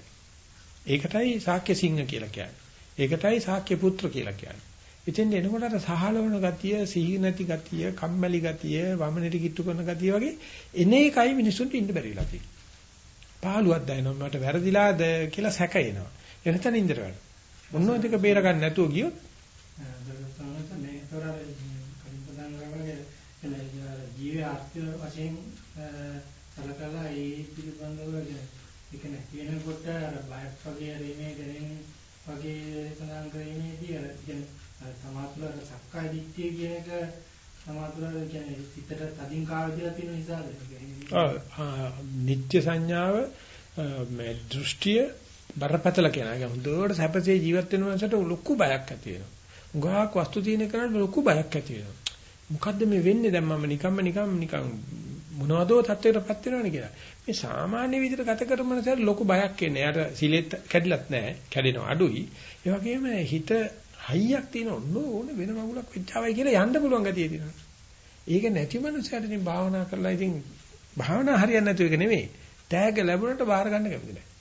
ඒකටයි ශාක්‍ය සිංහ කියලා කියන්නේ. ඒකටයි ශාක්‍ය පුත්‍ර කියලා කියන්නේ. ඉතින් එනකොට අර සහලවන ගතිය, සිහි නැති ගතිය, කම්මැලි ගතිය, වමනෙට කිට්ටු කරන ගතිය වගේ එන එකයි මිනිසුන්ට ඉන්න බැරි වෙලා තියෙන්නේ. පාළුවක් දැනෙනවා මට වැරදිලාද කියලා සැක එනවා. එනතන ඉඳර වැඩ. මොනවා දෙක බේර ගන්න නැතුව ගියොත් ජීවයේ ආර්ථික වශයෙන් සලකලා ඒ පිළිබඳව ඒ කියන්නේ වෙනකොට අර බයක් වගේ රේමේ දැනෙන වගේ සඳහන් කිරීමේදී අර කියන්නේ සමාතුල සක්කාය දිට්ඨිය කියන එක සමාතුල කියන්නේ සිතට තදින් කාවදිලා තියෙන නිසාද නිත්‍ය සංඥාව මේ දෘෂ්ටිය බරපතල කෙනා. ඒ හොඳට සැපසේ ජීවත් වෙන මනසට ලොකු බයක් ඇති වෙනවා. උගාක් වස්තු තියෙන කෙනාට ලොකු බයක් ඇති වෙනවා. මොකද්ද මේ වෙන්නේ දැන් මම නිකම්ම නිකම් නිකම් මොනවදෝ තත්වයකටපත් වෙනවනේ කියලා. මේ සාමාන්‍ය විදිහට ගත කරන මනසට ලොකු බයක් එන්නේ. යාට සිලෙත් කැඩිලත් නැහැ. කැඩෙනවා අඩුයි. ඒ වගේම හිත හයියක් තියෙන ඕන ඕන වෙන මගුලක් වෙච්චාවයි කියලා යන්න පුළුවන් ගතිය තියෙනවා. ඒක නැති මනුස්සයට ඉතින් භාවනා කරලා ඉතින් භාවනා හරියන්නේ නැතු එක නෙමෙයි. තෑග්ග ලැබුණට බාර ගන්න කැමති නැහැ.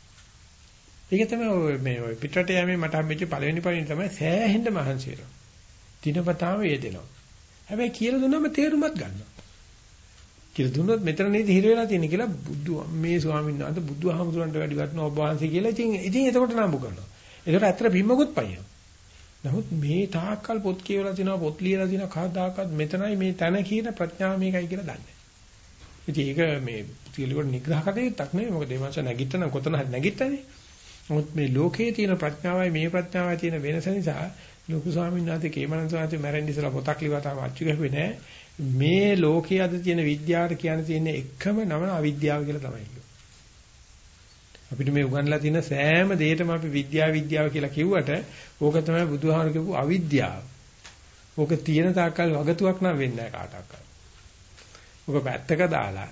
ඒක තමයි මේ ඔය පිටරට යෑමේ මට හම්බෙච්ච පළවෙනි පරිණි තමයි සෑහෙන්න මහන්සි වෙනවා. දිනපතාම වේදෙනවා. හැබැයි කියලා දුන්නම තේරුමත් ගන්නවා. කියලා දුන්නොත් මෙතන නේද හිර වෙලා තියෙන්නේ කියලා බුදු මේ ස්වාමීන් වහන්සේ බුදුහාමුදුරන්ට වැඩි වටන ඔබ වහන්සේ කියලා ඉතින් ඉතින් එතකොට නම්බු කරනවා. ඒකට ඇත්තට බිම්මකුත් පයින්නවා. නමුත් මේ තාක්කල් පොත් කියවලා තිනවා පොත් ලියලා තිනවා කවදාකවත් මෙතනයි මේ තන කියන ප්‍රඥාව මේකයි කියලා දන්නේ. ඉතින් ඒක මේ පිළිවෙල නිග්‍රහ කටයුත්තක් නෙවෙයි මොකද ඒ මාස නැගිටන කොතන හරි නැගිට්ටනේ. නමුත් මේ ලෝකයේ තියෙන ප්‍රඥාවයි මේ ප්‍රඥාවයි තියෙන වෙනස නිසා ලොකු ස්වාමීන් වහන්සේ කේමනන් ස්වාමීන් මැරෙන්න ඉස්සලා පොතක් ලිව්වා තාම අච්චු ගැහුවේ නැහැ. මේ ලෝකයේ අද තියෙන විද්‍යාවට කියන්න තියෙන එකම නම අවිද්‍යාව කියලා තමයි අපිට මේ උගන්ලා තියෙන සෑම දෙයකම අපි විද්‍යාව විද්‍යාව කියලා කිව්වට ඕක තමයි බුදුහාමර කියපු අවිද්‍යාව. ඕක තියෙන තාක්කල් වගතුවක් නම් වෙන්නේ නැහැ කාටවත්. ඕක පැත්තක දාලා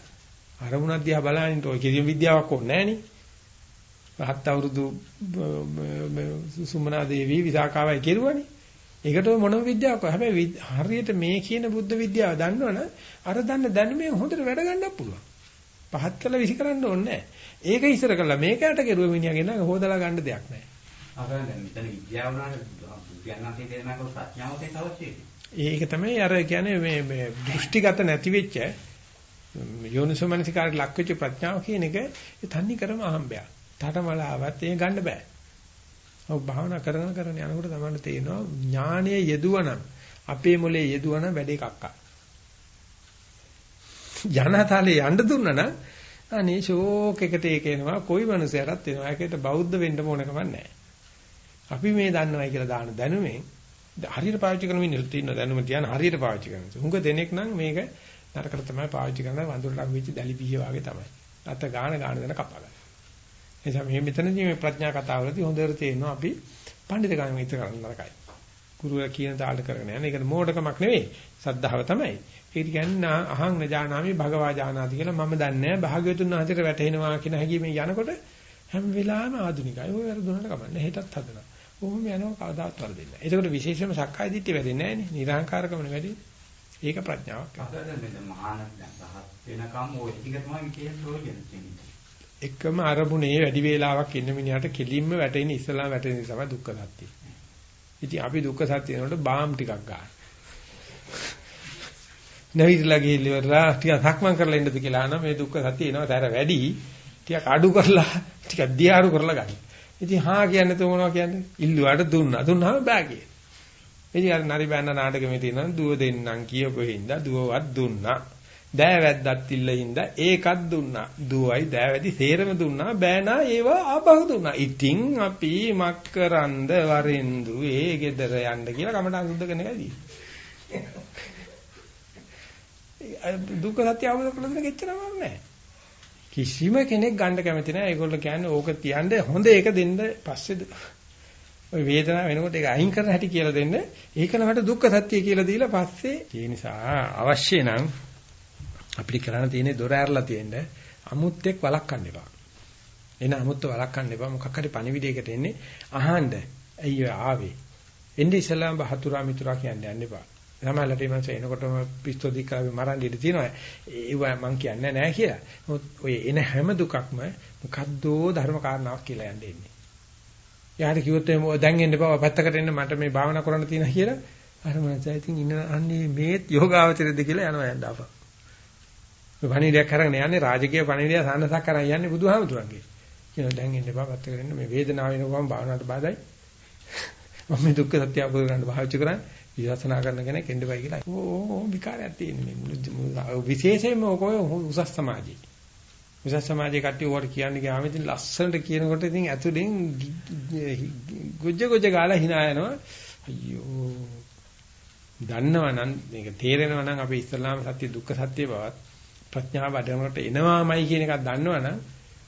අරමුණක් දිහා බලනින්න ඔය කිසිම විද්‍යාවක් ඕනේ නැහැ නේ. හත් අවුරුදු සුමනා දේවී විසාකාවයි කෙරුවනේ. ඒකට මොනම විද්‍යාවක් හැබැයි හරියට මේ කියන බුද්ධ විද්‍යාව දන්නවනම් අර දන්න දැනුමෙන් හොඳට වැඩ ගන්නත් පුළුවන්. පහත් කළ විසි කරන්න ඕනේ ඒක ඉස්සර කළා මේකට කෙරුව මිනිහාගෙන හොදලා ගන්න දෙයක් නැහැ. අපරන් දැන් මෙතන විද්‍යාව උනාට බුද්ධයන්න්සේ දෙනකොට ප්‍රඥාවට අවශ්‍යයි. ඒක තමයි අර කියන්නේ මේ මේ දෘෂ්ටිගත නැති වෙච්ච යෝනිසෝමනසිකාරට ලක් වෙච්ච ප්‍රඥාව කියන එක ඒ තන්නේ කරම අහම්බයක්. තටමලාවත් ඒ ගන්න බෑ. ඔව් භාවනා කරන කරන යනකොට තමයි තේරෙනවා ඥානයේ යෙදුවනම් අපේ මොලේ යෙදුවනම් වැඩේ කක්කා. ජනතාලේ යන්න දුන්නා නම් අනේ ෂෝක් එකට ඒක එනවා කොයි මනුස්සයරත් එනවා. ඒකට බෞද්ධ වෙන්න ඕනකම නැහැ. අපි මේ දන්නවයි කියලා දාන දැනුමෙන් හරියට පාවිච්චි කරන මිනිස්සු ඉන්න දැනුම තියන හරියට පාවිච්චි කරනවා. හුඟ දෙනෙක් නම් මේක නරකට තමයි පාවිච්චි කරන්නේ වඳුරට ලඟ වෙච්ච දැලි පිහිය වගේ තමයි. අත ගාන ගාන දෙන කපා ගන්න. එනිසා මේ මෙතනදී මේ ප්‍රඥා කතාවලදී හොඳට තේරෙනවා අපි පඬිතුකම විතර කරන්න නරකයි. ගුරුවරයා කියන තාලට කරගෙන යන. ඒකට මෝඩකමක් නෙවෙයි. සද්ධාව තමයි. ඒක කියන්නේ අහං නජානාමි භගවා ජානාති කියලා මම දන්නේ නැහැ. භාග්‍යවතුන් වහන්සේට වැටහෙනවා කියන හැඟීමෙන් යනකොට හැම වෙලාවෙම ආධුනිකයි. ඔය වැරදුනට කමන්නේ. හෙටත් හදනවා. කොහොම යනවා කවදාවත් වරදින්නේ නැහැ. ඒකට විශේෂයෙන්ම සක්කාය දිට්ඨිය වැඩින්නේ නැහැ නේ. නිර්හංකාරකම නෙවෙයි. ඒක ප්‍රඥාවක්. එකම අරමුණේ වැඩි වේලාවක් ඉන්න මිනිහට කෙලින්ම වැටෙන ඉස්සලා වැටෙන නිසා දුක්ඛ සත්‍ය. ඉතින් අපි දුක්ඛ සත්‍ය වෙනකොට බාම් ටිකක් ගන්න. නැවිදලා ගිහිල්ලා ටිකක් සක්මන් කරලා ඉන්නද කියලා අහන මේ දුක්ඛ සත්‍ය එනවා තර වැඩි ටිකක් අඩු කරලා ටිකක් දියාරු කරලා ගන්න. ඉතින් හා කියන්නේ તો මොනවා කියන්නේ? ඉල්ලුවාට දුන්නා. දුන්නාම බෑ කියේ. ඉතින් අර නරි බෑන්න නාටකෙමේ තියෙනවා දුව දෙන්නම් කියපු හින්දා දුවවත් දුන්නා. දෑවැද්දත් ඉල්ලින්ද ඒකත් දුන්නා. දුවයි දෑවැදි සේරම දුන්නා. බෑනා ඒවා ආපහු දුන්නා. ඉතින් අපි මක්කරන්ද වරෙන්දු ඒ ගෙදර යන්න කියලා කමටහන් සුද්ධ කරන එකයි. දුක්ඛ සත්‍ය අවබෝධ කරගන්න කෙච්චරම නැහැ. කිසිම කෙනෙක් ගන්න කැමති නැහැ. ඒගොල්ලෝ කියන්නේ ඕක තියන්න හොඳ ඒක දෙන්න පස්සේ ඔය වේදනාව වෙනකොට ඒක අයින් කරන හැටි කියලා දෙන්න. ඒක නමට දුක්ඛ සත්‍ය කියලා දීලා පස්සේ ඒ නිසා අවශ්‍ය නම් අපිට කරන්න තියෙන්නේ දොර ඇරලා තියෙන්න අමුත්තෙක් වළක්වන්න එපා. එන අමුත්ත වළක්වන්න එපා. මොකක් හරි පණිවිඩයකට එන්නේ අහන්න. අයියෝ ආවේ. එන්නේ ඉස්සලාම බහතුරා මිතුරා කියන්නේ යන්න එපා. සමහරවිට මම එනකොටම පිස්තෝල් දික්කාවේ මරන්න ඉඩ තියෙනවා. ඒව මම කියන්නේ නැහැ කියලා. මොකද ඔය එන හැම දුකක්ම මොකද්දෝ ධර්ම කාරණාවක් කියලා යන්නේ ඉන්නේ. යාට කිව්වොත් එහම දැන් එන්න බෑ පැත්තකට එන්න මට මේ භාවනා කරන්න තියෙනවා කියලා අර මනස ඉතින් ඉන්න අන්නේ මේත් යෝගාවචරයේද කියලා යනවා යන්න අපා. පණිවිඩයක් කරගෙන යන්නේ රාජකීය පණිවිඩය සාන්නසක් කරන් යන්නේ බුදුහාමුදුරන්ගේ. කියනවා දැන් එන්න එපා පැත්තකට එන්න මේ වේදනාව වෙනකම් භාවනාවට බාධායි. මම මේ දුක්ඛ සත්‍ය අවබෝධ කරගන්න භාවිත කරන්නේ විදර්ශනා කරන කෙනෙක් එන්න බයි කියලා. ඕ ඕ විකාරයක් තියෙන්නේ මුළු විශේෂයෙන්ම ඔකෝ උසස් සමාජයේ. උසස් සමාජයේ කට්ටිය ඕවට කියන්නේ ගාම ඉතින් ලස්සනට කියනකොට ඉතින් ඇතුලෙන් ගොජ්ජ ගොජ්ජ ගාලා hina යනවා. අයියෝ. දන්නවනම් මේක තේරෙනවා නම් අපි ඉස්ලාම සත්‍ය දුක්ඛ සත්‍ය බවත් ප්‍රඥාව වඩනකොට එනවාමයි කියන එකක් දන්නවනම්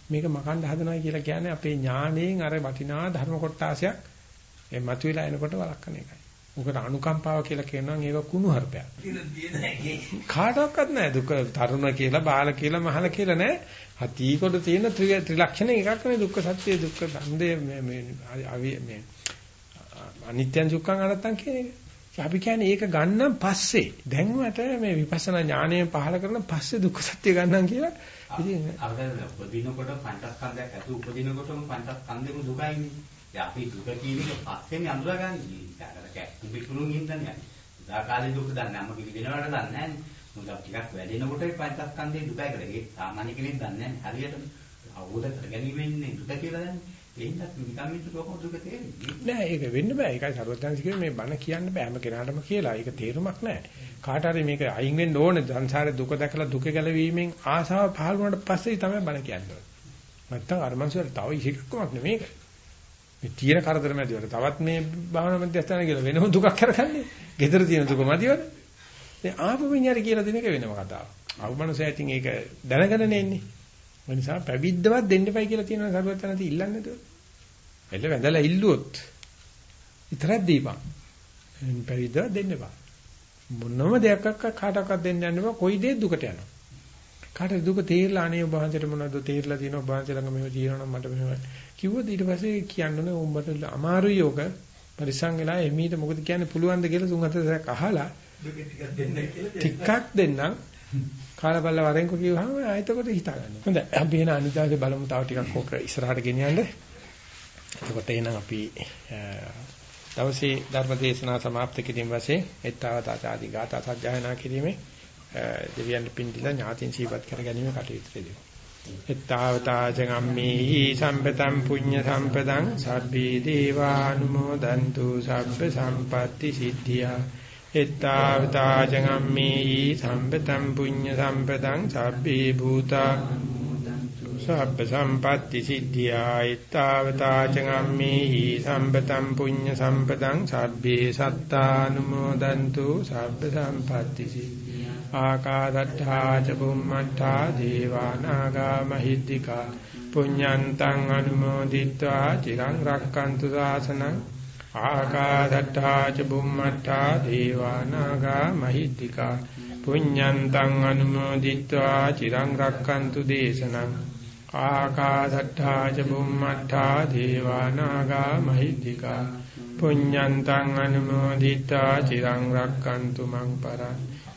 මේක මකන්න හදනවා කියලා කියන්නේ අපේ ඥාණයෙන් අර වටිනා ධර්ම කොටාසයක් ඒ මතුවලා එනකොට වළක්වන එකයි. මොකද අනුකම්පාව කියලා කියනවා ඒක කුණු හර්පයක්. කාටවත් නැහැ දුක තරුණ කියලා බාල කියලා මහල කියලා නැහැ. හතිකොට තියෙන ත්‍රිලක්ෂණ එකක් නේ දුක්ඛ සත්‍ය දුක්ඛ සම්දේ මේ මේ මේ අනිත්‍යං සුඛං අනත්තං කියන එක. අපි කියන්නේ ඒක ගන්නම් පස්සේ දැන් මට මේ විපස්සනා ඥානය පහල කරන පස්සේ දුක්ඛ සත්‍ය ගන්නම් කියලා. ඉතින් අපිට උපදිනකොට පංචස්කන්ධයක් ඇතු උපදිනකොටම පංචස්කන්ධෙම දුකයිනේ. දැන් අපි දුක කියන එක පස්සෙන් අඳුරගන්නේ. ඒකට කැක්කු පිටුණුන් හින්දානේ. උදාකාලේ දුක දන්නේ අම්ම කිවි දෙනවට දන්නේ නැහැ. මොකද ටිකක් වැඩෙනකොට ඒ පංචස්කන්ධේ දුකයි කියලා. ඒ සාමාන්‍ය කෙනෙක් දන්නේ නැහැ. හරියටම අවබෝධ කරගැනීමෙන් දුක කියලා දන්නේ. එහෙනම් නිකන් මිනිස්සු කොහොමද දුක තේරෙන්නේ? නෑ ඒක වෙන්න බෑ. ඒකයි සර්වඥාන්ස කියන්නේ මේ බණ කියන්න බෑ හැම කෙනාටම කියලා. ඒක තේරුමක් නෑ. කාට හරි මේක අයින් වෙන්න ඕනේ. සංසාරේ දුක දැකලා දුක ගැලවීමෙන් ආසාව පහළ වුණාට පස්සේ තමයි බණ කියන්නේ. නැත්තම් අර මනුස්සයාට තව ඉහික්කමක් නෙමේක. මේ තීර කරදර මැදිවට තවත් මේ භාවනා මධ්‍යස්ථාන කියලා වෙනම දුකක් කරගන්නේ. gedara තියෙන දුක මැදිවට. දැන් ආපු විඤ්ඤාණය කියලා දෙන එක වෙනම කතාවක්. ආපු මනුස්සයා ඉතින් ඒක දැනගෙන නෙන්නේ. ඒ නිසා පැවිද්දවත් දෙන්න එපයි කියලා තියෙනවා සරුවත් යනදී ඉල්ලන්නේ නේද? එළ වැඳලා ඉල්ලුවොත් විතරක් දීපන්. පැවිද්දවත් දෙන්න එපා. මොනම දෙයක් කාටවත් දෙන්න යන්න බෑ. කොයි දේ දුකට යනවා. කාටද දුක තේරලා අනේ ඔබ වහන්සේට මොනවද තේරලා තියෙනවා ඔබ වහන්සේ ළඟ මෙහෙම තියෙනවා මට මෙහෙම කිව්වොත් ඊට පස්සේ කියන්නනේ උඹට අමාරු යෝග පරිසං වෙලා එමීට මොකද කියන්න පුළුවන්ද කියලා තුන් හතර සැරයක් අහලා ටිකක් දෙන්නම් කාලබල්ල වරෙන්කෝ කිව්වහම ආයතකොට හිතා ගන්න. හොඳයි අපි එන අනිදාසේ බලමු තව ටිකක් ඕක ඉස්සරහට ගෙනියන්න. එතකොට එහෙනම් අපි දවසේ ධර්ම දේශනා સમાપ્ત කිරීම වශයෙන් එත්තවත ආදී ගාථා සජ්ජායනා කිරීමේ දෙවියන් පින්දිලා ඥාතින් සීපත් කර ගැනීම කටයුතු කෙරේ. එත්තාවතාජගම්මේහි සම්පතම් පුඤ්ඤ සම්පදං සබ්බේ දේවානුමෝදන්තු සබ්බ සම්පatti සිද්ධියා. එත්තාවතාජගම්මේහි සම්පතම් පුඤ්ඤ සම්පදං සබ්බේ භූතා. සබ්බ සම්පatti සිද්ධියා. එත්තාවතාජගම්මේහි සම්පතම් පුඤ්ඤ සම්පදං සබ්බේ සත්තානුමෝදන්තු සබ්බ සම්පatti සිද්ධියා. ආකාදත්තා ච බුම්මත්තා දේවානාගා මහිද්దికා පුඤ්ඤන්තං අනුමෝදිත්වා චිරං රක්칸තු සාසනං ආකාදත්තා ච බුම්මත්තා දේවානාගා මහිද්దికා පුඤ්ඤන්තං අනුමෝදිත්වා චිරං රක්칸තු දේශනං ආකාදත්තා ච බුම්මත්තා දේවානාගා මහිද්దికා පුඤ්ඤන්තං අනුමෝදිත්වා චිරං රක්칸තු මං පරං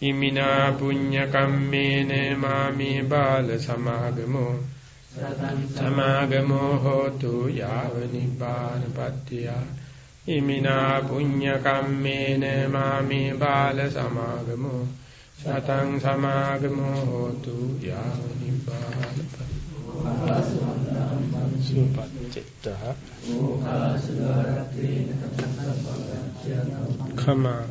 ඉමිනා පුඤ්ඤ කම්මේන මාමේ බාල සමාගමෝ සමාගමෝ හෝතු යාව නිපානපත්තිය ඉමිනා පුඤ්ඤ කම්මේන මාමේ බාල සමාගමෝ සතං සමාගමෝ හෝතු යාව නිපානපත්තිය සුපච්චිත්ත කමා